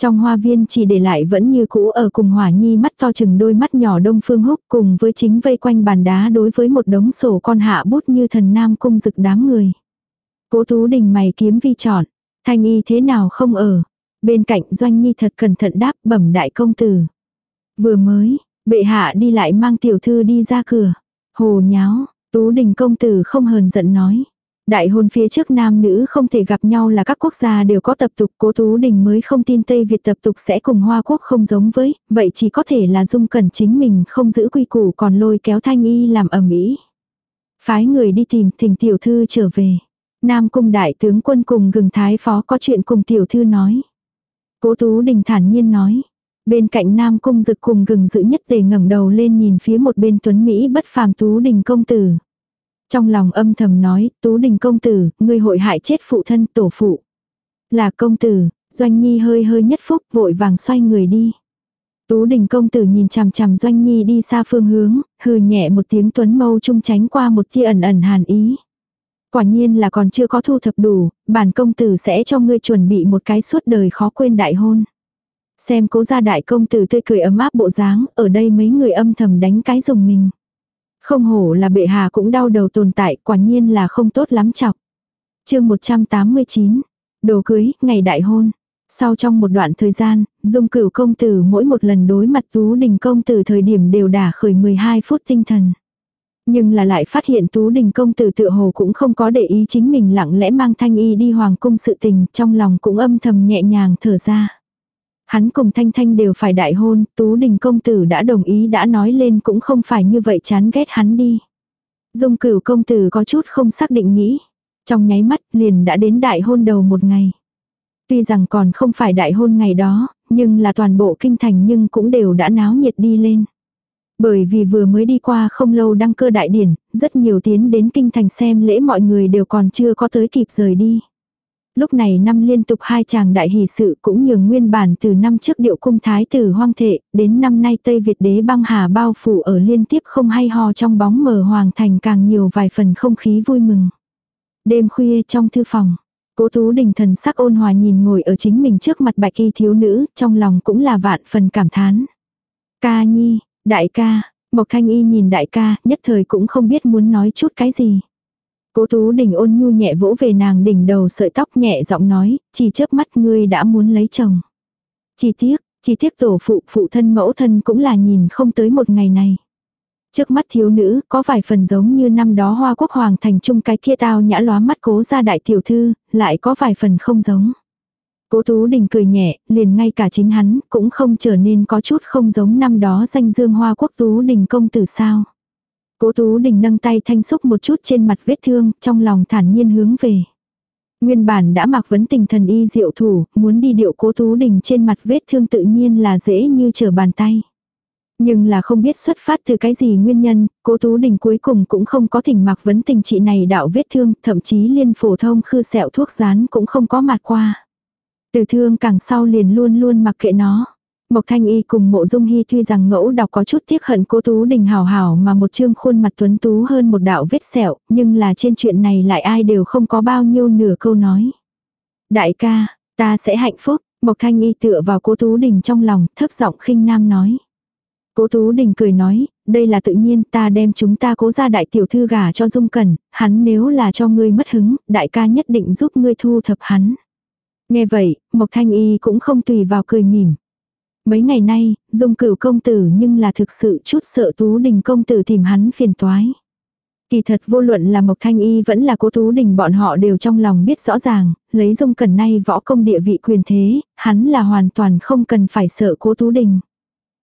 Trong hoa viên chỉ để lại vẫn như cũ ở cùng hỏa nhi mắt to chừng đôi mắt nhỏ đông phương húc cùng với chính vây quanh bàn đá đối với một đống sổ con hạ bút như thần nam cung rực đám người. Cố Tú Đình mày kiếm vi chọn. Thanh y thế nào không ở. Bên cạnh Doanh Nhi thật cẩn thận đáp bẩm đại công tử. Vừa mới, bệ hạ đi lại mang tiểu thư đi ra cửa. Hồ nháo, Tú Đình công tử không hờn giận nói. Đại hôn phía trước nam nữ không thể gặp nhau là các quốc gia đều có tập tục cố Tú Đình mới không tin Tây Việt tập tục sẽ cùng Hoa Quốc không giống với, vậy chỉ có thể là dung cẩn chính mình không giữ quy củ còn lôi kéo thanh y làm ẩm ý. Phái người đi tìm thỉnh tiểu thư trở về. Nam cung đại tướng quân cùng gừng thái phó có chuyện cùng tiểu thư nói. Cố Tú Đình thản nhiên nói. Bên cạnh Nam cung dực cùng gừng giữ nhất tề ngẩng đầu lên nhìn phía một bên tuấn Mỹ bất phàm Tú Đình công tử. Trong lòng âm thầm nói, Tú Đình công tử, ngươi hội hại chết phụ thân tổ phụ. Là công tử, Doanh Nhi hơi hơi nhất phúc vội vàng xoay người đi. Tú Đình công tử nhìn chằm chằm Doanh Nhi đi xa phương hướng, hừ nhẹ một tiếng tuấn mâu trung tránh qua một tia ẩn ẩn hàn ý. Quả nhiên là còn chưa có thu thập đủ, bản công tử sẽ cho ngươi chuẩn bị một cái suốt đời khó quên đại hôn. Xem cố gia đại công tử tươi cười ấm áp bộ dáng, ở đây mấy người âm thầm đánh cái dùng mình. Không hổ là bệ hạ cũng đau đầu tồn tại, quả nhiên là không tốt lắm chọc. chương 189, đồ cưới, ngày đại hôn. Sau trong một đoạn thời gian, dung cửu công tử mỗi một lần đối mặt tú đình công tử thời điểm đều đả khởi 12 phút tinh thần. Nhưng là lại phát hiện Tú Đình công tử tựa hồ cũng không có để ý chính mình lặng lẽ mang Thanh Y đi hoàng cung sự tình, trong lòng cũng âm thầm nhẹ nhàng thở ra. Hắn cùng Thanh Thanh đều phải đại hôn, Tú Đình công tử đã đồng ý đã nói lên cũng không phải như vậy chán ghét hắn đi. Dung cửu công tử có chút không xác định nghĩ. Trong nháy mắt liền đã đến đại hôn đầu một ngày. Tuy rằng còn không phải đại hôn ngày đó, nhưng là toàn bộ kinh thành nhưng cũng đều đã náo nhiệt đi lên. Bởi vì vừa mới đi qua không lâu đăng cơ đại điển, rất nhiều tiến đến kinh thành xem lễ mọi người đều còn chưa có tới kịp rời đi. Lúc này năm liên tục hai chàng đại hỷ sự cũng nhường nguyên bản từ năm trước điệu cung thái tử hoang thệ, đến năm nay Tây Việt đế băng hà bao phủ ở liên tiếp không hay ho trong bóng mờ hoàng thành càng nhiều vài phần không khí vui mừng. Đêm khuya trong thư phòng, cố tú đình thần sắc ôn hòa nhìn ngồi ở chính mình trước mặt bạch y thiếu nữ, trong lòng cũng là vạn phần cảm thán. Ca nhi, đại ca, Mộc Thanh Y nhìn đại ca, nhất thời cũng không biết muốn nói chút cái gì. Cố Tú Đình ôn nhu nhẹ vỗ về nàng đỉnh đầu sợi tóc nhẹ giọng nói, chỉ chớp mắt ngươi đã muốn lấy chồng. Chỉ tiếc, chỉ tiếc tổ phụ phụ thân mẫu thân cũng là nhìn không tới một ngày này. Trước mắt thiếu nữ có vài phần giống như năm đó hoa quốc hoàng thành trung cái kia tao nhã lóa mắt cố ra đại tiểu thư, lại có vài phần không giống. Cố Tú Đình cười nhẹ, liền ngay cả chính hắn cũng không trở nên có chút không giống năm đó danh dương hoa quốc Tú Đình công tử sao. Cố Tú Đình nâng tay thanh xúc một chút trên mặt vết thương, trong lòng thản nhiên hướng về. Nguyên bản đã mặc vấn tình thần y diệu thủ, muốn đi điệu cố Tú Đình trên mặt vết thương tự nhiên là dễ như trở bàn tay. Nhưng là không biết xuất phát từ cái gì nguyên nhân, cố Tú Đình cuối cùng cũng không có thỉnh mặc vấn tình trị này đạo vết thương, thậm chí liên phổ thông khư sẹo thuốc rán cũng không có mặt qua. Từ thương càng sau liền luôn luôn mặc kệ nó. Mộc Thanh Y cùng mộ dung hy tuy rằng ngẫu đọc có chút tiếc hận cố tú đình hào hào mà một chương khuôn mặt tuấn tú hơn một đạo vết sẹo, nhưng là trên chuyện này lại ai đều không có bao nhiêu nửa câu nói. Đại ca, ta sẽ hạnh phúc, Mộc Thanh Y tựa vào cố tú đình trong lòng, thấp giọng khinh nam nói. Cố tú đình cười nói, đây là tự nhiên ta đem chúng ta cố ra đại tiểu thư gả cho dung cẩn, hắn nếu là cho ngươi mất hứng, đại ca nhất định giúp ngươi thu thập hắn. Nghe vậy, Mộc Thanh Y cũng không tùy vào cười mỉm. Mấy ngày nay, dung cửu công tử nhưng là thực sự chút sợ Tú Đình công tử tìm hắn phiền toái. Kỳ thật vô luận là Mộc Thanh Y vẫn là cố Tú Đình bọn họ đều trong lòng biết rõ ràng, lấy dung cẩn nay võ công địa vị quyền thế, hắn là hoàn toàn không cần phải sợ cố Tú Đình.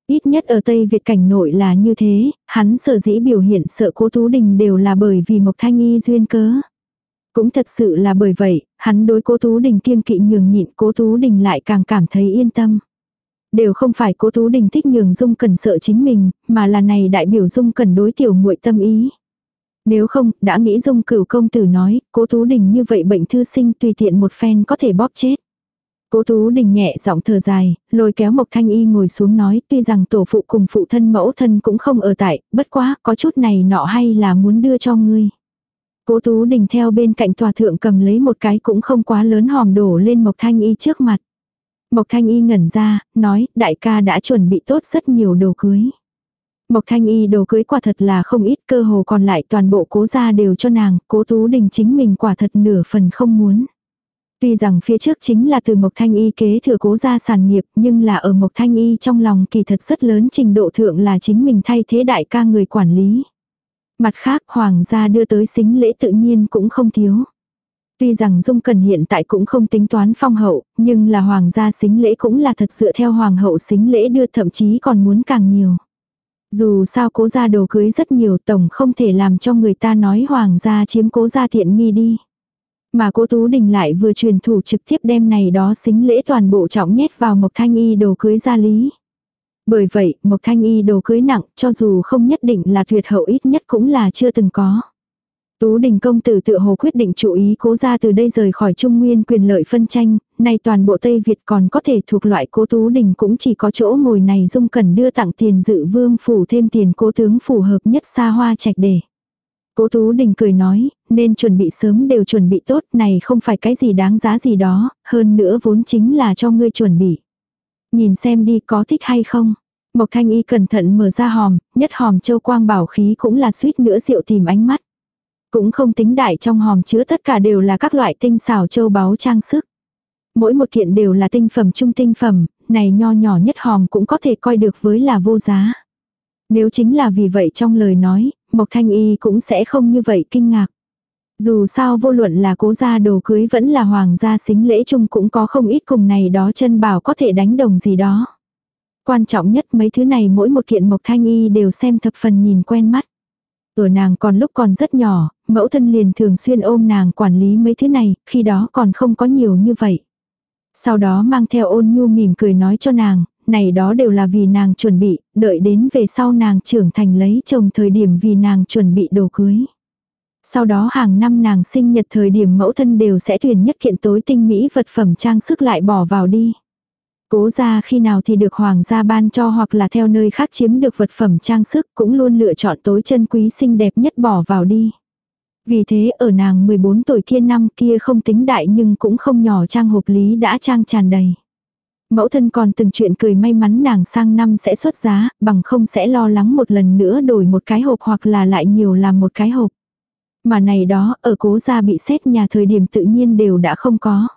Ít nhất ở Tây Việt cảnh nội là như thế, hắn sở dĩ biểu hiện sợ cố Tú Đình đều là bởi vì Mộc Thanh Y duyên cớ. Cũng thật sự là bởi vậy, hắn đối cố Tú Đình kiêng kỵ nhường nhịn cố Tú Đình lại càng cảm thấy yên tâm. Đều không phải cố Tú Đình thích nhường Dung Cần sợ chính mình, mà là này đại biểu Dung Cần đối tiểu muội tâm ý. Nếu không, đã nghĩ Dung cửu công tử nói, cố Tú Đình như vậy bệnh thư sinh tùy tiện một phen có thể bóp chết. Cố Tú Đình nhẹ giọng thở dài, lôi kéo Mộc Thanh Y ngồi xuống nói tuy rằng tổ phụ cùng phụ thân mẫu thân cũng không ở tại, bất quá có chút này nọ hay là muốn đưa cho ngươi. Cố Tú Đình theo bên cạnh tòa thượng cầm lấy một cái cũng không quá lớn hòm đổ lên Mộc Thanh Y trước mặt. Mộc Thanh Y ngẩn ra, nói, đại ca đã chuẩn bị tốt rất nhiều đồ cưới. Mộc Thanh Y đồ cưới quả thật là không ít cơ hồ còn lại toàn bộ cố gia đều cho nàng, cố Tú Đình chính mình quả thật nửa phần không muốn. Tuy rằng phía trước chính là từ Mộc Thanh Y kế thừa cố gia sản nghiệp nhưng là ở Mộc Thanh Y trong lòng kỳ thật rất lớn trình độ thượng là chính mình thay thế đại ca người quản lý. Mặt khác hoàng gia đưa tới xính lễ tự nhiên cũng không thiếu. Tuy rằng Dung Cần hiện tại cũng không tính toán phong hậu, nhưng là hoàng gia xính lễ cũng là thật dựa theo hoàng hậu xính lễ đưa thậm chí còn muốn càng nhiều. Dù sao cố gia đồ cưới rất nhiều tổng không thể làm cho người ta nói hoàng gia chiếm cố gia thiện nghi đi. Mà cố Tú Đình lại vừa truyền thủ trực tiếp đem này đó xính lễ toàn bộ trọng nhét vào Mộc Thanh Y đồ cưới gia lý. Bởi vậy, Mộc Thanh Y đồ cưới nặng, cho dù không nhất định là tuyệt hậu ít nhất cũng là chưa từng có. Tú Đình công tử tự hồ quyết định chú ý cố ra từ đây rời khỏi Trung Nguyên quyền lợi phân tranh, nay toàn bộ Tây Việt còn có thể thuộc loại cố Tú Đình cũng chỉ có chỗ ngồi này dung cần đưa tặng tiền dự vương phủ thêm tiền cố tướng phù hợp nhất xa hoa trạch để. Cố Tú Đình cười nói, nên chuẩn bị sớm đều chuẩn bị tốt, này không phải cái gì đáng giá gì đó, hơn nữa vốn chính là cho ngươi chuẩn bị. Nhìn xem đi có thích hay không. Mộc Thanh Y cẩn thận mở ra hòm, nhất hòm châu quang bảo khí cũng là suýt nữa rượu tìm ánh mắt. Cũng không tính đại trong hòm chứa tất cả đều là các loại tinh xảo châu báu trang sức. Mỗi một kiện đều là tinh phẩm trung tinh phẩm, này nho nhỏ nhất hòm cũng có thể coi được với là vô giá. Nếu chính là vì vậy trong lời nói, Mộc Thanh Y cũng sẽ không như vậy kinh ngạc. Dù sao vô luận là cố gia đồ cưới vẫn là hoàng gia xính lễ chung cũng có không ít cùng này đó chân bảo có thể đánh đồng gì đó. Quan trọng nhất mấy thứ này mỗi một kiện mộc thanh y đều xem thập phần nhìn quen mắt. Ở nàng còn lúc còn rất nhỏ, mẫu thân liền thường xuyên ôm nàng quản lý mấy thứ này, khi đó còn không có nhiều như vậy. Sau đó mang theo ôn nhu mỉm cười nói cho nàng, này đó đều là vì nàng chuẩn bị, đợi đến về sau nàng trưởng thành lấy chồng thời điểm vì nàng chuẩn bị đồ cưới. Sau đó hàng năm nàng sinh nhật thời điểm mẫu thân đều sẽ tuyển nhất kiện tối tinh mỹ vật phẩm trang sức lại bỏ vào đi. Cố ra khi nào thì được hoàng gia ban cho hoặc là theo nơi khác chiếm được vật phẩm trang sức cũng luôn lựa chọn tối chân quý xinh đẹp nhất bỏ vào đi. Vì thế ở nàng 14 tuổi kia năm kia không tính đại nhưng cũng không nhỏ trang hộp lý đã trang tràn đầy. Mẫu thân còn từng chuyện cười may mắn nàng sang năm sẽ xuất giá, bằng không sẽ lo lắng một lần nữa đổi một cái hộp hoặc là lại nhiều làm một cái hộp. Mà này đó, ở cố gia bị xét nhà thời điểm tự nhiên đều đã không có.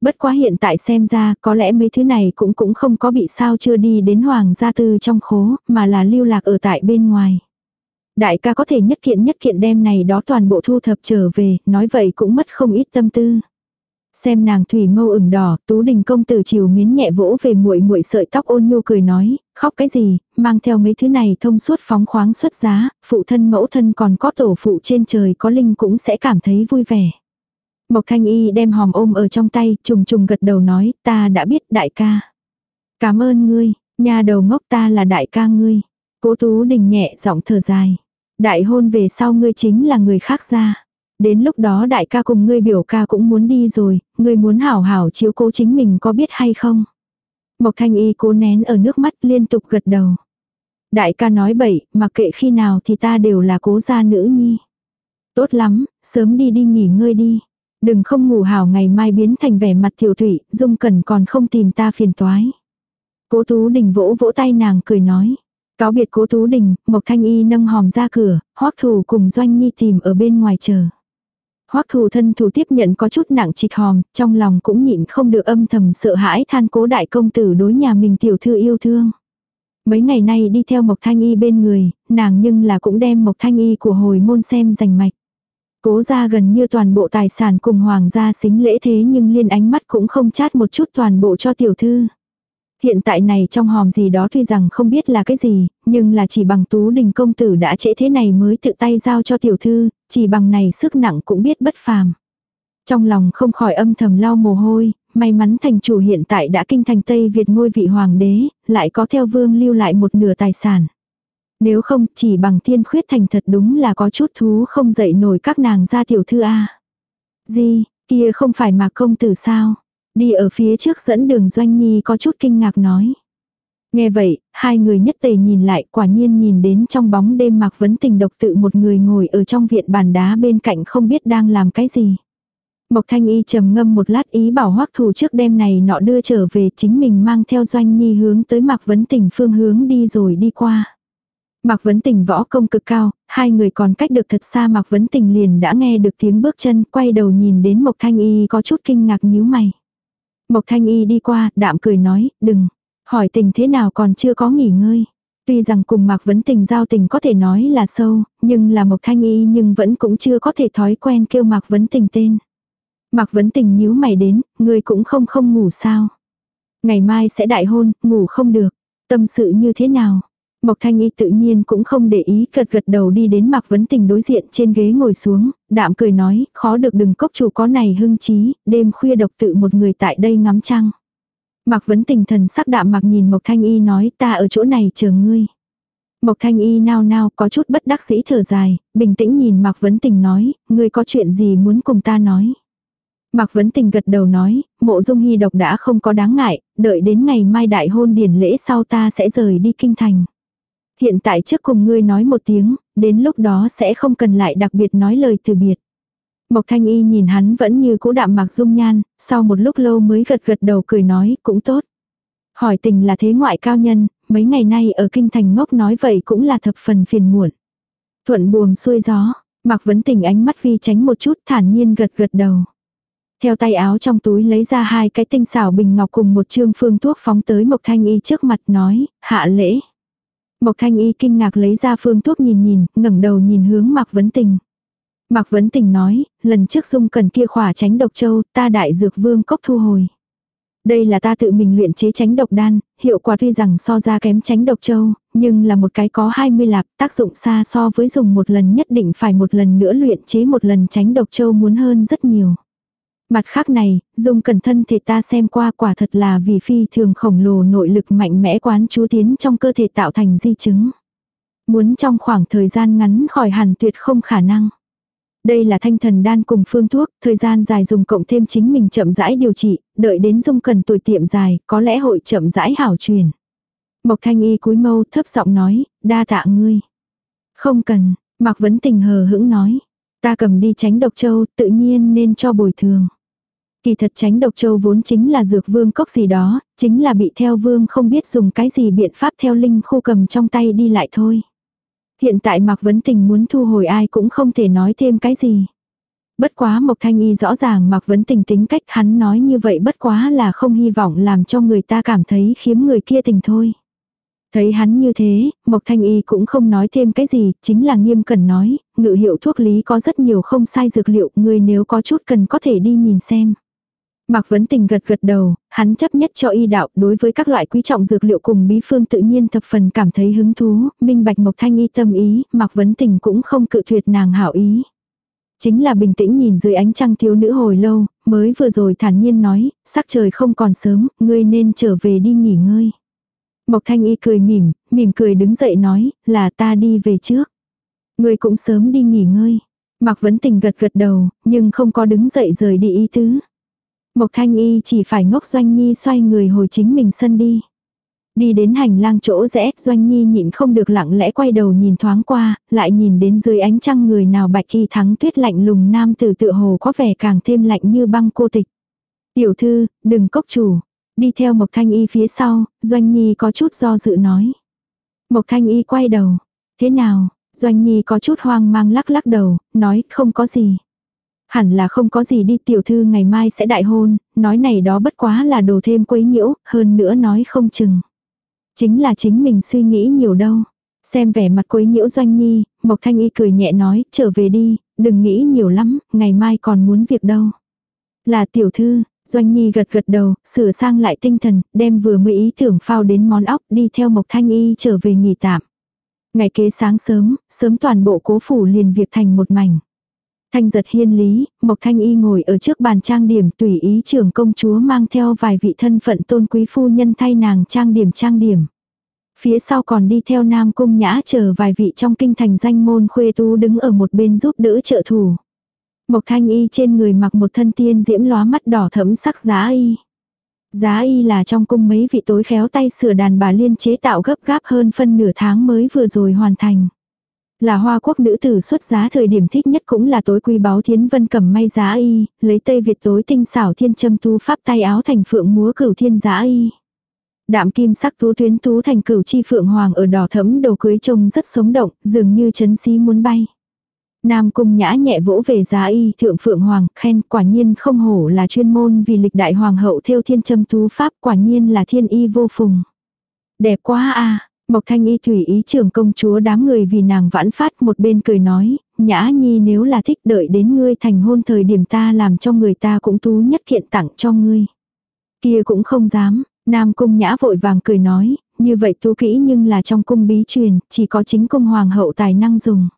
Bất quá hiện tại xem ra, có lẽ mấy thứ này cũng cũng không có bị sao chưa đi đến hoàng gia tư trong khố, mà là lưu lạc ở tại bên ngoài. Đại ca có thể nhất kiện nhất kiện đem này đó toàn bộ thu thập trở về, nói vậy cũng mất không ít tâm tư. Xem nàng thủy mâu ửng đỏ, Tú Đình công tử chiều miến nhẹ vỗ về muội muội sợi tóc ôn nhu cười nói, khóc cái gì, mang theo mấy thứ này thông suốt phóng khoáng xuất giá, phụ thân mẫu thân còn có tổ phụ trên trời có linh cũng sẽ cảm thấy vui vẻ. Mộc Thanh Y đem hòm ôm ở trong tay, trùng trùng gật đầu nói, ta đã biết đại ca. Cảm ơn ngươi, nhà đầu ngốc ta là đại ca ngươi. Cố Tú Đình nhẹ giọng thở dài. Đại hôn về sau ngươi chính là người khác ra. Đến lúc đó đại ca cùng ngươi biểu ca cũng muốn đi rồi, ngươi muốn hảo hảo chiếu cố chính mình có biết hay không. Mộc thanh y cố nén ở nước mắt liên tục gật đầu. Đại ca nói bậy, mà kệ khi nào thì ta đều là cố gia nữ nhi. Tốt lắm, sớm đi đi nghỉ ngơi đi. Đừng không ngủ hảo ngày mai biến thành vẻ mặt tiểu thủy, dung cẩn còn không tìm ta phiền toái. Cố Tú Đình vỗ vỗ tay nàng cười nói. Cáo biệt cố Tú Đình, Mộc Thanh Y nâng hòm ra cửa, hoắc thủ cùng Doanh Nhi tìm ở bên ngoài chờ. Hoắc thủ thân thủ tiếp nhận có chút nặng trịch hòm, trong lòng cũng nhịn không được âm thầm sợ hãi than cố đại công tử đối nhà mình tiểu thư yêu thương. Mấy ngày nay đi theo Mộc Thanh Y bên người, nàng nhưng là cũng đem Mộc Thanh Y của hồi môn xem rành mạch. Cố ra gần như toàn bộ tài sản cùng hoàng gia xính lễ thế nhưng liên ánh mắt cũng không chát một chút toàn bộ cho tiểu thư. Hiện tại này trong hòm gì đó tuy rằng không biết là cái gì, nhưng là chỉ bằng tú đình công tử đã trễ thế này mới tự tay giao cho tiểu thư, chỉ bằng này sức nặng cũng biết bất phàm. Trong lòng không khỏi âm thầm lau mồ hôi, may mắn thành chủ hiện tại đã kinh thành Tây Việt ngôi vị hoàng đế, lại có theo vương lưu lại một nửa tài sản. Nếu không chỉ bằng thiên khuyết thành thật đúng là có chút thú không dậy nổi các nàng ra tiểu thư A. Gì, kia không phải mà công tử sao? Đi ở phía trước dẫn đường Doanh Nhi có chút kinh ngạc nói. Nghe vậy, hai người nhất tề nhìn lại quả nhiên nhìn đến trong bóng đêm Mạc Vấn Tình độc tự một người ngồi ở trong viện bàn đá bên cạnh không biết đang làm cái gì. Mộc Thanh Y trầm ngâm một lát ý bảo hoắc thù trước đêm này nọ đưa trở về chính mình mang theo Doanh Nhi hướng tới Mạc Vấn Tình phương hướng đi rồi đi qua. Mạc Vấn Tình võ công cực cao, hai người còn cách được thật xa Mạc Vấn Tình liền đã nghe được tiếng bước chân quay đầu nhìn đến Mộc Thanh Y có chút kinh ngạc nhíu mày. Mộc Thanh Y đi qua, đạm cười nói, đừng, hỏi tình thế nào còn chưa có nghỉ ngơi. Tuy rằng cùng Mạc Vấn Tình giao tình có thể nói là sâu, nhưng là Mộc Thanh Y nhưng vẫn cũng chưa có thể thói quen kêu Mạc Vấn Tình tên. Mạc Vấn Tình nhíu mày đến, người cũng không không ngủ sao. Ngày mai sẽ đại hôn, ngủ không được. Tâm sự như thế nào? Mộc Thanh Y tự nhiên cũng không để ý gật gật đầu đi đến Mạc Vấn Tình đối diện trên ghế ngồi xuống, đạm cười nói, khó được đừng cốc chủ có này hưng trí, đêm khuya độc tự một người tại đây ngắm trăng. Mạc Vấn Tình thần sắc đạm mặc nhìn Mộc Thanh Y nói ta ở chỗ này chờ ngươi. Mộc Thanh Y nao nao có chút bất đắc dĩ thở dài, bình tĩnh nhìn Mạc Vấn Tình nói, ngươi có chuyện gì muốn cùng ta nói. Mạc Vấn Tình gật đầu nói, mộ dung hy độc đã không có đáng ngại, đợi đến ngày mai đại hôn điển lễ sau ta sẽ rời đi kinh thành. Hiện tại trước cùng ngươi nói một tiếng, đến lúc đó sẽ không cần lại đặc biệt nói lời từ biệt. Mộc Thanh Y nhìn hắn vẫn như cũ đạm mạc dung nhan, sau một lúc lâu mới gật gật đầu cười nói, cũng tốt. Hỏi tình là thế ngoại cao nhân, mấy ngày nay ở kinh thành ngốc nói vậy cũng là thập phần phiền muộn. Thuận buồm xuôi gió, Mạc Vấn Tình ánh mắt vi tránh một chút thản nhiên gật gật đầu. Theo tay áo trong túi lấy ra hai cái tinh xảo bình ngọc cùng một trương phương thuốc phóng tới Mộc Thanh Y trước mặt nói, hạ lễ. Mộc Thanh Y kinh ngạc lấy ra phương thuốc nhìn nhìn, ngẩng đầu nhìn hướng Mạc Vấn Tình. Mạc Vấn Tình nói, lần trước dung cần kia khỏa tránh độc châu, ta đại dược vương cốc thu hồi. Đây là ta tự mình luyện chế tránh độc đan, hiệu quả tuy rằng so ra kém tránh độc châu, nhưng là một cái có 20 lạp, tác dụng xa so với dùng một lần nhất định phải một lần nữa luyện chế một lần tránh độc châu muốn hơn rất nhiều. Mặt khác này, dùng cẩn thân thể ta xem qua quả thật là vì phi thường khổng lồ nội lực mạnh mẽ quán chú tiến trong cơ thể tạo thành di chứng. Muốn trong khoảng thời gian ngắn khỏi hẳn tuyệt không khả năng. Đây là thanh thần đan cùng phương thuốc, thời gian dài dùng cộng thêm chính mình chậm rãi điều trị, đợi đến dung cần tuổi tiệm dài, có lẽ hội chậm rãi hảo truyền. Mộc thanh y cúi mâu thấp giọng nói, đa tạ ngươi. Không cần, Mạc Vấn Tình hờ hững nói. Ta cầm đi tránh độc châu, tự nhiên nên cho bồi thường. Kỳ thật tránh độc châu vốn chính là dược vương cốc gì đó, chính là bị theo vương không biết dùng cái gì biện pháp theo linh khu cầm trong tay đi lại thôi. Hiện tại Mạc Vấn Tình muốn thu hồi ai cũng không thể nói thêm cái gì. Bất quá Mộc Thanh Y rõ ràng Mạc Vấn Tình tính cách hắn nói như vậy bất quá là không hy vọng làm cho người ta cảm thấy khiếm người kia tình thôi. Thấy hắn như thế, Mộc Thanh Y cũng không nói thêm cái gì, chính là nghiêm cần nói, ngự hiệu thuốc lý có rất nhiều không sai dược liệu, người nếu có chút cần có thể đi nhìn xem. Mạc Vấn Tình gật gật đầu, hắn chấp nhất cho y đạo đối với các loại quý trọng dược liệu cùng bí phương tự nhiên thập phần cảm thấy hứng thú, minh bạch Mộc Thanh Y tâm ý, Mạc Vấn Tình cũng không cự tuyệt nàng hảo ý. Chính là bình tĩnh nhìn dưới ánh trăng thiếu nữ hồi lâu, mới vừa rồi thản nhiên nói, sắc trời không còn sớm, ngươi nên trở về đi nghỉ ngơi. Mộc Thanh Y cười mỉm, mỉm cười đứng dậy nói, là ta đi về trước. Ngươi cũng sớm đi nghỉ ngơi. Mạc Vấn Tình gật gật đầu, nhưng không có đứng dậy rời đi ý tứ. Mộc Thanh Y chỉ phải ngốc Doanh Nhi xoay người hồi chính mình sân đi. Đi đến hành lang chỗ rẽ, Doanh Nhi nhịn không được lặng lẽ quay đầu nhìn thoáng qua, lại nhìn đến dưới ánh trăng người nào bạch kỳ thắng tuyết lạnh lùng nam tử tựa hồ có vẻ càng thêm lạnh như băng cô tịch. Tiểu thư, đừng cốc chủ. Đi theo Mộc Thanh Y phía sau, Doanh Nhi có chút do dự nói. Mộc Thanh Y quay đầu. Thế nào? Doanh Nhi có chút hoang mang lắc lắc đầu, nói không có gì. Hẳn là không có gì đi tiểu thư ngày mai sẽ đại hôn, nói này đó bất quá là đồ thêm quấy nhiễu, hơn nữa nói không chừng. Chính là chính mình suy nghĩ nhiều đâu. Xem vẻ mặt quấy nhiễu doanh nhi, Mộc Thanh Y cười nhẹ nói, trở về đi, đừng nghĩ nhiều lắm, ngày mai còn muốn việc đâu. Là tiểu thư, doanh nhi gật gật đầu, sửa sang lại tinh thần, đem vừa mới ý tưởng phao đến món óc đi theo Mộc Thanh Y trở về nghỉ tạm. Ngày kế sáng sớm, sớm toàn bộ cố phủ liền việc thành một mảnh. Thanh giật hiên lý, Mộc Thanh Y ngồi ở trước bàn trang điểm tùy ý trưởng công chúa mang theo vài vị thân phận tôn quý phu nhân thay nàng trang điểm trang điểm. Phía sau còn đi theo nam cung nhã chờ vài vị trong kinh thành danh môn khuê tú đứng ở một bên giúp đỡ trợ thủ. Mộc Thanh Y trên người mặc một thân tiên diễm lóa mắt đỏ thẫm sắc giá y. Giá y là trong cung mấy vị tối khéo tay sửa đàn bà liên chế tạo gấp gáp hơn phân nửa tháng mới vừa rồi hoàn thành. Là hoa quốc nữ tử xuất giá thời điểm thích nhất cũng là tối quý báo thiến vân cầm may giá y, lấy tây Việt tối tinh xảo thiên châm tu pháp tay áo thành phượng múa cửu thiên giá y. Đạm kim sắc tú tuyến tú thành cửu chi phượng hoàng ở đỏ thẫm đầu cưới trông rất sống động, dường như chấn xí muốn bay. Nam cung nhã nhẹ vỗ về giá y thượng phượng hoàng, khen quả nhiên không hổ là chuyên môn vì lịch đại hoàng hậu theo thiên châm tú pháp quả nhiên là thiên y vô phùng. Đẹp quá a Mộc thanh y thủy ý trưởng công chúa đám người vì nàng vãn phát một bên cười nói, nhã nhi nếu là thích đợi đến ngươi thành hôn thời điểm ta làm cho người ta cũng tú nhất kiện tặng cho ngươi. Kia cũng không dám, nam cung nhã vội vàng cười nói, như vậy tú kỹ nhưng là trong cung bí truyền, chỉ có chính cung hoàng hậu tài năng dùng.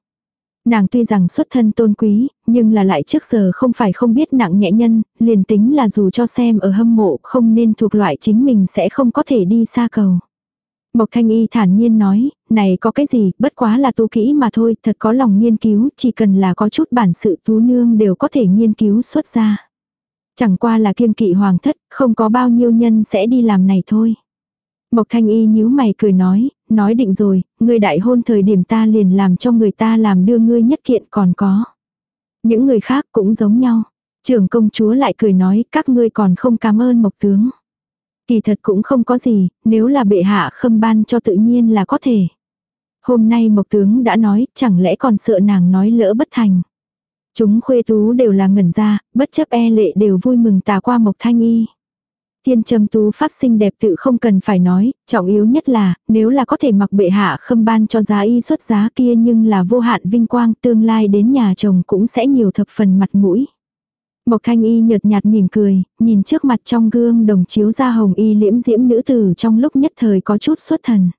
Nàng tuy rằng xuất thân tôn quý, nhưng là lại trước giờ không phải không biết nặng nhẹ nhân, liền tính là dù cho xem ở hâm mộ không nên thuộc loại chính mình sẽ không có thể đi xa cầu. Mộc Thanh Y thản nhiên nói, này có cái gì, bất quá là tu kỹ mà thôi, thật có lòng nghiên cứu, chỉ cần là có chút bản sự tú nương đều có thể nghiên cứu xuất ra. Chẳng qua là kiêng kỵ hoàng thất, không có bao nhiêu nhân sẽ đi làm này thôi. Mộc Thanh Y nhíu mày cười nói, nói định rồi, người đại hôn thời điểm ta liền làm cho người ta làm đưa ngươi nhất kiện còn có. Những người khác cũng giống nhau. Trưởng công chúa lại cười nói, các ngươi còn không cảm ơn Mộc tướng. Kỳ thật cũng không có gì, nếu là bệ hạ khâm ban cho tự nhiên là có thể. Hôm nay Mộc Tướng đã nói, chẳng lẽ còn sợ nàng nói lỡ bất thành. Chúng khuê tú đều là ngẩn ra, bất chấp e lệ đều vui mừng tà qua Mộc Thanh Y. Thiên trầm tú pháp sinh đẹp tự không cần phải nói, trọng yếu nhất là, nếu là có thể mặc bệ hạ khâm ban cho giá y xuất giá kia nhưng là vô hạn vinh quang tương lai đến nhà chồng cũng sẽ nhiều thập phần mặt mũi. Mộc thanh y nhợt nhạt mỉm cười, nhìn trước mặt trong gương đồng chiếu ra hồng y liễm diễm nữ tử trong lúc nhất thời có chút xuất thần.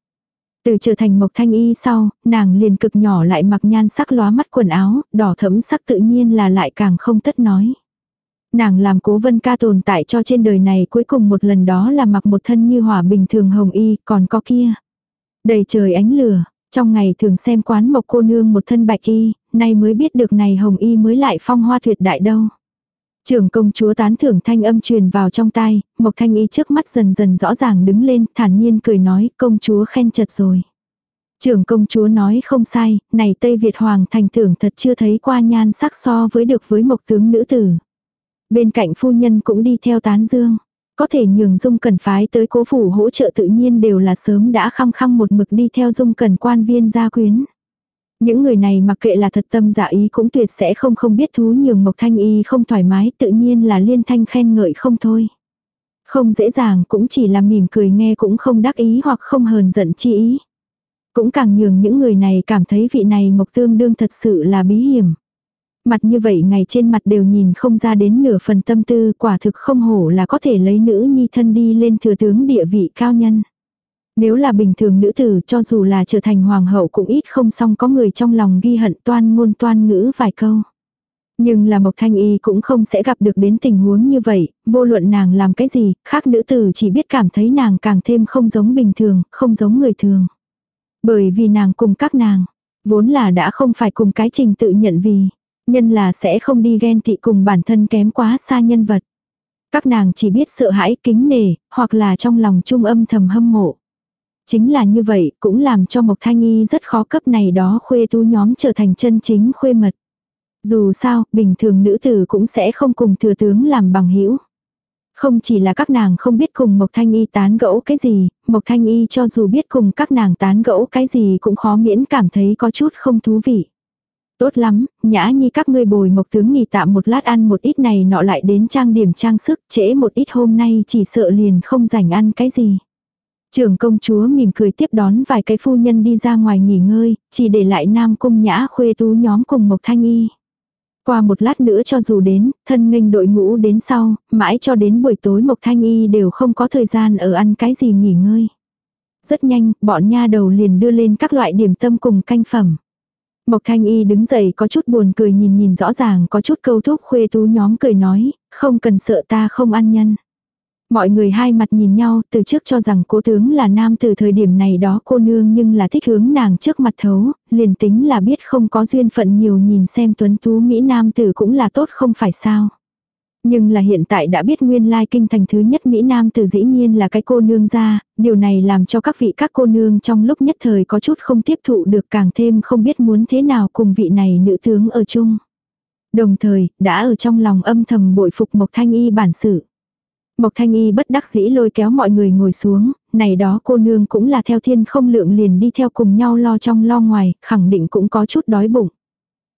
Từ trở thành mộc thanh y sau, nàng liền cực nhỏ lại mặc nhan sắc lóa mắt quần áo, đỏ thẫm sắc tự nhiên là lại càng không tất nói. Nàng làm cố vân ca tồn tại cho trên đời này cuối cùng một lần đó là mặc một thân như hỏa bình thường hồng y, còn có kia. Đầy trời ánh lửa, trong ngày thường xem quán mộc cô nương một thân bạch y, nay mới biết được này hồng y mới lại phong hoa tuyệt đại đâu. Trưởng công chúa tán thưởng thanh âm truyền vào trong tai, Mộc Thanh Y trước mắt dần dần rõ ràng đứng lên, thản nhiên cười nói, công chúa khen chật rồi. Trưởng công chúa nói không sai, này Tây Việt Hoàng thành thưởng thật chưa thấy qua nhan sắc so với được với mộc tướng nữ tử. Bên cạnh phu nhân cũng đi theo tán dương. Có thể nhường dung cần phái tới cố phủ hỗ trợ tự nhiên đều là sớm đã khăng khăng một mực đi theo dung cần quan viên gia quyến. Những người này mặc kệ là thật tâm giả ý cũng tuyệt sẽ không không biết thú nhường Mộc Thanh Y không thoải mái, tự nhiên là liên thanh khen ngợi không thôi. Không dễ dàng cũng chỉ là mỉm cười nghe cũng không đắc ý hoặc không hờn giận chi ý. Cũng càng nhường những người này cảm thấy vị này Mộc Tương đương thật sự là bí hiểm. Mặt như vậy ngày trên mặt đều nhìn không ra đến nửa phần tâm tư, quả thực không hổ là có thể lấy nữ nhi thân đi lên thừa tướng địa vị cao nhân. Nếu là bình thường nữ tử cho dù là trở thành hoàng hậu cũng ít không xong có người trong lòng ghi hận toan ngôn toan ngữ vài câu. Nhưng là Mộc Thanh Y cũng không sẽ gặp được đến tình huống như vậy, vô luận nàng làm cái gì, khác nữ tử chỉ biết cảm thấy nàng càng thêm không giống bình thường, không giống người thường. Bởi vì nàng cùng các nàng, vốn là đã không phải cùng cái trình tự nhận vì, nhân là sẽ không đi ghen tị cùng bản thân kém quá xa nhân vật. Các nàng chỉ biết sợ hãi kính nể, hoặc là trong lòng trung âm thầm hâm mộ. Chính là như vậy, cũng làm cho Mộc Thanh Y rất khó cấp này đó khuê tú nhóm trở thành chân chính khuê mật. Dù sao, bình thường nữ tử cũng sẽ không cùng thừa tướng làm bằng hữu Không chỉ là các nàng không biết cùng Mộc Thanh Y tán gẫu cái gì, Mộc Thanh Y cho dù biết cùng các nàng tán gẫu cái gì cũng khó miễn cảm thấy có chút không thú vị. Tốt lắm, nhã nhi các ngươi bồi Mộc tướng nghỉ tạm một lát ăn một ít này nọ lại đến trang điểm trang sức trễ một ít hôm nay chỉ sợ liền không rảnh ăn cái gì. Trưởng công chúa mỉm cười tiếp đón vài cái phu nhân đi ra ngoài nghỉ ngơi, chỉ để lại nam cung nhã khuê tú nhóm cùng Mộc Thanh Y. Qua một lát nữa cho dù đến, thân nghênh đội ngũ đến sau, mãi cho đến buổi tối Mộc Thanh Y đều không có thời gian ở ăn cái gì nghỉ ngơi. Rất nhanh, bọn nha đầu liền đưa lên các loại điểm tâm cùng canh phẩm. Mộc Thanh Y đứng dậy có chút buồn cười nhìn nhìn rõ ràng có chút câu thúc khuê tú nhóm cười nói, không cần sợ ta không ăn nhân. Mọi người hai mặt nhìn nhau, từ trước cho rằng cố tướng là nam từ thời điểm này đó cô nương nhưng là thích hướng nàng trước mặt thấu, liền tính là biết không có duyên phận nhiều nhìn xem tuấn tú Mỹ nam tử cũng là tốt không phải sao. Nhưng là hiện tại đã biết nguyên lai kinh thành thứ nhất Mỹ Nam từ dĩ nhiên là cái cô nương ra, điều này làm cho các vị các cô nương trong lúc nhất thời có chút không tiếp thụ được càng thêm không biết muốn thế nào cùng vị này nữ tướng ở chung. Đồng thời, đã ở trong lòng âm thầm bội phục Mộc Thanh Y bản sự. Mộc Thanh Y bất đắc dĩ lôi kéo mọi người ngồi xuống, này đó cô nương cũng là theo thiên không lượng liền đi theo cùng nhau lo trong lo ngoài, khẳng định cũng có chút đói bụng.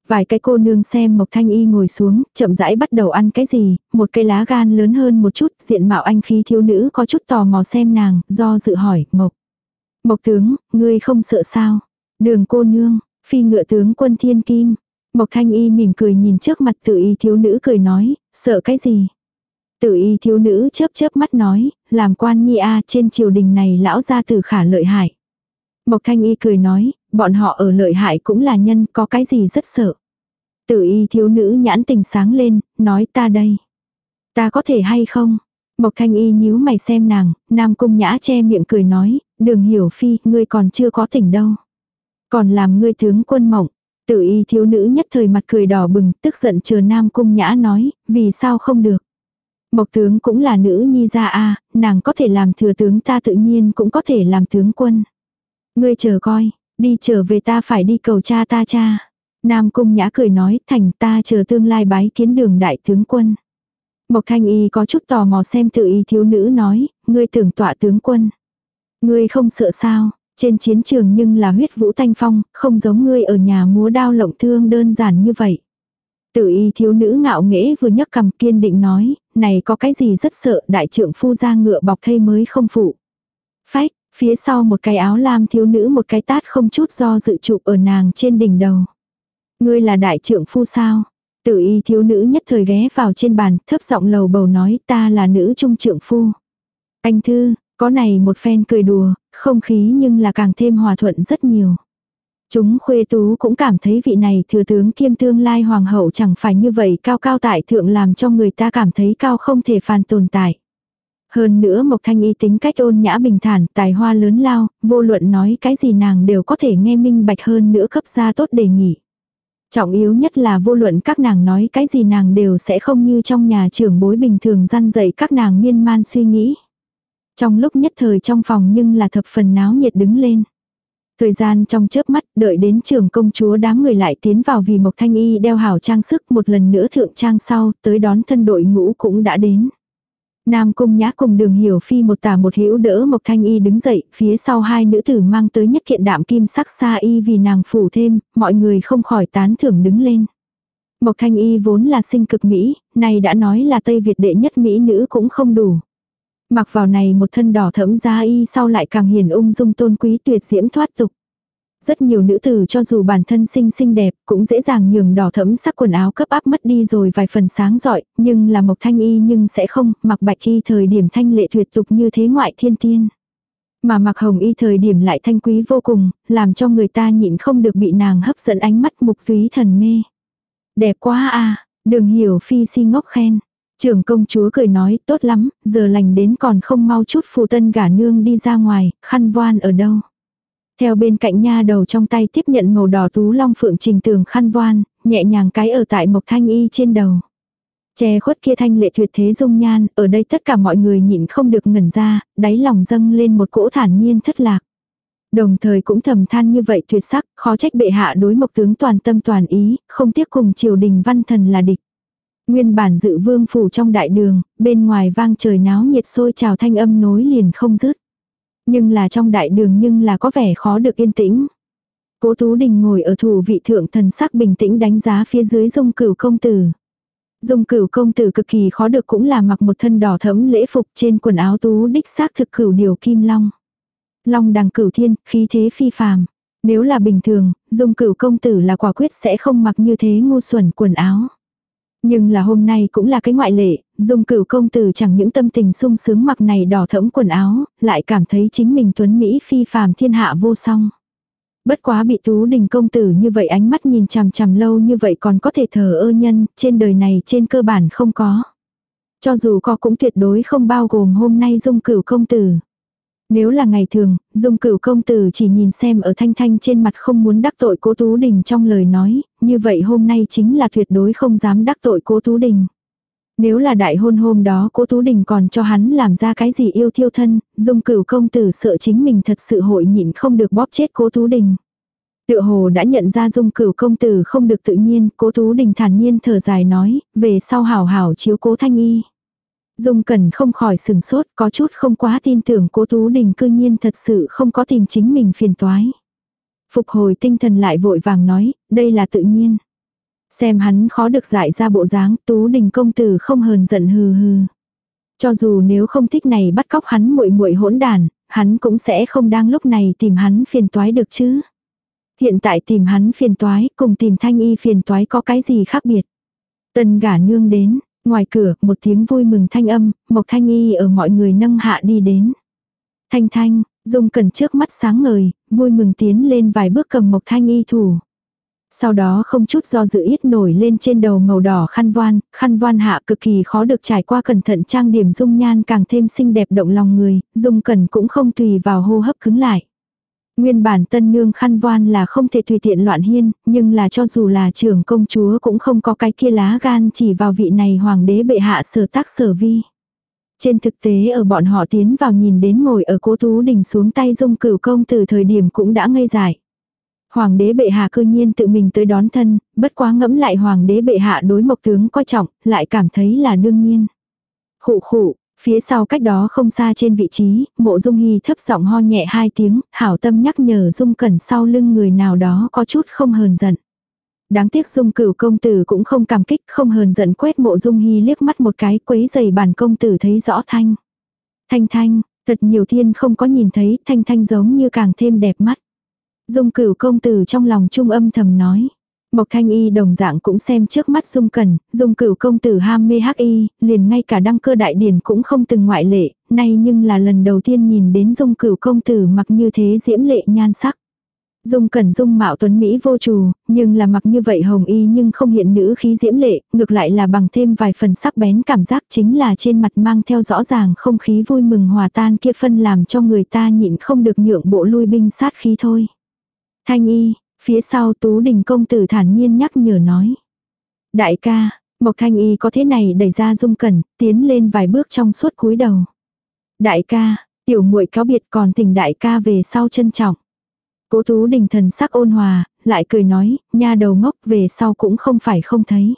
Vài cái cô nương xem Mộc Thanh Y ngồi xuống, chậm rãi bắt đầu ăn cái gì, một cây lá gan lớn hơn một chút, diện mạo anh khí thiếu nữ có chút tò mò xem nàng, do dự hỏi, Mộc. Mộc tướng, ngươi không sợ sao? Đường cô nương, phi ngựa tướng quân thiên kim. Mộc Thanh Y mỉm cười nhìn trước mặt tự y thiếu nữ cười nói, sợ cái gì? Tử y thiếu nữ chớp chớp mắt nói, làm quan nhi a trên triều đình này lão gia tử khả lợi hại. Mộc thanh y cười nói, bọn họ ở lợi hại cũng là nhân, có cái gì rất sợ. Tử y thiếu nữ nhãn tình sáng lên, nói ta đây. Ta có thể hay không? Mộc thanh y nhíu mày xem nàng, nam cung nhã che miệng cười nói, đừng hiểu phi, ngươi còn chưa có tỉnh đâu. Còn làm ngươi tướng quân mộng. Tử y thiếu nữ nhất thời mặt cười đỏ bừng, tức giận chờ nam cung nhã nói, vì sao không được. Mộc tướng cũng là nữ nhi gia a, nàng có thể làm thừa tướng ta tự nhiên cũng có thể làm tướng quân. Ngươi chờ coi, đi trở về ta phải đi cầu cha ta cha. Nam cung nhã cười nói thành ta chờ tương lai bái kiến đường đại tướng quân. Mộc thanh y có chút tò mò xem tự y thiếu nữ nói, ngươi tưởng tọa tướng quân. Ngươi không sợ sao, trên chiến trường nhưng là huyết vũ thanh phong, không giống ngươi ở nhà múa đao lộng thương đơn giản như vậy. Tự y thiếu nữ ngạo nghễ vừa nhấc cầm kiên định nói, này có cái gì rất sợ đại trưởng phu ra ngựa bọc thây mới không phụ. Phách, phía sau một cái áo lam thiếu nữ một cái tát không chút do dự chụp ở nàng trên đỉnh đầu. Ngươi là đại trưởng phu sao? Tự y thiếu nữ nhất thời ghé vào trên bàn, thấp giọng lầu bầu nói ta là nữ trung trưởng phu. Anh thư, có này một phen cười đùa, không khí nhưng là càng thêm hòa thuận rất nhiều. Chúng khuê tú cũng cảm thấy vị này thừa tướng kiêm tương lai hoàng hậu chẳng phải như vậy cao cao tại thượng làm cho người ta cảm thấy cao không thể phàn tồn tại. Hơn nữa Mộc Thanh Y tính cách ôn nhã bình thản, tài hoa lớn lao, vô luận nói cái gì nàng đều có thể nghe minh bạch hơn nữa cấp ra tốt đề nghị. Trọng yếu nhất là vô luận các nàng nói cái gì nàng đều sẽ không như trong nhà trưởng bối bình thường răn dạy các nàng miên man suy nghĩ. Trong lúc nhất thời trong phòng nhưng là thập phần náo nhiệt đứng lên. Thời gian trong chớp mắt đợi đến trường công chúa đám người lại tiến vào vì Mộc Thanh Y đeo hảo trang sức một lần nữa thượng trang sau tới đón thân đội ngũ cũng đã đến. Nam cung nhã cùng đường hiểu phi một tả một hữu đỡ Mộc Thanh Y đứng dậy, phía sau hai nữ tử mang tới nhất kiện đạm kim sắc xa y vì nàng phủ thêm, mọi người không khỏi tán thưởng đứng lên. Mộc Thanh Y vốn là sinh cực Mỹ, nay đã nói là Tây Việt đệ nhất Mỹ nữ cũng không đủ. Mặc vào này một thân đỏ thẫm da y sau lại càng hiền ung dung tôn quý tuyệt diễm thoát tục. Rất nhiều nữ tử cho dù bản thân xinh xinh đẹp, cũng dễ dàng nhường đỏ thẫm sắc quần áo cấp áp mất đi rồi vài phần sáng giỏi, nhưng là mộc thanh y nhưng sẽ không, mặc bạch y thời điểm thanh lệ tuyệt tục như thế ngoại thiên tiên. Mà mặc hồng y thời điểm lại thanh quý vô cùng, làm cho người ta nhịn không được bị nàng hấp dẫn ánh mắt mục túy thần mê. Đẹp quá à, đường hiểu phi si ngốc khen. Trưởng công chúa cười nói, tốt lắm, giờ lành đến còn không mau chút phù tân gả nương đi ra ngoài, khăn voan ở đâu. Theo bên cạnh nha đầu trong tay tiếp nhận màu đỏ tú long phượng trình tường khăn voan, nhẹ nhàng cái ở tại mộc thanh y trên đầu. Che khuất kia thanh lệ tuyệt thế dung nhan, ở đây tất cả mọi người nhịn không được ngẩn ra, đáy lòng dâng lên một cỗ thản nhiên thất lạc. Đồng thời cũng thầm than như vậy tuyệt sắc, khó trách bệ hạ đối mộc tướng toàn tâm toàn ý, không tiếc cùng triều đình văn thần là địch. Nguyên bản dự vương phủ trong đại đường, bên ngoài vang trời náo nhiệt sôi trào thanh âm nối liền không dứt. Nhưng là trong đại đường nhưng là có vẻ khó được yên tĩnh. Cố Tú Đình ngồi ở thủ vị thượng thần sắc bình tĩnh đánh giá phía dưới dung cửu công tử. Dung cửu công tử cực kỳ khó được cũng là mặc một thân đỏ thẫm lễ phục trên quần áo tú đích xác thực cửu điều kim long. Long đằng cửu thiên, khí thế phi phàm. Nếu là bình thường, dung cửu công tử là quả quyết sẽ không mặc như thế ngu xuẩn quần áo. Nhưng là hôm nay cũng là cái ngoại lệ, dung cửu công tử chẳng những tâm tình sung sướng mặc này đỏ thẫm quần áo, lại cảm thấy chính mình tuấn Mỹ phi phàm thiên hạ vô song. Bất quá bị tú đình công tử như vậy ánh mắt nhìn chằm chằm lâu như vậy còn có thể thờ ơ nhân, trên đời này trên cơ bản không có. Cho dù có cũng tuyệt đối không bao gồm hôm nay dung cửu công tử. Nếu là ngày thường, dung cửu công tử chỉ nhìn xem ở thanh thanh trên mặt không muốn đắc tội cố Tú Đình trong lời nói, như vậy hôm nay chính là tuyệt đối không dám đắc tội cố Tú Đình. Nếu là đại hôn hôm đó cố Tú Đình còn cho hắn làm ra cái gì yêu thiêu thân, dung cửu công tử sợ chính mình thật sự hội nhịn không được bóp chết cố Tú Đình. Tựa hồ đã nhận ra dung cửu công tử không được tự nhiên, cố Tú Đình thản nhiên thở dài nói, về sau hảo hảo chiếu cố thanh y. Dung Cẩn không khỏi sừng sốt, có chút không quá tin tưởng cố Tú Đình cư nhiên thật sự không có tìm chính mình phiền toái. Phục hồi tinh thần lại vội vàng nói, đây là tự nhiên. Xem hắn khó được giải ra bộ dáng, Tú Đình công tử không hờn giận hừ hừ. Cho dù nếu không thích này bắt cóc hắn muội muội hỗn đàn, hắn cũng sẽ không đang lúc này tìm hắn phiền toái được chứ. Hiện tại tìm hắn phiền toái cùng tìm thanh y phiền toái có cái gì khác biệt. Tần gả nương đến, Ngoài cửa, một tiếng vui mừng thanh âm, Mộc Thanh Y ở mọi người nâng hạ đi đến. Thanh Thanh, Dung Cẩn trước mắt sáng ngời, vui mừng tiến lên vài bước cầm Mộc Thanh Y thủ. Sau đó không chút do dự ít nổi lên trên đầu màu đỏ khăn voan, khăn voan hạ cực kỳ khó được trải qua cẩn thận trang điểm dung nhan càng thêm xinh đẹp động lòng người, Dung Cẩn cũng không tùy vào hô hấp cứng lại. Nguyên bản tân nương khăn voan là không thể tùy tiện loạn hiên, nhưng là cho dù là trưởng công chúa cũng không có cái kia lá gan chỉ vào vị này hoàng đế bệ hạ sở tác sở vi. Trên thực tế ở bọn họ tiến vào nhìn đến ngồi ở cố tú đình xuống tay dung cửu công từ thời điểm cũng đã ngây dại. Hoàng đế bệ hạ cư nhiên tự mình tới đón thân, bất quá ngẫm lại hoàng đế bệ hạ đối mộc tướng coi trọng, lại cảm thấy là đương nhiên. Khụ khụ, Phía sau cách đó không xa trên vị trí, mộ dung hy thấp giọng ho nhẹ hai tiếng, hảo tâm nhắc nhở dung cẩn sau lưng người nào đó có chút không hờn giận. Đáng tiếc dung cửu công tử cũng không cảm kích, không hờn giận quét mộ dung hy liếc mắt một cái quấy giày bản công tử thấy rõ thanh. Thanh thanh, thật nhiều thiên không có nhìn thấy, thanh thanh giống như càng thêm đẹp mắt. Dung cửu công tử trong lòng trung âm thầm nói. Mộc Thanh Y đồng dạng cũng xem trước mắt Dung Cẩn, Dung cửu công tử ham mê hắc y, liền ngay cả đăng cơ đại điển cũng không từng ngoại lệ, nay nhưng là lần đầu tiên nhìn đến Dung cửu công tử mặc như thế diễm lệ nhan sắc. Dung cẩn dung mạo tuấn Mỹ vô trù, nhưng là mặc như vậy hồng y nhưng không hiện nữ khí diễm lệ, ngược lại là bằng thêm vài phần sắc bén cảm giác chính là trên mặt mang theo rõ ràng không khí vui mừng hòa tan kia phân làm cho người ta nhịn không được nhượng bộ lui binh sát khí thôi. Thanh y, phía sau tú đình công tử thản nhiên nhắc nhở nói. Đại ca, Mộc Thanh y có thế này đẩy ra dung cẩn, tiến lên vài bước trong suốt cúi đầu. Đại ca, tiểu muội cáo biệt còn thỉnh đại ca về sau trân trọng. Cố Tú Đình thần sắc ôn hòa, lại cười nói, nha đầu ngốc về sau cũng không phải không thấy.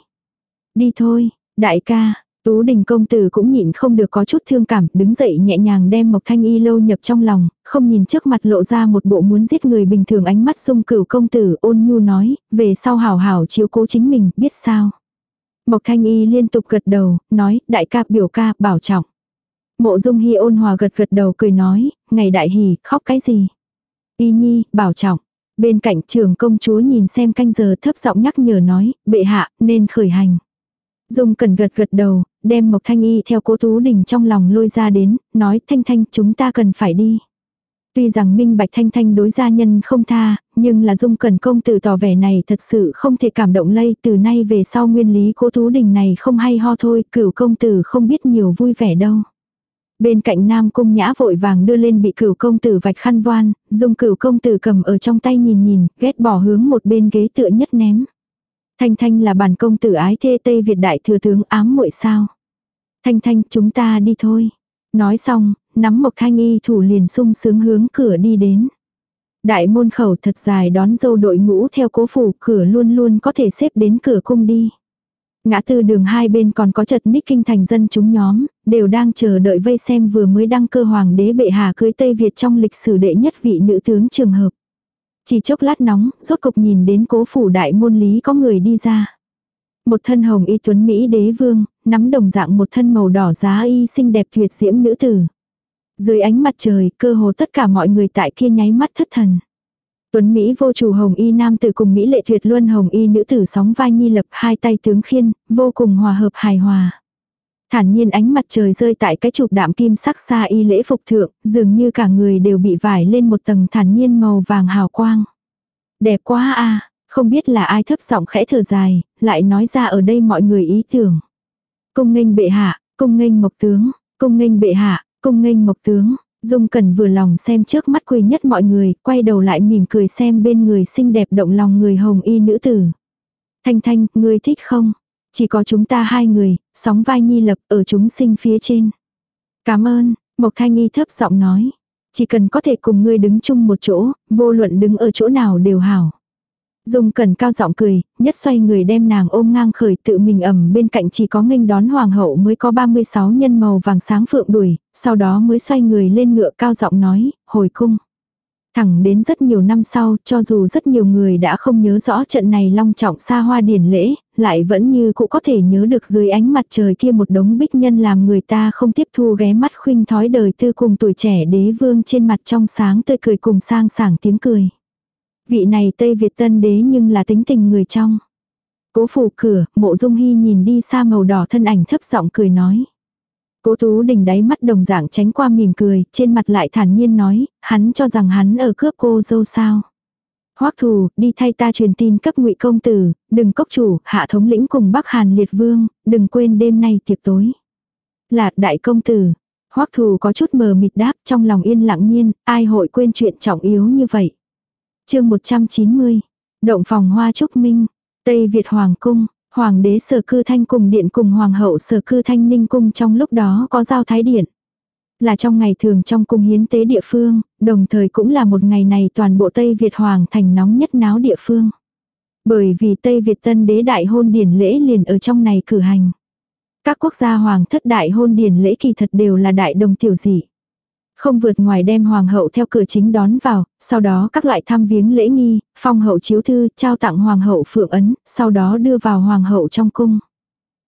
Đi thôi, đại ca, Tú Đình công tử cũng nhịn không được có chút thương cảm, đứng dậy nhẹ nhàng đem Mộc Thanh Y lâu nhập trong lòng, không nhìn trước mặt lộ ra một bộ muốn giết người bình thường ánh mắt dung cửu công tử ôn nhu nói, về sau hảo hảo chiếu cố chính mình, biết sao. Mộc Thanh Y liên tục gật đầu, nói, đại ca biểu ca, bảo trọng. Mộ Dung Hi ôn hòa gật gật đầu cười nói, ngày đại hỉ, khóc cái gì. Y nhi, bảo trọng. Bên cạnh trường công chúa nhìn xem canh giờ thấp giọng nhắc nhở nói, bệ hạ, nên khởi hành. Dung cần gật gật đầu, đem Mộc Thanh Y theo cố Tú Đình trong lòng lôi ra đến, nói Thanh Thanh chúng ta cần phải đi. Tuy rằng minh bạch Thanh Thanh đối gia nhân không tha, nhưng là Dung cẩn công tử tỏ vẻ này thật sự không thể cảm động lây từ nay về sau nguyên lý cố Tú Đình này không hay ho thôi, cửu công tử không biết nhiều vui vẻ đâu. Bên cạnh Nam Cung Nhã vội vàng đưa lên bị cửu công tử vạch khăn voan, dùng cửu công tử cầm ở trong tay nhìn nhìn, ghét bỏ hướng một bên ghế tựa nhất ném. Thanh Thanh là bản công tử ái thê Tây Việt đại thừa tướng ám muội sao. Thanh Thanh chúng ta đi thôi. Nói xong, nắm Mộc Thanh y thủ liền sung sướng hướng cửa đi đến. Đại môn khẩu thật dài đón dâu đội ngũ theo cố phủ cửa luôn luôn có thể xếp đến cửa cung đi. Ngã tư đường hai bên còn có chật ních kinh thành dân chúng nhóm, đều đang chờ đợi vây xem vừa mới đăng cơ hoàng đế bệ hạ cưới Tây Việt trong lịch sử đệ nhất vị nữ tướng trường hợp. Chỉ chốc lát nóng, rốt cục nhìn đến cố phủ đại môn lý có người đi ra. Một thân hồng y tuấn Mỹ đế vương, nắm đồng dạng một thân màu đỏ giá y xinh đẹp tuyệt diễm nữ tử. Dưới ánh mặt trời, cơ hồ tất cả mọi người tại kia nháy mắt thất thần. Tuấn Mỹ vô chủ hồng y nam tử cùng Mỹ lệ tuyệt luân hồng y nữ tử sóng vai nhi lập hai tay tướng khiên, vô cùng hòa hợp hài hòa. Thản nhiên ánh mặt trời rơi tại cái chụp đạm kim sắc xa y lễ phục thượng, dường như cả người đều bị vải lên một tầng thản nhiên màu vàng hào quang. Đẹp quá a không biết là ai thấp giọng khẽ thở dài, lại nói ra ở đây mọi người ý tưởng. Cung nghênh bệ hạ, cung nghênh mộc tướng, cung nghênh bệ hạ, cung nghênh mộc tướng. Dung Cẩn vừa lòng xem trước mắt quỳ nhất mọi người, quay đầu lại mỉm cười xem bên người xinh đẹp động lòng người hồng y nữ tử. Thanh Thanh, ngươi thích không? Chỉ có chúng ta hai người, sóng vai nhi lập ở chúng sinh phía trên. Cảm ơn, Mộc Thanh Y thấp giọng nói. Chỉ cần có thể cùng ngươi đứng chung một chỗ, vô luận đứng ở chỗ nào đều hảo. Dung cần cao giọng cười, nhất xoay người đem nàng ôm ngang khởi tự mình ẩm bên cạnh chỉ có nghênh đón hoàng hậu mới có 36 nhân màu vàng sáng phượng đuổi, sau đó mới xoay người lên ngựa cao giọng nói, hồi cung. Thẳng đến rất nhiều năm sau, cho dù rất nhiều người đã không nhớ rõ trận này long trọng xa hoa điển lễ, lại vẫn như cũng có thể nhớ được dưới ánh mặt trời kia một đống bích nhân làm người ta không tiếp thu ghé mắt khuynh thói đời tư cùng tuổi trẻ đế vương trên mặt trong sáng tươi cười cùng sang sảng tiếng cười. Vị này Tây Việt tân đế nhưng là tính tình người trong. Cố phủ cửa, mộ dung hy nhìn đi xa màu đỏ thân ảnh thấp giọng cười nói. Cố Tú Đình đáy mắt đồng dạng tránh qua mỉm cười, trên mặt lại thản nhiên nói, hắn cho rằng hắn ở cướp cô dâu sao. Hoắc thù, đi thay ta truyền tin cấp ngụy công tử, đừng cốc chủ, hạ thống lĩnh cùng Bắc Hàn liệt vương, đừng quên đêm nay tiệc tối. Là đại công tử. Hoắc thù có chút mờ mịt đáp trong lòng yên lặng nhiên, ai hội quên chuyện trọng yếu như vậy. chương 190. Động phòng hoa trúc minh. Tây Việt Hoàng cung. Hoàng đế sở cư thanh cùng điện cùng hoàng hậu sở cư thanh ninh cung trong lúc đó có giao thái điện. Là trong ngày thường trong cung hiến tế địa phương, đồng thời cũng là một ngày này toàn bộ Tây Việt Hoàng thành nóng nhất náo địa phương. Bởi vì Tây Việt tân đế đại hôn điển lễ liền ở trong này cử hành. Các quốc gia hoàng thất đại hôn điển lễ kỳ thật đều là đại đồng tiểu dị. Không vượt ngoài đem hoàng hậu theo cửa chính đón vào, sau đó các loại thăm viếng lễ nghi, phong hậu chiếu thư, trao tặng hoàng hậu phượng ấn, sau đó đưa vào hoàng hậu trong cung.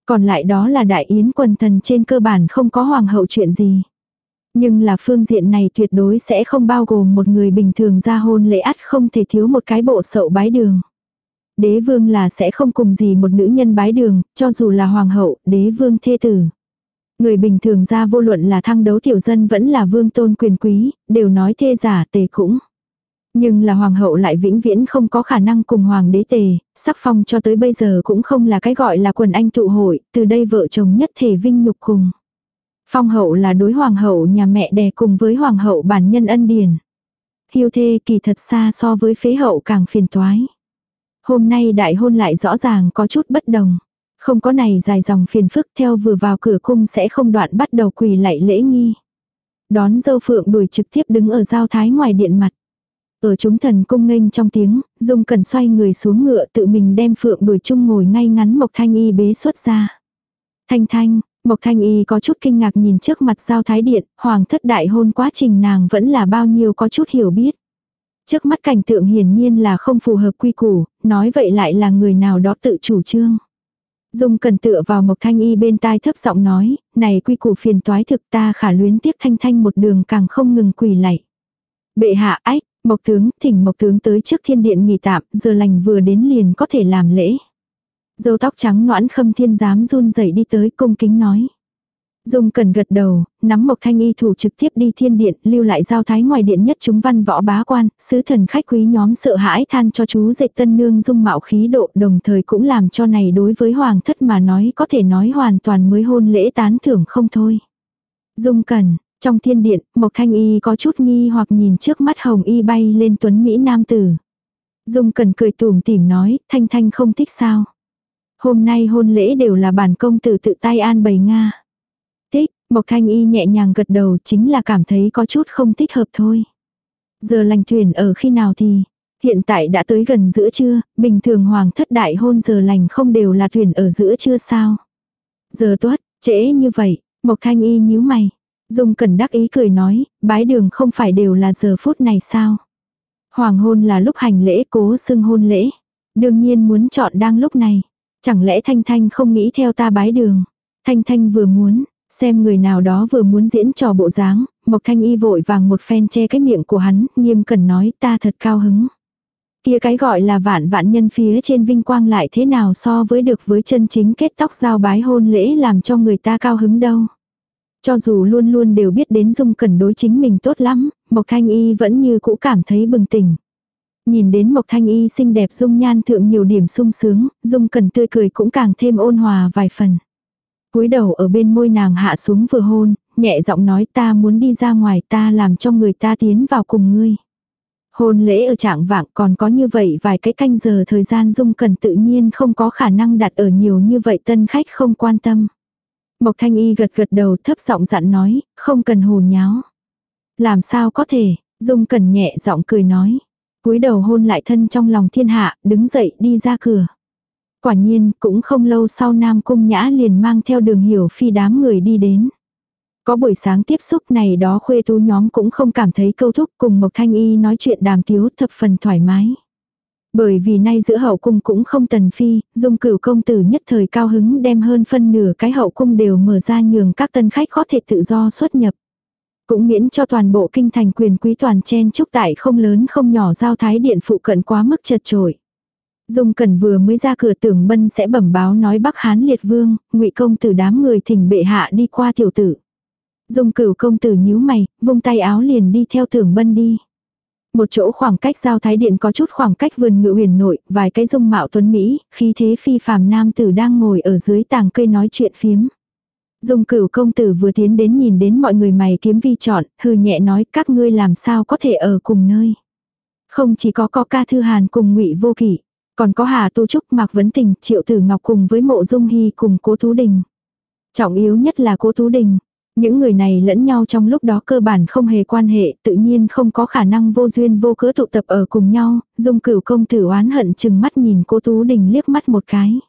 Còn lại đó là đại yến quần thần trên cơ bản không có hoàng hậu chuyện gì. Nhưng là phương diện này tuyệt đối sẽ không bao gồm một người bình thường ra hôn lễ ắt không thể thiếu một cái bộ sậu bái đường. Đế vương là sẽ không cùng gì một nữ nhân bái đường, cho dù là hoàng hậu, đế vương thê tử. Người bình thường ra vô luận là thăng đấu tiểu dân vẫn là vương tôn quyền quý, đều nói thê giả tề cũng. Nhưng là hoàng hậu lại vĩnh viễn không có khả năng cùng hoàng đế tề, sắc phong cho tới bây giờ cũng không là cái gọi là quần anh tụ hội, từ đây vợ chồng nhất thể vinh nhục cùng. Phong hậu là đối hoàng hậu nhà mẹ đẻ cùng với hoàng hậu bản nhân ân điển. Hiêu thê kỳ thật xa so với phế hậu càng phiền toái. Hôm nay đại hôn lại rõ ràng có chút bất đồng. Không có này dài dòng phiền phức theo vừa vào cửa cung sẽ không đoạn bắt đầu quỳ lạy lễ nghi. Đón dâu phượng đuổi trực tiếp đứng ở giao thái ngoài điện mặt. Ở chúng thần cung nghênh trong tiếng, Dung cần xoay người xuống ngựa tự mình đem phượng đuổi chung ngồi ngay ngắn Mộc Thanh Y bế xuất ra. Thanh Thanh, Mộc Thanh Y có chút kinh ngạc nhìn trước mặt giao thái điện, hoàng thất đại hôn quá trình nàng vẫn là bao nhiêu có chút hiểu biết. Trước mắt cảnh tượng hiển nhiên là không phù hợp quy củ, nói vậy lại là người nào đó tự chủ trương. Dung cần tựa vào Mộc Thanh Y bên tai thấp giọng nói, này quy củ phiền toái thực ta khả luyến tiếc thanh thanh một đường càng không ngừng quỳ lạy. Bệ hạ ách, Mộc tướng, thỉnh Mộc tướng tới trước thiên điện nghỉ tạm, giờ lành vừa đến liền có thể làm lễ. Dâu tóc trắng noãn khâm thiên giám run rẩy đi tới cung kính nói. Dung cần gật đầu, nắm Mộc Thanh Y thủ trực tiếp đi thiên điện, lưu lại giao thái ngoài điện nhất chúng văn võ bá quan, sứ thần khách quý nhóm sợ hãi than cho chú dệt tân nương dung mạo khí độ đồng thời cũng làm cho này đối với hoàng thất mà nói có thể nói hoàn toàn mới hôn lễ tán thưởng không thôi. Dung cần, trong thiên điện, Mộc Thanh Y có chút nghi hoặc nhìn trước mắt hồng y bay lên tuấn Mỹ nam tử. Dung cần cười tủm tỉm nói, Thanh Thanh không thích sao. Hôm nay hôn lễ đều là bản công tử tự tay an bày Nga. Mộc Thanh Y nhẹ nhàng gật đầu chính là cảm thấy có chút không thích hợp thôi. Giờ lành thuyền ở khi nào thì, hiện tại đã tới gần giữa trưa, bình thường hoàng thất đại hôn giờ lành không đều là thuyền ở giữa trưa sao. Giờ tuất, trễ như vậy, Mộc Thanh Y nhíu mày. Dung Cẩn đắc ý cười nói, bái đường không phải đều là giờ phút này sao. Hoàng hôn là lúc hành lễ cố xưng hôn lễ. Đương nhiên muốn chọn đang lúc này. Chẳng lẽ Thanh Thanh không nghĩ theo ta bái đường. Thanh Thanh vừa muốn, xem người nào đó vừa muốn diễn trò bộ dáng, Mộc Thanh Y vội vàng một phen che cái miệng của hắn, nghiêm cẩn nói ta thật cao hứng. Kia cái gọi là vạn vạn nhân phía trên vinh quang lại thế nào so với được với chân chính kết tóc giao bái hôn lễ làm cho người ta cao hứng đâu. Cho dù luôn luôn đều biết đến Dung Cẩn đối chính mình tốt lắm, Mộc Thanh Y vẫn như cũ cảm thấy bừng tỉnh. Nhìn đến Mộc Thanh Y xinh đẹp dung nhan thượng nhiều điểm sung sướng, Dung Cẩn tươi cười cũng càng thêm ôn hòa vài phần cúi đầu ở bên môi nàng hạ xuống vừa hôn, nhẹ giọng nói ta muốn đi ra ngoài ta làm cho người ta tiến vào cùng ngươi. Hôn lễ ở trạng vạng còn có như vậy vài cái canh giờ thời gian Dung cần tự nhiên không có khả năng đặt ở nhiều như vậy tân khách không quan tâm. Mộc Thanh Y gật gật đầu thấp giọng dặn nói, không cần hồ nháo. Làm sao có thể, Dung cần nhẹ giọng cười nói. cúi đầu hôn lại thân trong lòng thiên hạ, đứng dậy đi ra cửa. Quả nhiên, cũng không lâu sau Nam Cung Nhã liền mang theo đường hiểu phi đám người đi đến. Có buổi sáng tiếp xúc này đó khuê tú nhóm cũng không cảm thấy câu thúc cùng Mộc Thanh Y nói chuyện đàm tiếu thập phần thoải mái. Bởi vì nay giữa hậu cung cũng không tần phi, dung cửu công tử nhất thời cao hứng đem hơn phân nửa cái hậu cung đều mở ra nhường các tân khách có thể tự do xuất nhập. Cũng miễn cho toàn bộ kinh thành quyền quý toàn chen chúc tại không lớn không nhỏ giao thái điện phụ cận quá mức chật trội. Dung Cẩn vừa mới ra cửa tưởng bân sẽ bẩm báo nói Bắc Hán liệt vương, ngụy công tử đám người thỉnh bệ hạ đi qua tiểu tử. Dung cửu công tử nhíu mày, vung tay áo liền đi theo tưởng bân đi. Một chỗ khoảng cách giao thái điện có chút khoảng cách vườn ngự huyền nội, vài cái dung mạo tuấn Mỹ, khí thế phi phàm nam tử đang ngồi ở dưới tàng cây nói chuyện phiếm. Dung cửu công tử vừa tiến đến nhìn đến mọi người mày kiếm vi chọn, hư nhẹ nói các ngươi làm sao có thể ở cùng nơi. Không chỉ có có ca thư hàn cùng ngụy vô kỷ, còn có hà tu trúc mạc vấn tình, triệu tử ngọc cùng với mộ dung hy cùng cố tú đình. Trọng yếu nhất là cố tú đình, những người này lẫn nhau trong lúc đó cơ bản không hề quan hệ, tự nhiên không có khả năng vô duyên vô cớ tụ tập ở cùng nhau, dung cửu công tử oán hận chừng mắt nhìn cô Tú Đình liếc mắt một cái.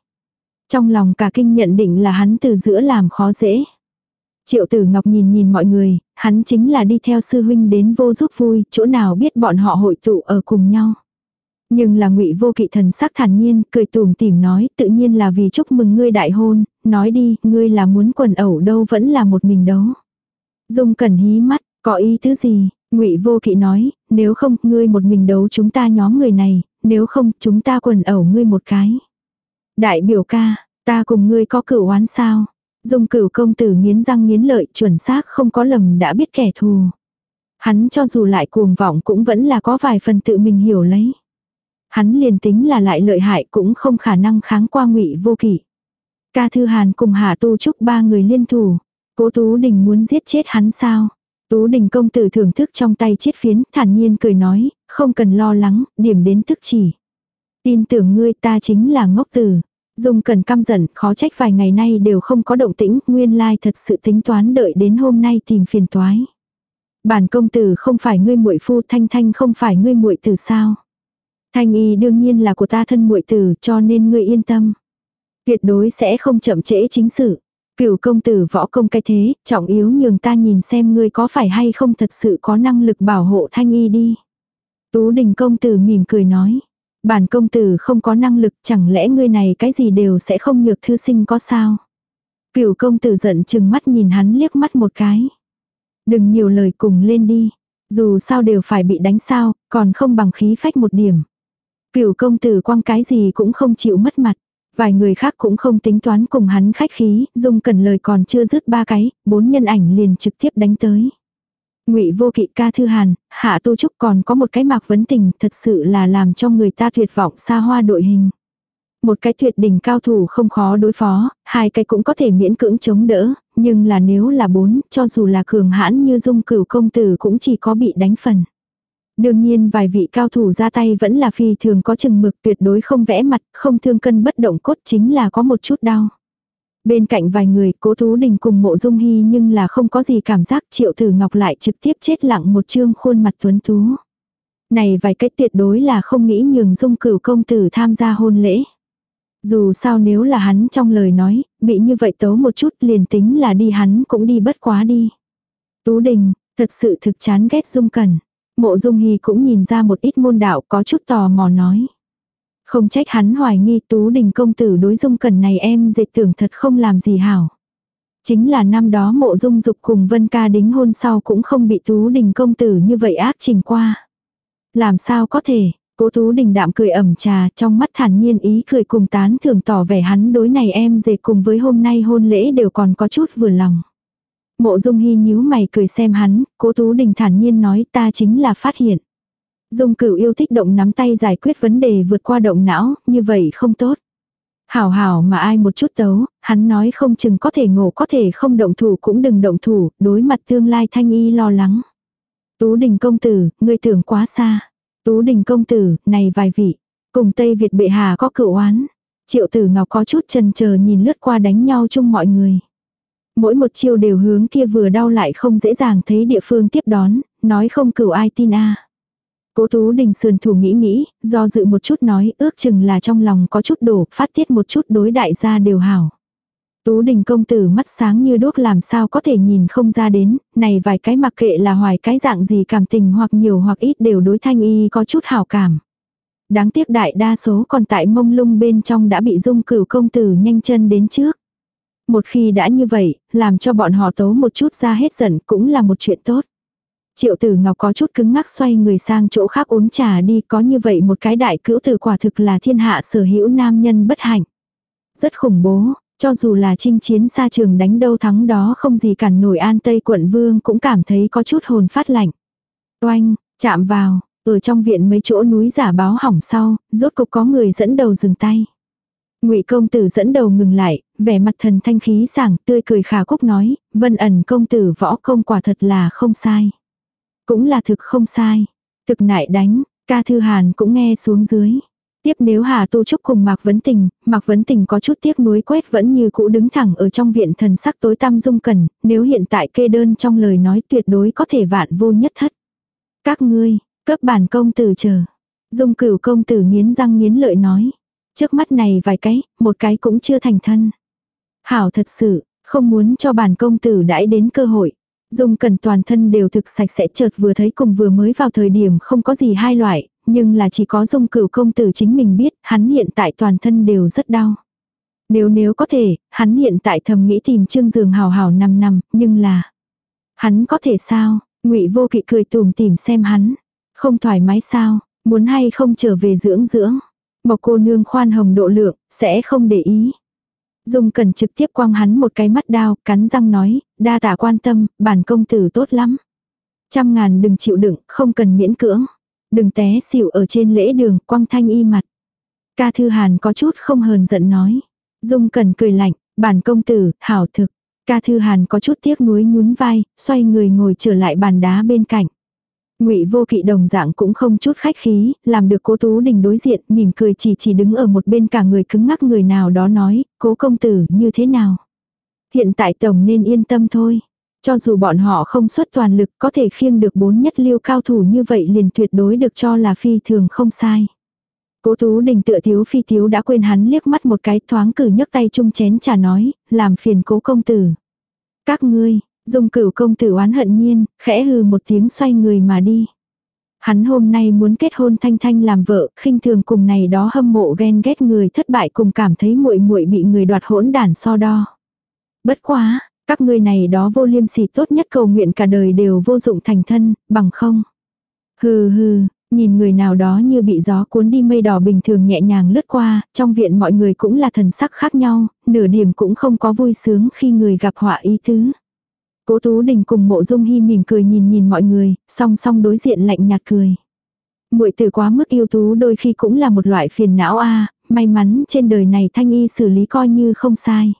Trong lòng cả kinh nhận định là hắn từ giữa làm khó dễ. Triệu tử ngọc nhìn nhìn mọi người, hắn chính là đi theo sư huynh đến vô giúp vui, chỗ nào biết bọn họ hội tụ ở cùng nhau. Nhưng là ngụy vô kỵ thần sắc thản nhiên, cười tùm tìm nói, tự nhiên là vì chúc mừng ngươi đại hôn, nói đi, ngươi là muốn quần ẩu đâu vẫn là một mình đấu. Dung cẩn hí mắt, có ý thứ gì? ngụy vô kỵ nói, nếu không, ngươi một mình đấu chúng ta nhóm người này, nếu không, chúng ta quần ẩu ngươi một cái. Đại biểu ca, ta cùng ngươi có cửu oán sao? Dung cửu công tử nghiến răng nghiến lợi chuẩn xác không có lầm đã biết kẻ thù. Hắn cho dù lại cuồng vọng cũng vẫn là có vài phần tự mình hiểu lấy. Hắn liền tính là lại lợi hại cũng không khả năng kháng qua ngụy vô kỷ. Ca Thư Hàn cùng Hạ Tu Trúc ba người liên thủ. Cố Tú Đình muốn giết chết hắn sao? Tú Đình công tử thưởng thức trong tay chiết phiến, thản nhiên cười nói, không cần lo lắng, điểm đến tức chỉ. Tin tưởng ngươi ta chính là ngốc tử. Dung cần căm giận, khó trách vài ngày nay đều không có động tĩnh, nguyên lai thật sự tính toán đợi đến hôm nay tìm phiền toái. Bản công tử không phải ngươi muội phu, Thanh Thanh không phải ngươi muội tử sao? Thanh y đương nhiên là của ta thân muội tử, cho nên ngươi yên tâm. Tuyệt đối sẽ không chậm trễ chính sự. Cửu công tử võ công cái thế, trọng yếu nhường ta nhìn xem ngươi có phải hay không thật sự có năng lực bảo hộ thanh y đi. Tú đình công tử mỉm cười nói. Bản công tử không có năng lực chẳng lẽ ngươi này cái gì đều sẽ không nhược thư sinh có sao. Cửu công tử giận chừng mắt nhìn hắn liếc mắt một cái. Đừng nhiều lời cùng lên đi. Dù sao đều phải bị đánh sao, còn không bằng khí phách một điểm. Cửu công tử quăng cái gì cũng không chịu mất mặt. Vài người khác cũng không tính toán cùng hắn khách khí, dung cần lời còn chưa dứt ba cái, bốn nhân ảnh liền trực tiếp đánh tới. Ngụy Vô Kỵ ca thư hàn, Hạ Tu Trúc còn có một cái mạc vấn tình, thật sự là làm cho người ta tuyệt vọng xa hoa đội hình. Một cái tuyệt đỉnh cao thủ không khó đối phó, hai cái cũng có thể miễn cưỡng chống đỡ, nhưng là nếu là bốn, cho dù là cường hãn như dung cửu công tử cũng chỉ có bị đánh phần. Đương nhiên vài vị cao thủ ra tay vẫn là phi thường có chừng mực tuyệt đối không vẽ mặt, không thương cân bất động cốt chính là có một chút đau. Bên cạnh vài người cố Tú Đình cùng mộ dung hy nhưng là không có gì cảm giác triệu tử ngọc lại trực tiếp chết lặng một chương khuôn mặt tuấn tú. Này vài cách tuyệt đối là không nghĩ nhường dung cửu công tử tham gia hôn lễ. Dù sao nếu là hắn trong lời nói, bị như vậy tấu một chút liền tính là đi hắn cũng đi bất quá đi. Tú Đình, thật sự thực chán ghét dung cẩn. Mộ dung hy cũng nhìn ra một ít môn đạo có chút tò mò nói. Không trách hắn hoài nghi tú đình công tử đối dung cần này em dệt tưởng thật không làm gì hảo. Chính là năm đó mộ dung dục cùng vân ca đính hôn sau cũng không bị tú đình công tử như vậy ác trình qua. Làm sao có thể, cố tú đình đạm cười ẩm trà trong mắt thản nhiên ý cười cùng tán thường tỏ vẻ hắn đối này em dệt cùng với hôm nay hôn lễ đều còn có chút vừa lòng. Mộ dung hy nhíu mày cười xem hắn, cố tú đình thản nhiên nói ta chính là phát hiện. Dung cửu yêu thích động nắm tay giải quyết vấn đề vượt qua động não, như vậy không tốt. Hảo hảo mà ai một chút tấu, hắn nói không chừng có thể ngộ có thể không động thủ cũng đừng động thủ, đối mặt tương lai thanh y lo lắng. Tú đình công tử, ngươi tưởng quá xa. Tú đình công tử, này vài vị, cùng Tây Việt bệ hà có cựu oán. Triệu tử ngọc có chút chần chờ nhìn lướt qua đánh nhau chung mọi người. Mỗi một chiêu đều hướng kia vừa đau lại không dễ dàng thấy địa phương tiếp đón, nói không cửu ai tin a Cố Tú Đình sườn thủ nghĩ nghĩ, do dự một chút nói ước chừng là trong lòng có chút đổ, phát tiết một chút đối đại gia đều hảo. Tú Đình công tử mắt sáng như đuốc làm sao có thể nhìn không ra đến, này vài cái mặc kệ là hoài cái dạng gì cảm tình hoặc nhiều hoặc ít đều đối thanh y có chút hảo cảm. Đáng tiếc đại đa số còn tại mông lung bên trong đã bị dung cửu công tử nhanh chân đến trước. Một khi đã như vậy, làm cho bọn họ tấu một chút ra hết giận cũng là một chuyện tốt. Triệu tử ngọc có chút cứng ngắc xoay người sang chỗ khác uống trà đi có như vậy một cái đại cữu tử quả thực là thiên hạ sở hữu nam nhân bất hạnh. Rất khủng bố, cho dù là chinh chiến xa trường đánh đâu thắng đó không gì cản nổi an tây quận vương cũng cảm thấy có chút hồn phát lạnh. Oanh, chạm vào, ở trong viện mấy chỗ núi giả báo hỏng sau, rốt cục có người dẫn đầu dừng tay. Ngụy công tử dẫn đầu ngừng lại, vẻ mặt thần thanh khí sảng, tươi cười khả cúc nói, "Vân ẩn công tử võ công quả thật là không sai." Cũng là thực không sai. Thực nại đánh, ca thư hàn cũng nghe xuống dưới. Tiếp nếu Hà Tu Trúc cùng Mạc Vấn Tình, Mạc Vấn Tình có chút tiếc nuối quét vẫn như cũ đứng thẳng ở trong viện thần sắc tối tăm dung cần, nếu hiện tại kê đơn trong lời nói tuyệt đối có thể vạn vô nhất thất. Các ngươi, cấp bản công tử chờ. Dung cửu công tử nghiến răng nghiến lợi nói. Trước mắt này vài cái, một cái cũng chưa thành thân. Hảo thật sự, không muốn cho bản công tử đãi đến cơ hội. Dung cần toàn thân đều thực sạch sẽ chợt vừa thấy cùng vừa mới vào thời điểm không có gì hai loại, nhưng là chỉ có dung cửu công tử chính mình biết, hắn hiện tại toàn thân đều rất đau. Nếu nếu có thể, hắn hiện tại thầm nghĩ tìm trương giường hào hào nằm nằm, nhưng là... Hắn có thể sao? ngụy vô kỵ cười tùm tìm xem hắn. Không thoải mái sao? Muốn hay không trở về dưỡng dưỡng? Mộc cô nương khoan hồng độ lượng, sẽ không để ý. Dung cần trực tiếp quăng hắn một cái mắt đao, cắn răng nói, đa tạ quan tâm, bản công tử tốt lắm. Trăm ngàn đừng chịu đựng, không cần miễn cưỡng. Đừng té xỉu ở trên lễ đường, quăng thanh y mặt. Ca Thư Hàn có chút không hờn giận nói. Dung Cần cười lạnh, bản công tử, hảo thực. Ca Thư Hàn có chút tiếc nuối nhún vai, xoay người ngồi trở lại bàn đá bên cạnh. Ngụy Vô Kỵ đồng dạng cũng không chút khách khí, làm được Cố Tú Đình đối diện, mỉm cười chỉ chỉ đứng ở một bên cả người cứng ngắc người nào đó nói, "Cố công tử, như thế nào?" Hiện tại tổng nên yên tâm thôi. Cho dù bọn họ không xuất toàn lực có thể khiêng được bốn nhất liêu cao thủ như vậy liền tuyệt đối được cho là phi thường không sai. Cố Tú Đình tựa thiếu phi thiếu đã quên hắn liếc mắt một cái thoáng cử nhấc tay chung chén trà nói, làm phiền cố công tử. Các ngươi, dung cửu công tử oán hận nhiên, khẽ hừ một tiếng xoay người mà đi. Hắn hôm nay muốn kết hôn thanh thanh làm vợ, khinh thường cùng này đó hâm mộ ghen ghét người thất bại cùng cảm thấy muội muội bị người đoạt hỗn đản so đo. Bất quá, các ngươi này đó vô liêm sỉ tốt nhất cầu nguyện cả đời đều vô dụng thành thân, bằng không. Hừ hừ, nhìn người nào đó như bị gió cuốn đi mây đỏ bình thường nhẹ nhàng lướt qua, trong viện mọi người cũng là thần sắc khác nhau, nửa điểm cũng không có vui sướng khi người gặp họa ý tứ. Cố Tú Đình cùng mộ dung hi mỉm cười nhìn nhìn mọi người, song song đối diện lạnh nhạt cười. muội tử quá mức yêu tú đôi khi cũng là một loại phiền não a may mắn trên đời này thanh y xử lý coi như không sai.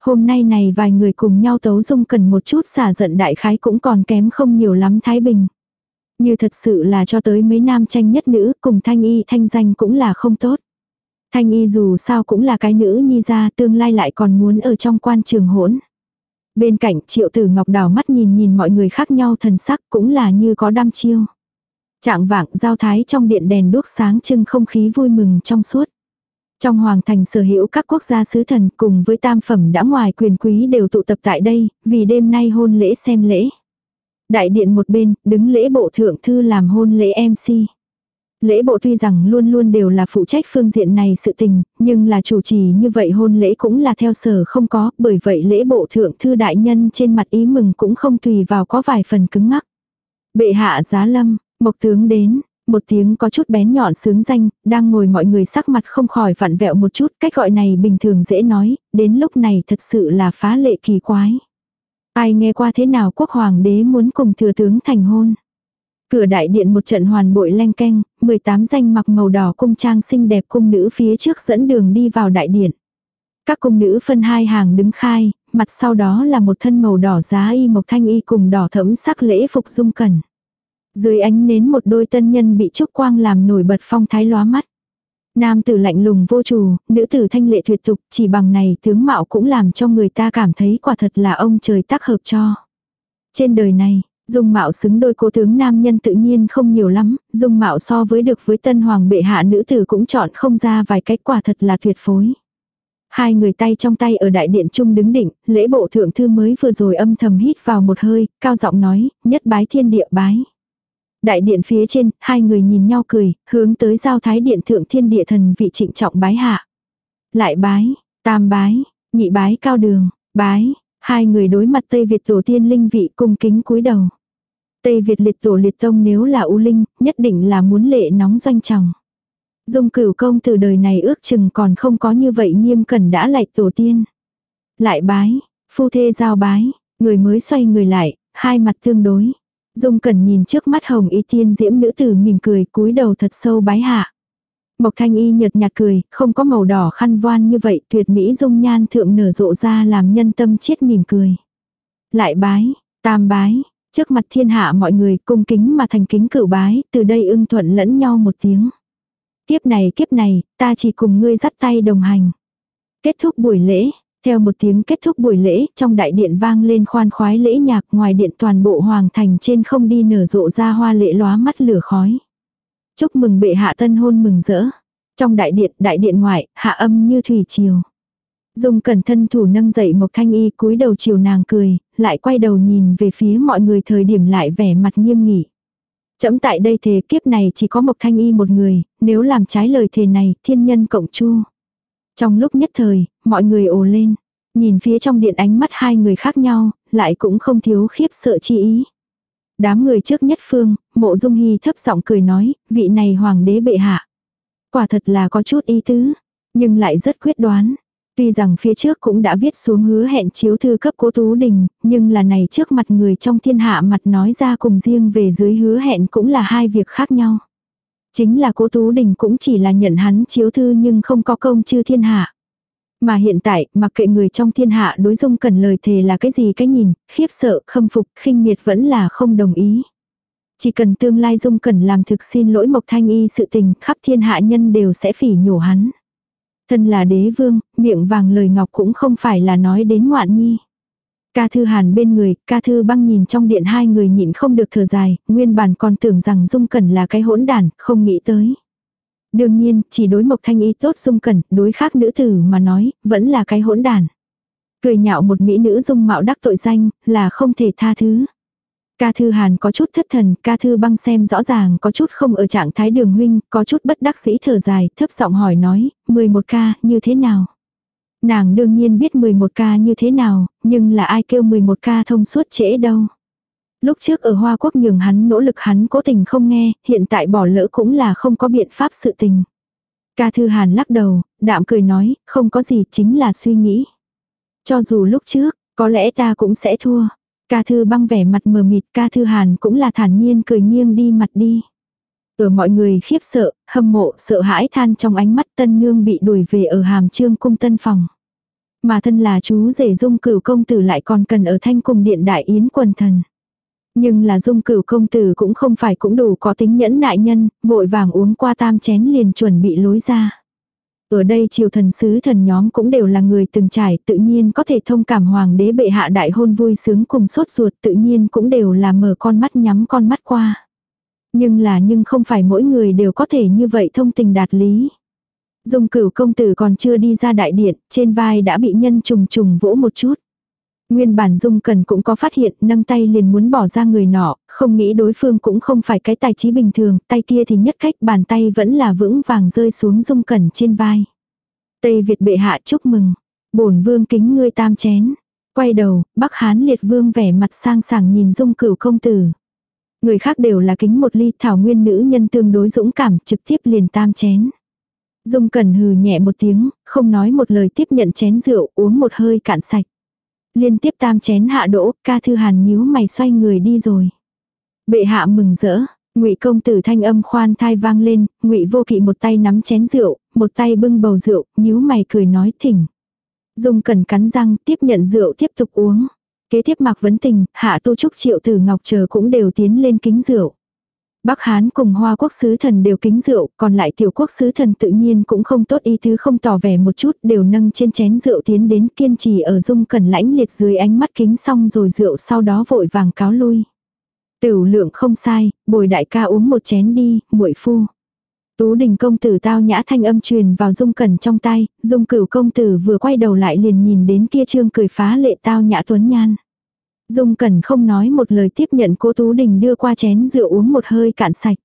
Hôm nay này vài người cùng nhau tấu dung cần một chút xả giận đại khái cũng còn kém không nhiều lắm Thái Bình. Như thật sự là cho tới mấy nam tranh nhất nữ cùng thanh y thanh danh cũng là không tốt. Thanh y dù sao cũng là cái nữ nhi ra tương lai lại còn muốn ở trong quan trường hỗn. Bên cạnh triệu tử ngọc đào mắt nhìn nhìn mọi người khác nhau thần sắc cũng là như có đam chiêu. Trạng vạng giao thái trong điện đèn đuốc sáng trưng không khí vui mừng trong suốt. Trong hoàng thành sở hữu các quốc gia sứ thần cùng với tam phẩm đã ngoài quyền quý đều tụ tập tại đây, vì đêm nay hôn lễ xem lễ. Đại điện một bên, đứng lễ bộ thượng thư làm hôn lễ MC. Lễ bộ tuy rằng luôn luôn đều là phụ trách phương diện này sự tình, nhưng là chủ trì như vậy hôn lễ cũng là theo sở không có, bởi vậy lễ bộ thượng thư đại nhân trên mặt ý mừng cũng không tùy vào có vài phần cứng ngắc. Bệ hạ giá lâm, mộc tướng đến, một tiếng có chút bén nhọn sướng danh, đang ngồi mọi người sắc mặt không khỏi vặn vẹo một chút, cách gọi này bình thường dễ nói, đến lúc này thật sự là phá lệ kỳ quái. Ai nghe qua thế nào quốc hoàng đế muốn cùng thừa tướng thành hôn. Cửa đại điện một trận hoàn bội leng keng, 18 danh mặc màu đỏ cung trang xinh đẹp cung nữ phía trước dẫn đường đi vào đại điện. Các cung nữ phân hai hàng đứng khai, mặt sau đó là một thân màu đỏ giá y mộc thanh y cùng đỏ thẫm sắc lễ phục dung cẩn. Dưới ánh nến một đôi tân nhân bị trúc quang làm nổi bật phong thái lóa mắt. Nam tử lạnh lùng vô chủ, nữ tử thanh lệ tuyệt tục, chỉ bằng này tướng mạo cũng làm cho người ta cảm thấy quả thật là ông trời tác hợp cho. Trên đời này, dung mạo xứng đôi cố tướng nam nhân tự nhiên không nhiều lắm, dung mạo so với được với tân hoàng bệ hạ nữ tử cũng chọn không ra vài cách quả thật là tuyệt phối. Hai người tay trong tay ở đại điện chung đứng định lễ bộ thượng thư mới vừa rồi âm thầm hít vào một hơi, cao giọng nói, nhất bái thiên địa bái. Đại điện phía trên, hai người nhìn nhau cười, hướng tới giao thái điện thượng thiên địa thần vị trịnh trọng bái hạ. Lại bái, tam bái, nhị bái cao đường, bái, hai người đối mặt Tây Việt tổ tiên linh vị cung kính cúi đầu. Tây Việt liệt tổ liệt tông nếu là u linh, nhất định là muốn lệ nóng doanh trọng. Dung cửu công từ đời này ước chừng còn không có như vậy nghiêm cẩn đã lại tổ tiên. Lại bái, phu thê giao bái, người mới xoay người lại, hai mặt tương đối. Dung Cẩn nhìn trước mắt hồng y tiên diễm nữ tử mỉm cười cúi đầu thật sâu bái hạ. Mộc thanh y nhợt nhạt cười, không có màu đỏ khăn voan như vậy tuyệt mỹ dung nhan thượng nở rộ ra làm nhân tâm chết mỉm cười. Lại bái, tam bái, trước mặt thiên hạ mọi người cung kính mà thành kính cửu bái, từ đây ưng thuận lẫn nhau một tiếng. Kiếp này kiếp này, ta chỉ cùng ngươi dắt tay đồng hành. Kết thúc buổi lễ, theo một tiếng kết thúc buổi lễ, trong đại điện vang lên khoan khoái lễ nhạc ngoài điện toàn bộ hoàng thành trên không đi nở rộ ra hoa lễ lóa mắt lửa khói. Chúc mừng bệ hạ tân hôn mừng rỡ. Trong đại điện, đại điện ngoại, hạ âm như thủy triều. Dùng cẩn thân thủ nâng dậy Mộc Thanh Y cúi đầu chiều nàng cười, lại quay đầu nhìn về phía mọi người thời điểm lại vẻ mặt nghiêm nghị. Chấm tại đây thề kiếp này chỉ có Mộc Thanh Y một người, nếu làm trái lời thề này, thiên nhân cộng chu. Trong lúc nhất thời, mọi người ồ lên. Nhìn phía trong điện ánh mắt hai người khác nhau, lại cũng không thiếu khiếp sợ chi ý. Đám người trước nhất phương, mộ dung hy thấp giọng cười nói, vị này hoàng đế bệ hạ. Quả thật là có chút ý tứ, nhưng lại rất quyết đoán. Tuy rằng phía trước cũng đã viết xuống hứa hẹn chiếu thư cấp cố Tú Đình, nhưng là này trước mặt người trong thiên hạ mặt nói ra cùng riêng về dưới hứa hẹn cũng là hai việc khác nhau. Chính là cố Tú Đình cũng chỉ là nhận hắn chiếu thư nhưng không có công chư thiên hạ. Mà hiện tại, mặc kệ người trong thiên hạ đối dung cần lời thề là cái gì cái nhìn, khiếp sợ, khâm phục, khinh miệt vẫn là không đồng ý. Chỉ cần tương lai dung cần làm thực xin lỗi Mộc Thanh Y sự tình, khắp thiên hạ nhân đều sẽ phỉ nhổ hắn. Thân là đế vương, miệng vàng lời ngọc cũng không phải là nói đến ngoạn nhi. Ca thư hàn bên người, ca thư băng nhìn trong điện hai người nhịn không được thở dài, nguyên bản còn tưởng rằng dung cẩn là cái hỗn đàn, không nghĩ tới. Đương nhiên, chỉ đối mộc thanh y tốt dung cẩn, đối khác nữ tử mà nói, vẫn là cái hỗn đàn. Cười nhạo một mỹ nữ dung mạo đắc tội danh, là không thể tha thứ. Ca thư hàn có chút thất thần, ca thư băng xem rõ ràng có chút không ở trạng thái đường huynh, có chút bất đắc dĩ thở dài, thấp giọng hỏi nói, 11 ca, như thế nào? Nàng đương nhiên biết 11 ca như thế nào, nhưng là ai kêu 11 ca thông suốt trễ đâu. Lúc trước ở Hoa Quốc nhường hắn nỗ lực hắn cố tình không nghe, hiện tại bỏ lỡ cũng là không có biện pháp sự tình. Ca Thư Hàn lắc đầu, đạm cười nói, không có gì chính là suy nghĩ. Cho dù lúc trước, có lẽ ta cũng sẽ thua. Ca Thư băng vẻ mặt mờ mịt, Ca Thư Hàn cũng là thản nhiên cười nghiêng đi mặt đi. Ở mọi người khiếp sợ, hâm mộ, sợ hãi than trong ánh mắt tân nương bị đuổi về ở hàm trương cung tân phòng. Mà thân là chú rể dung cửu công tử lại còn cần ở thanh cung điện đại yến quần thần. Nhưng là dung cửu công tử cũng không phải cũng đủ có tính nhẫn nại nhân, vội vàng uống qua tam chén liền chuẩn bị lối ra. Ở đây triều thần sứ thần nhóm cũng đều là người từng trải tự nhiên có thể thông cảm hoàng đế bệ hạ đại hôn vui sướng cùng sốt ruột tự nhiên cũng đều là mở con mắt nhắm con mắt qua. Nhưng là nhưng không phải mỗi người đều có thể như vậy thông tình đạt lý. Dung cửu công tử còn chưa đi ra đại điện, trên vai đã bị nhân trùng trùng vỗ một chút. Nguyên bản Dung Cần cũng có phát hiện, nâng tay liền muốn bỏ ra người nọ, không nghĩ đối phương cũng không phải cái tài trí bình thường, tay kia thì nhất cách bàn tay vẫn là vững vàng rơi xuống Dung Cần trên vai. Tây Việt bệ hạ chúc mừng, bổn vương kính ngươi tam chén. Quay đầu, Bắc Hán liệt vương vẻ mặt sang sảng nhìn Dung cửu công tử. Người khác đều là kính một ly thảo nguyên nữ nhân tương đối dũng cảm trực tiếp liền tam chén. Dung Cẩn hừ nhẹ một tiếng, không nói một lời tiếp nhận chén rượu uống một hơi cạn sạch. Liên tiếp tam chén hạ đỗ, ca thư hàn nhíu mày xoay người đi rồi. Bệ hạ mừng rỡ, ngụy công tử thanh âm khoan thai vang lên, ngụy vô kỵ một tay nắm chén rượu, một tay bưng bầu rượu, nhíu mày cười nói thỉnh. Dung cẩn cắn răng tiếp nhận rượu tiếp tục uống. Kế tiếp mạc vấn tình, hạ tô trúc triệu tử ngọc chờ cũng đều tiến lên kính rượu. Bắc Hán cùng Hoa quốc sứ thần đều kính rượu, còn lại tiểu quốc sứ thần tự nhiên cũng không tốt ý tứ không tỏ vẻ một chút, đều nâng trên chén rượu tiến đến kiên trì ở dung cẩn lãnh liệt dưới ánh mắt kính xong rồi rượu sau đó vội vàng cáo lui. Tiểu lượng không sai, bồi đại ca uống một chén đi, muội phu. Tú đình công tử tao nhã thanh âm truyền vào dung cẩn trong tay, dung cửu công tử vừa quay đầu lại liền nhìn đến kia trương cười phá lệ tao nhã tuấn nhan. Dung Cẩn không nói một lời tiếp nhận cố Tú Đình đưa qua chén rượu uống một hơi cạn sạch.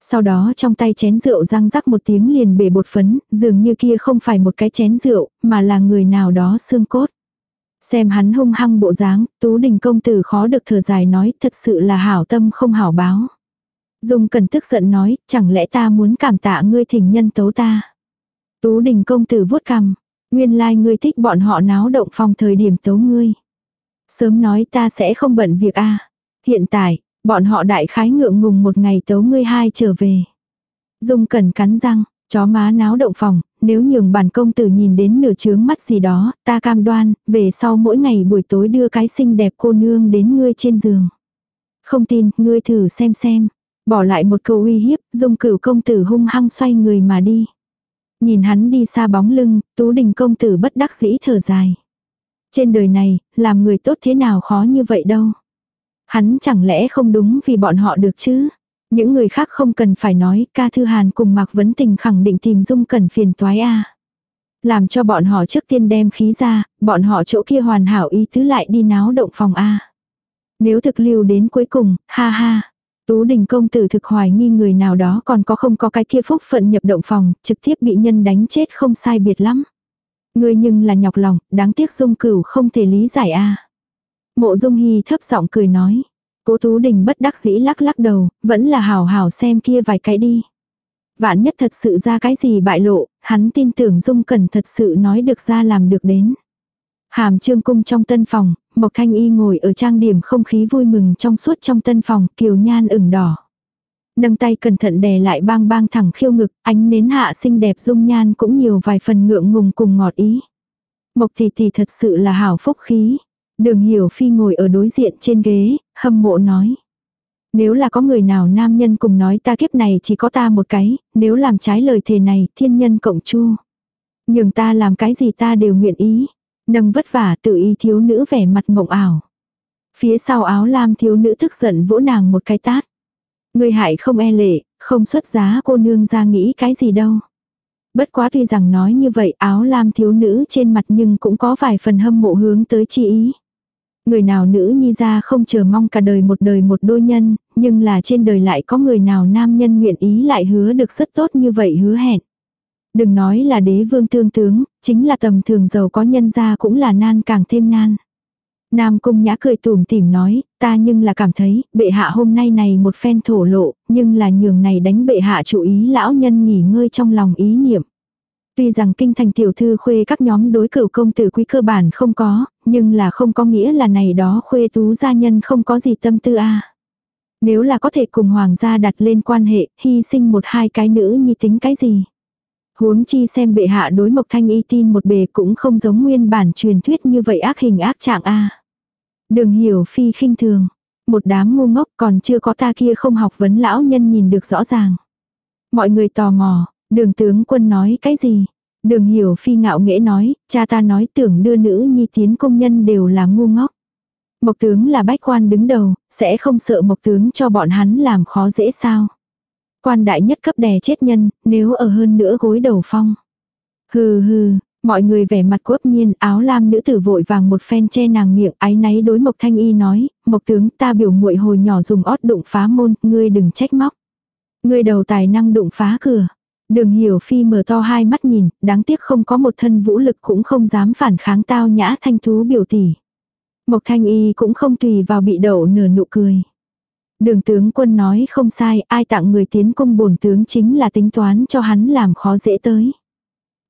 Sau đó trong tay chén rượu răng rắc một tiếng liền bể bột phấn, dường như kia không phải một cái chén rượu, mà là người nào đó xương cốt. Xem hắn hung hăng bộ dáng, Tú Đình công tử khó được thở dài nói thật sự là hảo tâm không hảo báo. Dung Cẩn tức giận nói, chẳng lẽ ta muốn cảm tạ ngươi thỉnh nhân tấu ta. Tú Đình công tử vuốt cằm, nguyên lai like ngươi thích bọn họ náo động phòng thời điểm tấu ngươi. Sớm nói ta sẽ không bận việc a Hiện tại, bọn họ đại khái ngượng ngùng một ngày tấu ngươi hai trở về. Dung cần cắn răng, chó má náo động phòng, nếu nhường bản công tử nhìn đến nửa trướng mắt gì đó, ta cam đoan, về sau mỗi ngày buổi tối đưa cái xinh đẹp cô nương đến ngươi trên giường. Không tin, ngươi thử xem xem. Bỏ lại một câu uy hiếp, dung cửu công tử hung hăng xoay người mà đi. Nhìn hắn đi xa bóng lưng, tú đình công tử bất đắc dĩ thở dài. Trên đời này, làm người tốt thế nào khó như vậy đâu. Hắn chẳng lẽ không đúng vì bọn họ được chứ? Những người khác không cần phải nói, ca thư hàn cùng Mạc Vấn Tình khẳng định tìm dung cần phiền toái a Làm cho bọn họ trước tiên đem khí ra, bọn họ chỗ kia hoàn hảo ý tứ lại đi náo động phòng a Nếu thực lưu đến cuối cùng, ha ha. Tú đình công tử thực hoài nghi người nào đó còn có không có cái kia phúc phận nhập động phòng, trực tiếp bị nhân đánh chết không sai biệt lắm. Ngươi nhưng là nhọc lòng, đáng tiếc dung cửu không thể lý giải a Mộ dung hy thấp giọng cười nói. Cố Tú Đình bất đắc dĩ lắc lắc đầu, vẫn là hào hào xem kia vài cái đi. Vạn nhất thật sự ra cái gì bại lộ, hắn tin tưởng Dung cần thật sự nói được ra làm được đến. Hàm trương cung trong tân phòng, Mộc Thanh Y ngồi ở trang điểm không khí vui mừng trong suốt trong tân phòng, kiều nhan ửng đỏ. Nâng tay cẩn thận đè lại bang bang thẳng khiêu ngực, ánh nến hạ xinh đẹp dung nhan cũng nhiều vài phần ngượng ngùng cùng ngọt ý. Mộc tỷ tỷ thật sự là hảo phúc khí. Đường hiểu phi ngồi ở đối diện trên ghế, hâm mộ nói. Nếu là có người nào nam nhân cùng nói ta kiếp này chỉ có ta một cái, nếu làm trái lời thề này, thiên nhân cộng chu. Nhưng ta làm cái gì ta đều nguyện ý. Nâng vất vả tự ý thiếu nữ vẻ mặt mộng ảo. Phía sau áo lam thiếu nữ tức giận vỗ nàng một cái tát. Người hại không e lệ, không xuất giá cô nương ra nghĩ cái gì đâu. Bất quá tuy rằng nói như vậy áo lam thiếu nữ trên mặt nhưng cũng có vài phần hâm mộ hướng tới chi ý. Người nào nữ nhi ra không chờ mong cả đời một đời một đôi nhân, nhưng là trên đời lại có người nào nam nhân nguyện ý lại hứa được rất tốt như vậy hứa hẹn. Đừng nói là đế vương tương tướng, chính là tầm thường giàu có nhân ra cũng là nan càng thêm nan. Nam cung nhã cười tủm tỉm nói, ta nhưng là cảm thấy, bệ hạ hôm nay này một phen thổ lộ, nhưng là nhường này đánh bệ hạ chủ ý lão nhân nghỉ ngơi trong lòng ý niệm. Tuy rằng kinh thành tiểu thư khuê các nhóm đối cửu công tử quý cơ bản không có, nhưng là không có nghĩa là này đó khuê tú gia nhân không có gì tâm tư a. Nếu là có thể cùng hoàng gia đặt lên quan hệ, hy sinh một hai cái nữ như tính cái gì. Huống chi xem bệ hạ đối mộc thanh y tin một bề cũng không giống nguyên bản truyền thuyết như vậy ác hình ác trạng a đường hiểu phi khinh thường. Một đám ngu ngốc còn chưa có ta kia không học vấn lão nhân nhìn được rõ ràng. Mọi người tò mò, đường tướng quân nói cái gì? Đường hiểu phi ngạo nghễ nói, cha ta nói tưởng đưa nữ nhi tiến công nhân đều là ngu ngốc. Mộc tướng là bách quan đứng đầu, sẽ không sợ mộc tướng cho bọn hắn làm khó dễ sao. Quan đại nhất cấp đè chết nhân, nếu ở hơn nữa gối đầu phong. Hừ hừ, mọi người vẻ mặt quốc nhiên, áo lam nữ tử vội vàng một phen che nàng miệng, ái náy đối Mộc Thanh Y nói, Mộc tướng ta biểu muội hồi nhỏ dùng ót đụng phá môn, ngươi đừng trách móc. Ngươi đầu tài năng đụng phá cửa. Đường hiểu phi mở to hai mắt nhìn, đáng tiếc không có một thân vũ lực cũng không dám phản kháng tao nhã thanh thú biểu tỷ. Mộc thanh y cũng không tùy vào bị đậu nửa nụ cười. Đường tướng quân nói không sai, ai tặng người tiến cung bổn tướng chính là tính toán cho hắn làm khó dễ tới.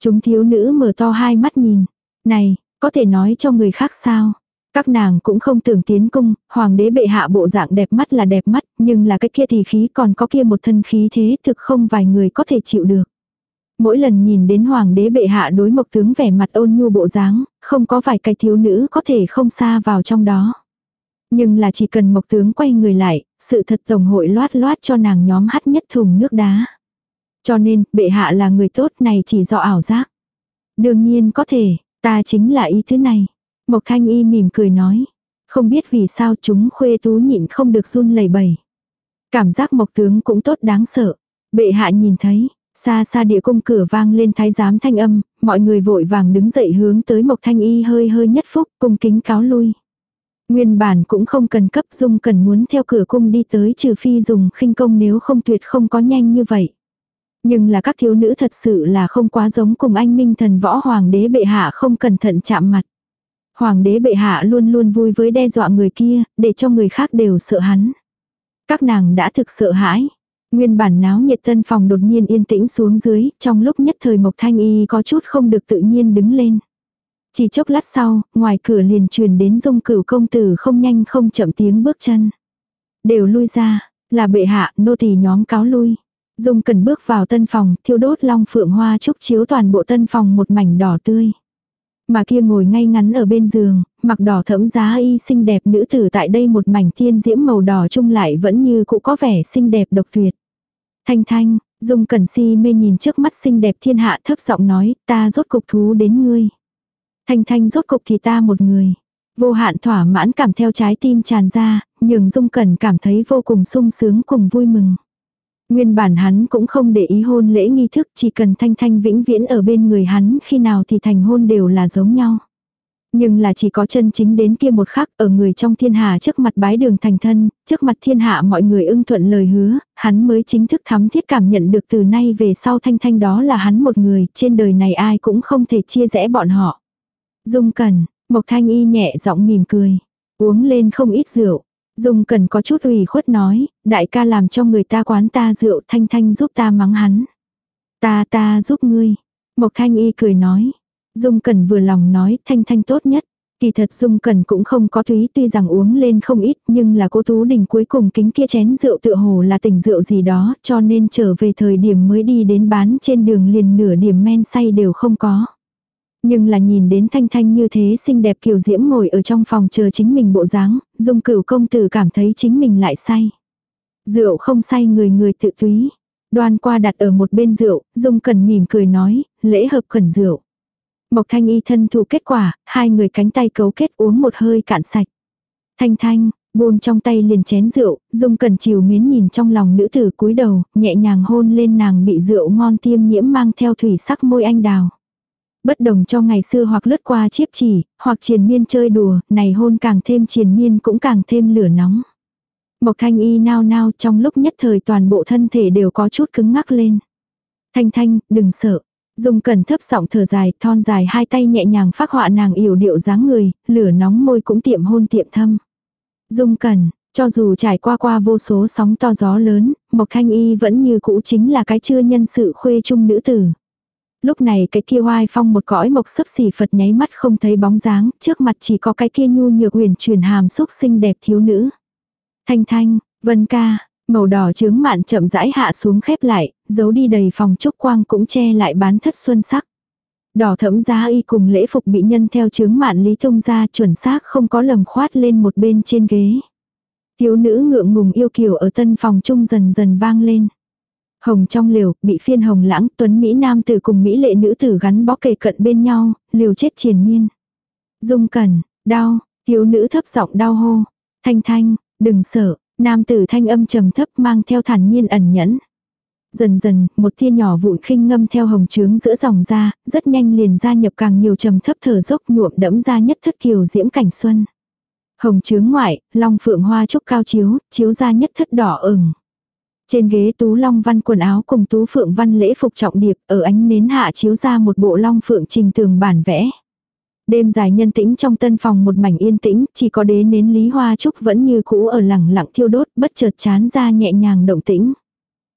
Chúng thiếu nữ mở to hai mắt nhìn. Này, có thể nói cho người khác sao? Các nàng cũng không tưởng tiến cung, hoàng đế bệ hạ bộ dạng đẹp mắt là đẹp mắt, nhưng là cái kia thì khí còn có kia một thân khí thế thực không vài người có thể chịu được. Mỗi lần nhìn đến hoàng đế bệ hạ đối mộc tướng vẻ mặt ôn nhu bộ dáng, không có vài cái thiếu nữ có thể không xa vào trong đó. Nhưng là chỉ cần mộc tướng quay người lại, sự thật tổng hội loát loát cho nàng nhóm hắt nhất thùng nước đá. Cho nên, bệ hạ là người tốt này chỉ do ảo giác. Đương nhiên có thể, ta chính là ý thứ này. Mộc thanh y mỉm cười nói. Không biết vì sao chúng khuê tú nhịn không được run lẩy bẩy. Cảm giác mộc tướng cũng tốt đáng sợ. Bệ hạ nhìn thấy, xa xa địa cung cửa vang lên thái giám thanh âm, mọi người vội vàng đứng dậy hướng tới mộc thanh y hơi hơi nhất phúc, cung kính cáo lui. Nguyên bản cũng không cần cấp dung cần muốn theo cửa cung đi tới trừ phi dùng khinh công nếu không tuyệt không có nhanh như vậy. Nhưng là các thiếu nữ thật sự là không quá giống cùng anh minh thần võ hoàng đế bệ hạ không cẩn thận chạm mặt. Hoàng đế bệ hạ luôn luôn vui với đe dọa người kia, để cho người khác đều sợ hắn. Các nàng đã thực sợ hãi. Nguyên bản náo nhiệt tân phòng đột nhiên yên tĩnh xuống dưới, trong lúc nhất thời Mộc Thanh Y có chút không được tự nhiên đứng lên. Chỉ chốc lát sau, ngoài cửa liền truyền đến dung cửu công tử không nhanh không chậm tiếng bước chân. Đều lui ra, là bệ hạ, nô tỳ nhóm cáo lui. Dung cần bước vào tân phòng, thiêu đốt long phượng hoa trúc chiếu toàn bộ tân phòng một mảnh đỏ tươi. Mà kia ngồi ngay ngắn ở bên giường, mặc đỏ thẫm giá y xinh đẹp nữ tử tại đây một mảnh thiên diễm màu đỏ chung lại vẫn như cũ có vẻ xinh đẹp độc tuyệt. Thanh thanh, Dung Cẩn Si mê nhìn trước mắt xinh đẹp thiên hạ thấp giọng nói, ta rốt cục thú đến ngươi. Thanh thanh rốt cục thì ta một người. Vô hạn thỏa mãn cảm theo trái tim tràn ra, nhường Dung Cẩn cảm thấy vô cùng sung sướng cùng vui mừng. Nguyên bản hắn cũng không để ý hôn lễ nghi thức chỉ cần thanh thanh vĩnh viễn ở bên người hắn khi nào thì thành hôn đều là giống nhau. Nhưng là chỉ có chân chính đến kia một khắc ở người trong thiên hạ trước mặt bái đường thành thân, trước mặt thiên hạ mọi người ưng thuận lời hứa, hắn mới chính thức thắm thiết cảm nhận được từ nay về sau thanh thanh đó là hắn một người, trên đời này ai cũng không thể chia rẽ bọn họ. Dung cần Mộc Thanh Y nhẹ giọng mỉm cười, uống lên không ít rượu. Dung cần có chút ủy khuất nói, đại ca làm cho người ta quán ta rượu thanh thanh giúp ta mắng hắn. Ta ta giúp ngươi. Mộc Thanh Y cười nói. Dung cần vừa lòng nói Thanh Thanh tốt nhất. Kỳ thật Dung Cẩn cũng không có túy tuy rằng uống lên không ít nhưng là cô Tú Đình cuối cùng kính kia chén rượu tựa hồ là tỉnh rượu gì đó cho nên trở về thời điểm mới đi đến bán trên đường liền nửa điểm men say đều không có. Nhưng là nhìn đến Thanh Thanh như thế xinh đẹp kiều diễm ngồi ở trong phòng chờ chính mình bộ dáng, Dung cửu công tử cảm thấy chính mình lại say. Rượu không say người người tự túy. Đoan qua đặt ở một bên rượu, Dung cần mỉm cười nói, lễ hợp cần rượu. Mộc Thanh Y thân thủ kết quả, hai người cánh tay cấu kết uống một hơi cạn sạch. Thanh Thanh, buông trong tay liền chén rượu, Dung cần chiều miến nhìn trong lòng nữ tử cúi đầu, nhẹ nhàng hôn lên nàng bị rượu ngon tiêm nhiễm mang theo thủy sắc môi anh đào. Bất đồng cho ngày xưa hoặc lướt qua chiếp chỉ, hoặc triền miên chơi đùa, này hôn càng thêm triền miên cũng càng thêm lửa nóng. Mộc thanh y nao nao trong lúc nhất thời toàn bộ thân thể đều có chút cứng ngắc lên. Thanh thanh, đừng sợ. Dung cẩn thấp giọng thở dài, thon dài hai tay nhẹ nhàng phát họa nàng yểu điệu dáng người, lửa nóng môi cũng tiệm hôn tiệm thâm. Dung cẩn, cho dù trải qua qua vô số sóng to gió lớn, Mộc Thanh Y vẫn như cũ chính là cái chưa nhân sự khuê trung nữ tử. Lúc này cái kia oai phong một cõi mộc sấp xỉ Phật nháy mắt không thấy bóng dáng, trước mặt chỉ có cái kia nhu nhược huyền truyền hàm xúc xinh đẹp thiếu nữ. Thanh thanh, vân ca, màu đỏ trướng mạn chậm rãi hạ xuống khép lại, giấu đi đầy phòng trúc quang cũng che lại bán thất xuân sắc. Đỏ thẫm giá y cùng lễ phục bị nhân theo trướng mạn lý thông ra chuẩn xác không có lầm khoát lên một bên trên ghế. Thiếu nữ ngượng ngùng yêu kiều ở tân phòng trung dần dần vang lên. Hồng trong liều, bị phiên hồng lãng, tuấn Mỹ nam tử cùng Mỹ lệ nữ tử gắn bó kề cận bên nhau, liều chết triền miên. Dung cẩn, đau, thiếu nữ thấp giọng đau hô. Thanh thanh, đừng sợ, nam tử thanh âm trầm thấp mang theo thản nhiên ẩn nhẫn. Dần dần, một tia nhỏ vụn khinh ngâm theo hồng trướng giữa dòng ra, rất nhanh liền gia nhập càng nhiều trầm thấp thở dốc nhuộm đẫm ra nhất thất kiều diễm cảnh xuân. Hồng trướng ngoại, long phượng hoa trúc cao chiếu, chiếu ra nhất thất đỏ ửng. Trên ghế tú long văn quần áo cùng tú phượng văn lễ phục trọng điệp ở ánh nến hạ chiếu ra một bộ long phượng trình tường bản vẽ. Đêm dài nhân tĩnh trong tân phòng một mảnh yên tĩnh, chỉ có đế nến lý hoa trúc vẫn như cũ ở lẳng lặng thiêu đốt, bất chợt chán ra nhẹ nhàng động tĩnh.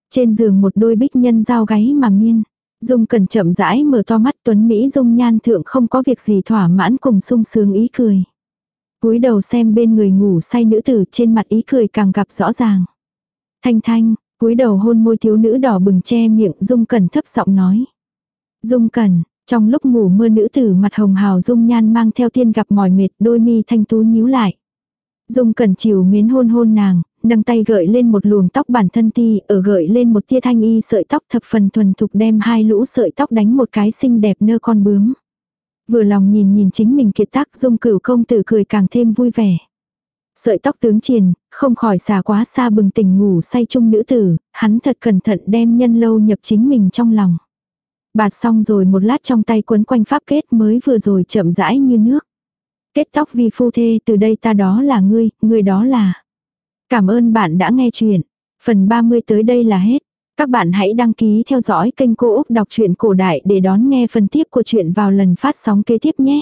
Trên giường một đôi bích nhân dao gáy mà miên. Dung cần chậm rãi mở to mắt tuấn Mỹ dung nhan thượng không có việc gì thỏa mãn cùng sung sướng ý cười. cúi đầu xem bên người ngủ say nữ tử trên mặt ý cười càng gặp rõ ràng. Thanh thanh, cúi đầu hôn môi thiếu nữ đỏ bừng che miệng Dung Cẩn thấp giọng nói. Dung Cẩn, trong lúc ngủ mơ nữ tử mặt hồng hào Dung nhan mang theo tiên gặp mỏi mệt đôi mi thanh tú nhíu lại. Dung Cẩn chiều miến hôn hôn nàng, nâng tay gợi lên một luồng tóc bản thân ti, ở gợi lên một tia thanh y sợi tóc thập phần thuần thục đem hai lũ sợi tóc đánh một cái xinh đẹp nơ con bướm. Vừa lòng nhìn nhìn chính mình kiệt tác dung cửu công tử cười càng thêm vui vẻ. Sợi tóc tướng triền, không khỏi xà quá xa bừng tỉnh ngủ say chung nữ tử, hắn thật cẩn thận đem nhân lâu nhập chính mình trong lòng. Bạt xong rồi một lát trong tay quấn quanh pháp kết mới vừa rồi chậm rãi như nước. Kết tóc vì phu thê từ đây ta đó là ngươi, ngươi đó là. Cảm ơn bạn đã nghe chuyện. Phần 30 tới đây là hết. Các bạn hãy đăng ký theo dõi kênh Cô Úc Đọc truyện Cổ Đại để đón nghe phần tiếp của chuyện vào lần phát sóng kế tiếp nhé.